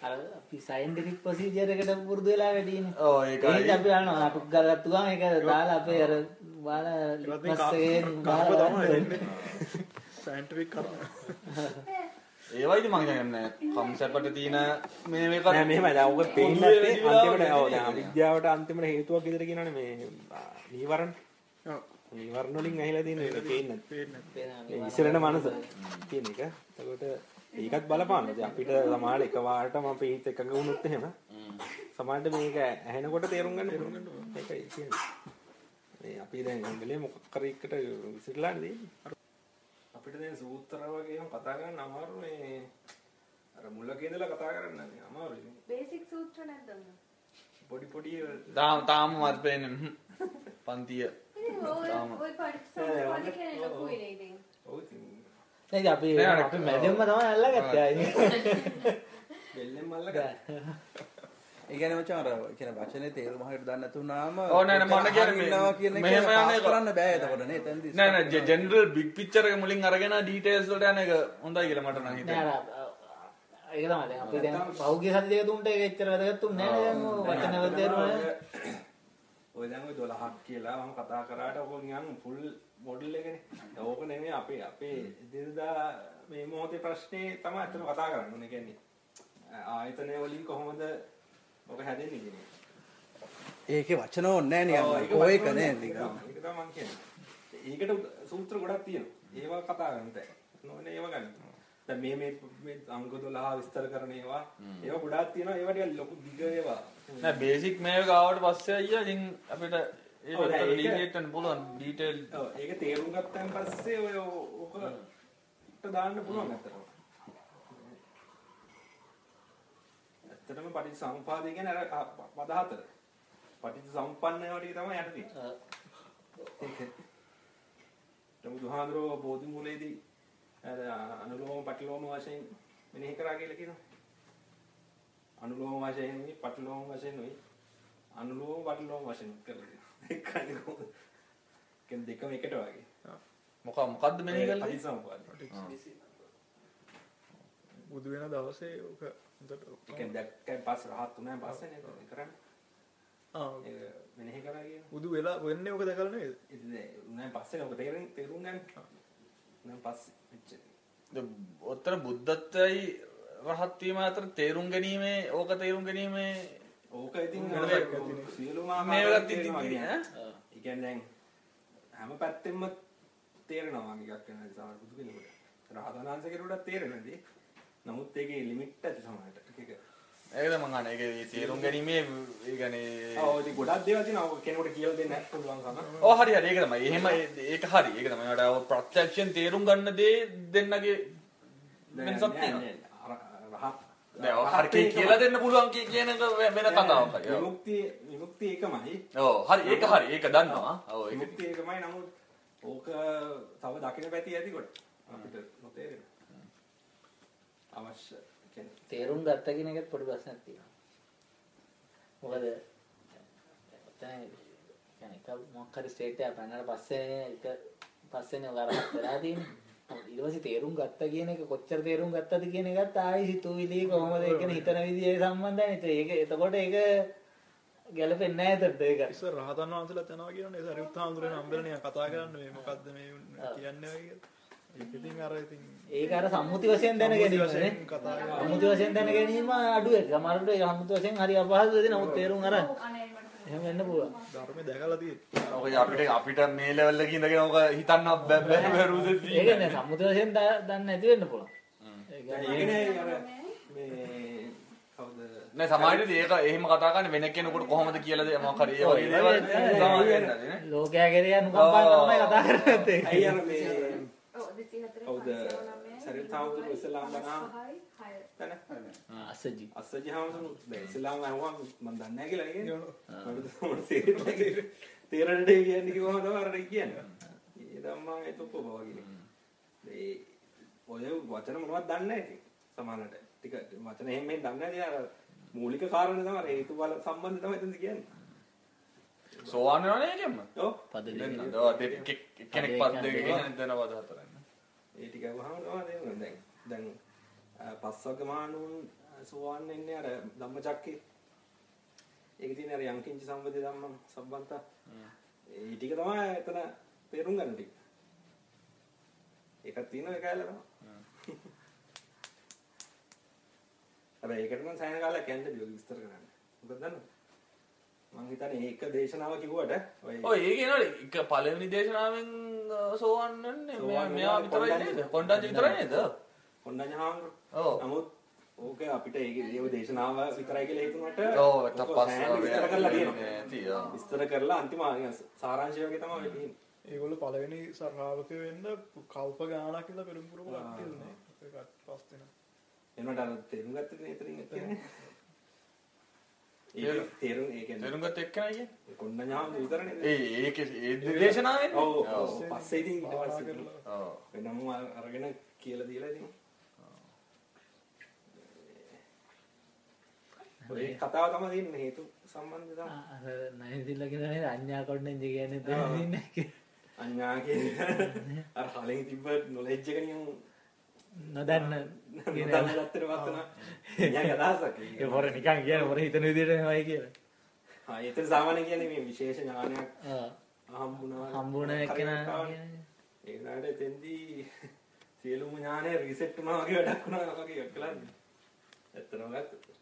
අර අපි සයින්ටිෆික් ප්‍රොසීජර් එකට පුරුදු වෙලා වැඩිනේ. ඔව් ඒකයි. ඒකයි අපි අහනවා. අපි ගලගත්තු ගමන් ඒක දාලා අපේ අර බාල එකෙන් කර්ම තමයි එන්නේ සයින්ටිෆික් කර්ම. ඒවයිද මං කියන්නේ කම්සැප්ට තියෙන මේ මේක නෑ මෙහෙමයි දැන් ඔක පේන්නේ ඔළුවේ නැත්තේ වැඩි වෙලාවක් අන්තිමට ඔව් දැන්. අවිද්‍යාවට අන්තිමට හේතුවක් විදිහට කියනවනේ මේ නීවරණ. ඔව්. නීවරණ වලින් ඇහිලා තියෙන එක පේන්නේ නැත්තේ. පේන්නේ. මේ විසිරෙන මනස. කියන එක. එතකොට ඒකත් බලපානවා. දැන් අපිට සමහර එකපාරටම අපේ හිත එකඟ වුණොත් එහෙම සමහරට මේක ඇහෙනකොට තේරුම් ගන්න තේරුම් ගන්න ඒකයි කියන්නේ. මේ අපි දැන් ඉංග්‍රීසි මොකක් කරේ එකට විසිරලා නෙදී. අපිට දැන් සූත්‍ර වගේ එහෙම කතා කරන්න අමාරු මේ අර මුලක ඉඳලා කතා කරන්න අමාරුයි. බේසික් සූත්‍ර නැද්ද පොඩි පොඩි තාම තාම මත් පේන්නේ පන්තිය තාම. ඔය පරිස්සම් කියන්නේ ලොකුයි නේ ඉතින් ඔව් ඉතින් නේද අපි අපි මැදෙන්ම තමයි අල්ලගත්තේ. ආයේ. බෙල්ලෙන් මල්ලගත්තා. ඒ කියන්නේ මචං අර කියන වචනේ තේරුම හරියට දන්නේ නැතුණාම ඔව් නෑ නෑ මට කියන්නේ කියන එක මෙහෙම යන පාස් එක කරන්න බෑ එතකොට නේ එතනදී නෑ නෑ ජෙනරල් බිග් පික්චර් එක මුලින් අරගෙන ඩීටේල්ස් වලට යන එක හොඳයි කියලා මට නම් නෑ හිතෙනවා ඒක තමයි දැන් අපි දැන් පහුගිය සති දෙක තුනට ඒක එච්චර වැදගත් උන්නේ නෑ දැන් ඔය වචන වල තේරුම ඔය දැන් ඔය 12ක් කියලා මම කතා කරාට ඔක නිකන් ෆුල් මොඩල් එකනේ. ඕක නෙමෙයි අපේ අපේ ඉදිරියදා මේ මොහොතේ ප්‍රශ්නේ තමයි අතන කතා කරන්න ඕනේ කියන්නේ. ආයතනය වලින් කොහොමද ඔක හැදෙන්නේ කියන එක. ඒකේ වචන ඕනේ නෑ නිකන් ඔය එක නේ. නිකන් ඒක තමයි මම කියන්නේ. ඒකට සූත්‍ර ගොඩක් තියෙනවා. ඒවා කතා කරන්න තැන. නෝනේ ඒවා ගන්න. දැන් මේ මේ මේ අංග 12 විස්තර කරන ඒවා ඒවා ගොඩාක් තියෙනවා. ඒවා ටික ලොකු දිග ඒවා. නෑ බේසික් මේක ආවට පස්සේ අයියා ඉතින් අපිට ඒ ඒක- ඩීටේල් වෙන්න පුළුවන් ඩීටේල් ඔව් ඒක තේරුම් ගත්තන් පස්සේ ඔය ඕකට දාන්න පුළුවන් අතරම. ඇත්තටම පටිච්චසමුපාදය කියන්නේ අර පද හතර. පටිච්චසමුප්පන්න ඒවා ටික තමයි යට තියෙන්නේ. ඒක. බුදුහාඳුරෝ බෝධි මූලයේදී අර අනුලෝම පටිලෝම වශයෙන් මෙනෙහි කරා කියලා කියනවා. අනුලෝම වශයෙන් නෙවෙයි පටිලෝම වශයෙන් නෙවෙයි. අනුලෝම පටිලෝම වශයෙන් කරලා. ඒකයි කොහොමද? කියන්නේ දෙකම එකට වගේ. මොකක් මොකද්ද මෙනෙහි කරලා පටිච්චසමුප්පාදය. බුදු වෙන දවසේ ඔක හොඳට කියන්නේ දැක්කන් පස්සේ රහත් උනාන් පස්සේ නේද කරන්නේ. ආ ඒක මෙනෙහි කරා කියන. බුදු වෙලා වෙන්නේ ඔක දැකලා නේද ඉතින් උනාන් පස්සේ ඔක තේරුම් තේරුම් ගන්න. උනාන් පස්සේ මෙච්චර. ඔතර බුද්ධත්වයි රහත් වීම අතර තේරුම් ගැනීමේ ඕක තේරුම් ගැනීමේ ඕක ඉතින් සියලුම මේවත් ඉතින් දැන් හැම පැත්තෙම තේරෙනවා වගේ එකක් වෙනවා සමහර බුදු කෙනෙකුට. රහතන් වහන්සේ කෙනෙකුට තේරෙන්නේ. නමුත් ඒකේ ලිමිට් ඇති සමහරට. ඒක ඒකද මං අහන්නේ ඒකේ තේරුම් ගැනීමේ ඒ කියන්නේ ඔව් ඉතින් ගොඩක් දේවල් තියෙනවා කෙනෙකුට කියලා දෙන්න පුළුවන් කම. ඔව් හරි හරි ඒක තමයි. එහෙම ඒක හරි. ඒක තමයි. මට ඔය ප්‍රත්‍යක්ෂයෙන් තේරුම් ගන්න දේ දෙන්නගේ වෙනසක් තියෙනවා. දැන් ඔය හරි කියලා දෙන්න පුළුවන් කිය- කියන එක වෙ- වෙන කතාවක් හරි. ඔව්. විමුක්තිය විමුක්තිය එකමයි. ඔව් හරි ඒක හරි. ඒක දන්නවා. ඔව් ඒක විමුක්තිය එකමයි නමුත් ඕක තව දකින්න පැති ඇති කොට අපිට නොතේරෙන. අවශ්‍ය කියන්නේ තේරුම් ගත්ත කියන එකත් පොඩි ප්‍රශ්නයක් තියෙනවා. මොකද ඔතන يعني එක මොකක් හරි ස්ටේට් එකක් පැනනට පස්සේ එක පස්සේනේ වරහක් වෙලා තියෙන්නේ. ඊට පස්සේ තේරුම් ගත්ත කියන එක කොච්චර තේරුම් ගත්තද කියන එකත් ආයි සිතුවිලි කොහොමද ඒ කියන්නේ හිතන විදිහේ සම්බන්ධයි. ඒක එතකොට ඒක ගැලපෙන්නේ නැහැ එතකොට ඒක. ඉස්සර රහතන් වහන්සේලාත් යනවා කියන්නේ සරියුත් හාමුදුරනේ හම්බෙලා කතා කරන්න මේ මොකද්ද මේ කියන්නේ ඔය කියලා. ඉතින් අර ඉතින් ඒක අර සම්මුති වශයෙන් දැන ගැනීම සම්මුති. වශයෙන් දැන ගැනීම අඩු එක. සමහරවිට ඒ සම්මුති වශයෙන් හරි අපහසු වෙදී නමුත් තේරුම් අරන් එහෙම වෙන්න පුළුවන්. ධර්මයේ දැකලා තියෙන්නේ. ඔක අපිට අපිට මේ ලෙවල් එකේ ඉඳගෙන ඔක හිතන්න බැහැ බැරුද ඒක නේ සම්මුති වශයෙන් දන්නේ නැති වෙන්න පුළුවන්. ඒකනේ අර මේ කවුද නෑ සමාජයේද ඒක එහෙම කතා කරන්නේ වෙන කෙනෙකුට කොහොමද කියලා දෙයක් මොකක් හරි ඒ වගේ දේවල් තමයි වෙන්නේ නේ. ලෝකයා කෙරේ අනුකම්පාවෙන් තමයි කතා කරන්නේ. අයි අර මේ ඔව් 204 සරියුත් හාමුදුරුවෝ ඉස්ලාම් බණ හයි 6 තැන අස්සජි අස්සජි හාමුදුරු ඉස්ලාම් අහුවම මම දන්නේ නැහැ කියලා කියන්නේ මට තේරෙන්නේ. තේරෙන්නේ කියන්නේ කිව්වම තමයි අර කියන්නේ ඒ ධම්මා එතකොට බව කියන්නේ ඒ ඔය වචන මොනවද දන්නේ නැහැ සමානට ටික වචන එහෙම මෙහෙම දන්නේ නැහැ අර මූලික කාරණේ තමයි හේතු බල සම්බන්ධ තමයි එතනදි කියන්නේ සෝවාන් වෙනවනේ ඒකෙන්ම. ඔව් පද දෙන්න. කෙනෙක් පද දෙකකින් දෙන පද හතරෙන්. ඒ ටික අහුවම තමයි තේරෙන්නේ දැන් දැන් පස්වග මහණුන් සෝවාන් වෙන්නේ අර ධම්මචක්කේ. ඒක තියෙන අර යංකින්ච සම්බන්ධ ධම්මං සම්බන්ත. ඒ ටික තමයි එතන තේරුම් ගන්න ටික. ඒකක් තියෙනවා ඒකයිල තමයි. හැබැයි ඒකට නම් සෑහෙන කාලයක් යන්න බියෝ විස්තර කරන්න. මොකද දන්නවද? මං හිතන්නේ ඒක දේශනාව කිව්වට ඔය ඔය ඒක නේද එක පළවෙනි දේශනාවෙන් අ, සෝවාන් වෙන්නේ මෙයා වෙනවා විතරයි නේද? කොණ්ඩඤ්ඤ විතරයි නේද? කොණ්ඩඤ්ඤ හාමුදුරුවෝ ඔව්. නමුත් ඕක අපිට ඒක ඒ දේශනාව විතරයි කියලා හිතුනට ඔව් තපස් සෑහෙන විස්තර කරලා තියෙනවා තියෙනවා. විස්තර කරලා අන්තිම සාරාංශය වගේ තමයි තියෙන්නේ ඒගොල්ලෝ පළවෙනි ශ්‍රාවක වෙන්න කල්ප ගාණක් කියලා පෙරම් පුරපු කට්ටියනේ. ඒකත් පස් දෙනා. එනකොට අර තේරුම් ගත්තද කියන්නේ ඒක තේරුම් ඒ කියන්නේ තේරුම් ගත්ත එක්කනයි. කොණ්ඩඤ්ඤ හාමුදුරුවෝ විතරනේ. ඒ ඒකේ ඒ දේශනාවෙන් ඔව් ඔව්. පස්සේ ඉතින් ඊට පස්සේ ඔව්. වෙනම අරගෙන කියලා දීලා ඉතින්. ඔය කතාව තමයි තියෙන්නේ හේතු සම්බන්ධ තමයි. අර නයිසිල්ලගෙන අඥා කියන්නේ තේරෙන්නේ අඤ්ඤා කියන්නේ අර කලින් තිබ්බ නොලෙජ් එක නිකන් නොදන්න කියන ලත්තර වත්තන පොර නිකන් කියන පොර හිතන විදිහට එමයයි කියලා. ආ ඒතර සාමාන්‍ය කියන්නේ මේ විශේෂ ඥානයක් හම්බුණා හම්බුණ එක්කෙනා කියන්නේ. ඒ වුණාට එතෙන්දී සියලුම ඥානය රීසෙට් වුණා වගේ වැඩක් වුණා වගේ කළා. ඇත්තම ගත්තා.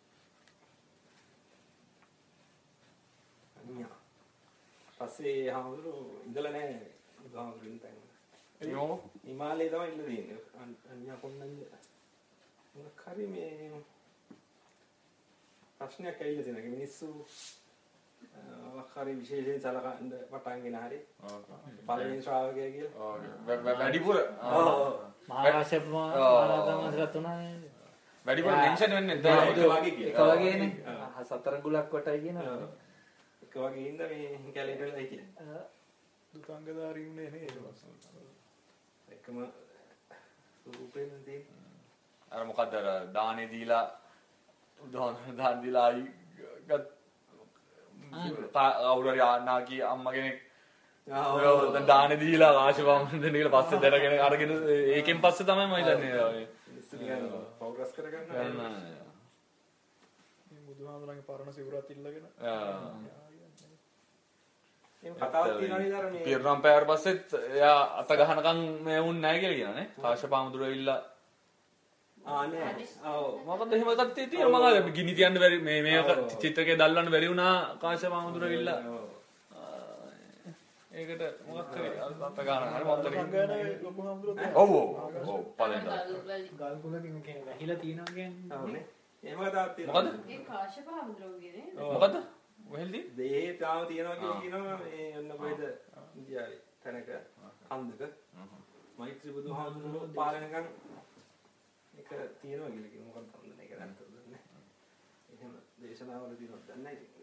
පස්සේ හාමුදුරුවෝ ඉඳලා නැහැ තැන. යෝ හිමාලයේ තමයි ඉන්න තියෙන්නේ. අන්- අඤ්ඤා කොණ්ඩඤ්ඤ. මොකක් හරි මේ ප්‍රශ්නයක් ඇවිල්ලා තියෙනවා. මිනිස්සු මොකක් හරි විශේෂයෙන් සලකන්න පටන් ගෙන හරි. පළවෙනි ශ්‍රාවකයා කියලා. වැඩිපුර මහරහතන් වහන්සේලාත් උනානේ. වැඩිපුර මෙන්ෂන් වෙන්නේ ඒක නැද්ද? වගේ එක කියලා. වගේනේ. සතර ගුලක් වටයි කියන. ඔව්. එක වගේ ඉඳ මේ කැලේට වෙලා හිටියේ. දුතංගධාරී වුණේ නේ ඊට පස්සේ. එකම රූපෙන් තියෙන්නේ. අර මොකද්ද? අර දානේ දීලා උදාහරණ දාන දීලා ආයි ගත් කවුරු හරි ආනාකි අම්මා කෙනෙක් ඔය දැන් දානේ දීලා ආශිර්වාද දෙන්න කියලා පස්සේ දැනගෙන අරගෙන ඒකෙන් පස්සේ තමයි මම හිතන්නේ පෞරස් කරගන්න. බුදුහාමරගේ පරණ සිවුරත් ඉල්ලගෙන මේ පිරුණම් පෑවට පස්සෙත් එයා අත ගහනකම් මේ වුන් නැහැ කියලා කියනනේ. කාශ්‍යපාමුදුර ඇවිල්ලා ආ නෑ. ඔව්. මොකද එහෙම තත්ත්වයේ තියෙනවා මම ගිනි තියන්න බැරි මේ මේක චිත්‍රකේ දල්වන්න බැරි වුණා කාශ්‍යපාමුදුර ඇවිල්ලා ඒකට මොකක් කරේ අත ගන්න හරි මම සංගායනාවේ ලොකු හාමුදුරුවෝ ඔව් ඔව් ඔව් පළවෙනි ගල් කුලකින් කියන්නේ වැහිලා තියෙනවා කියන්නේ. ඔව්නේ. එහෙම තියෙනවා. මොකද ඒ කාශ්‍යප හාමුදුරුවෝගේනේ. මොකද වෙල්දි දේහේ තාම තියෙනවා කියලා කියනවා මේ ඔන්න කොහෙද ඉන්දියාවේ තැනක කන්දක මෛත්‍රී බුදුහාමුදුරුවෝ පාලනකම් එක තියෙනවා කියලා කියනවා. මොකක්ද හොඳ නැහැ ඒක නැත්තද දන්නේ. එහෙම දේශනාවල තියෙනවද දන්නේ නැහැ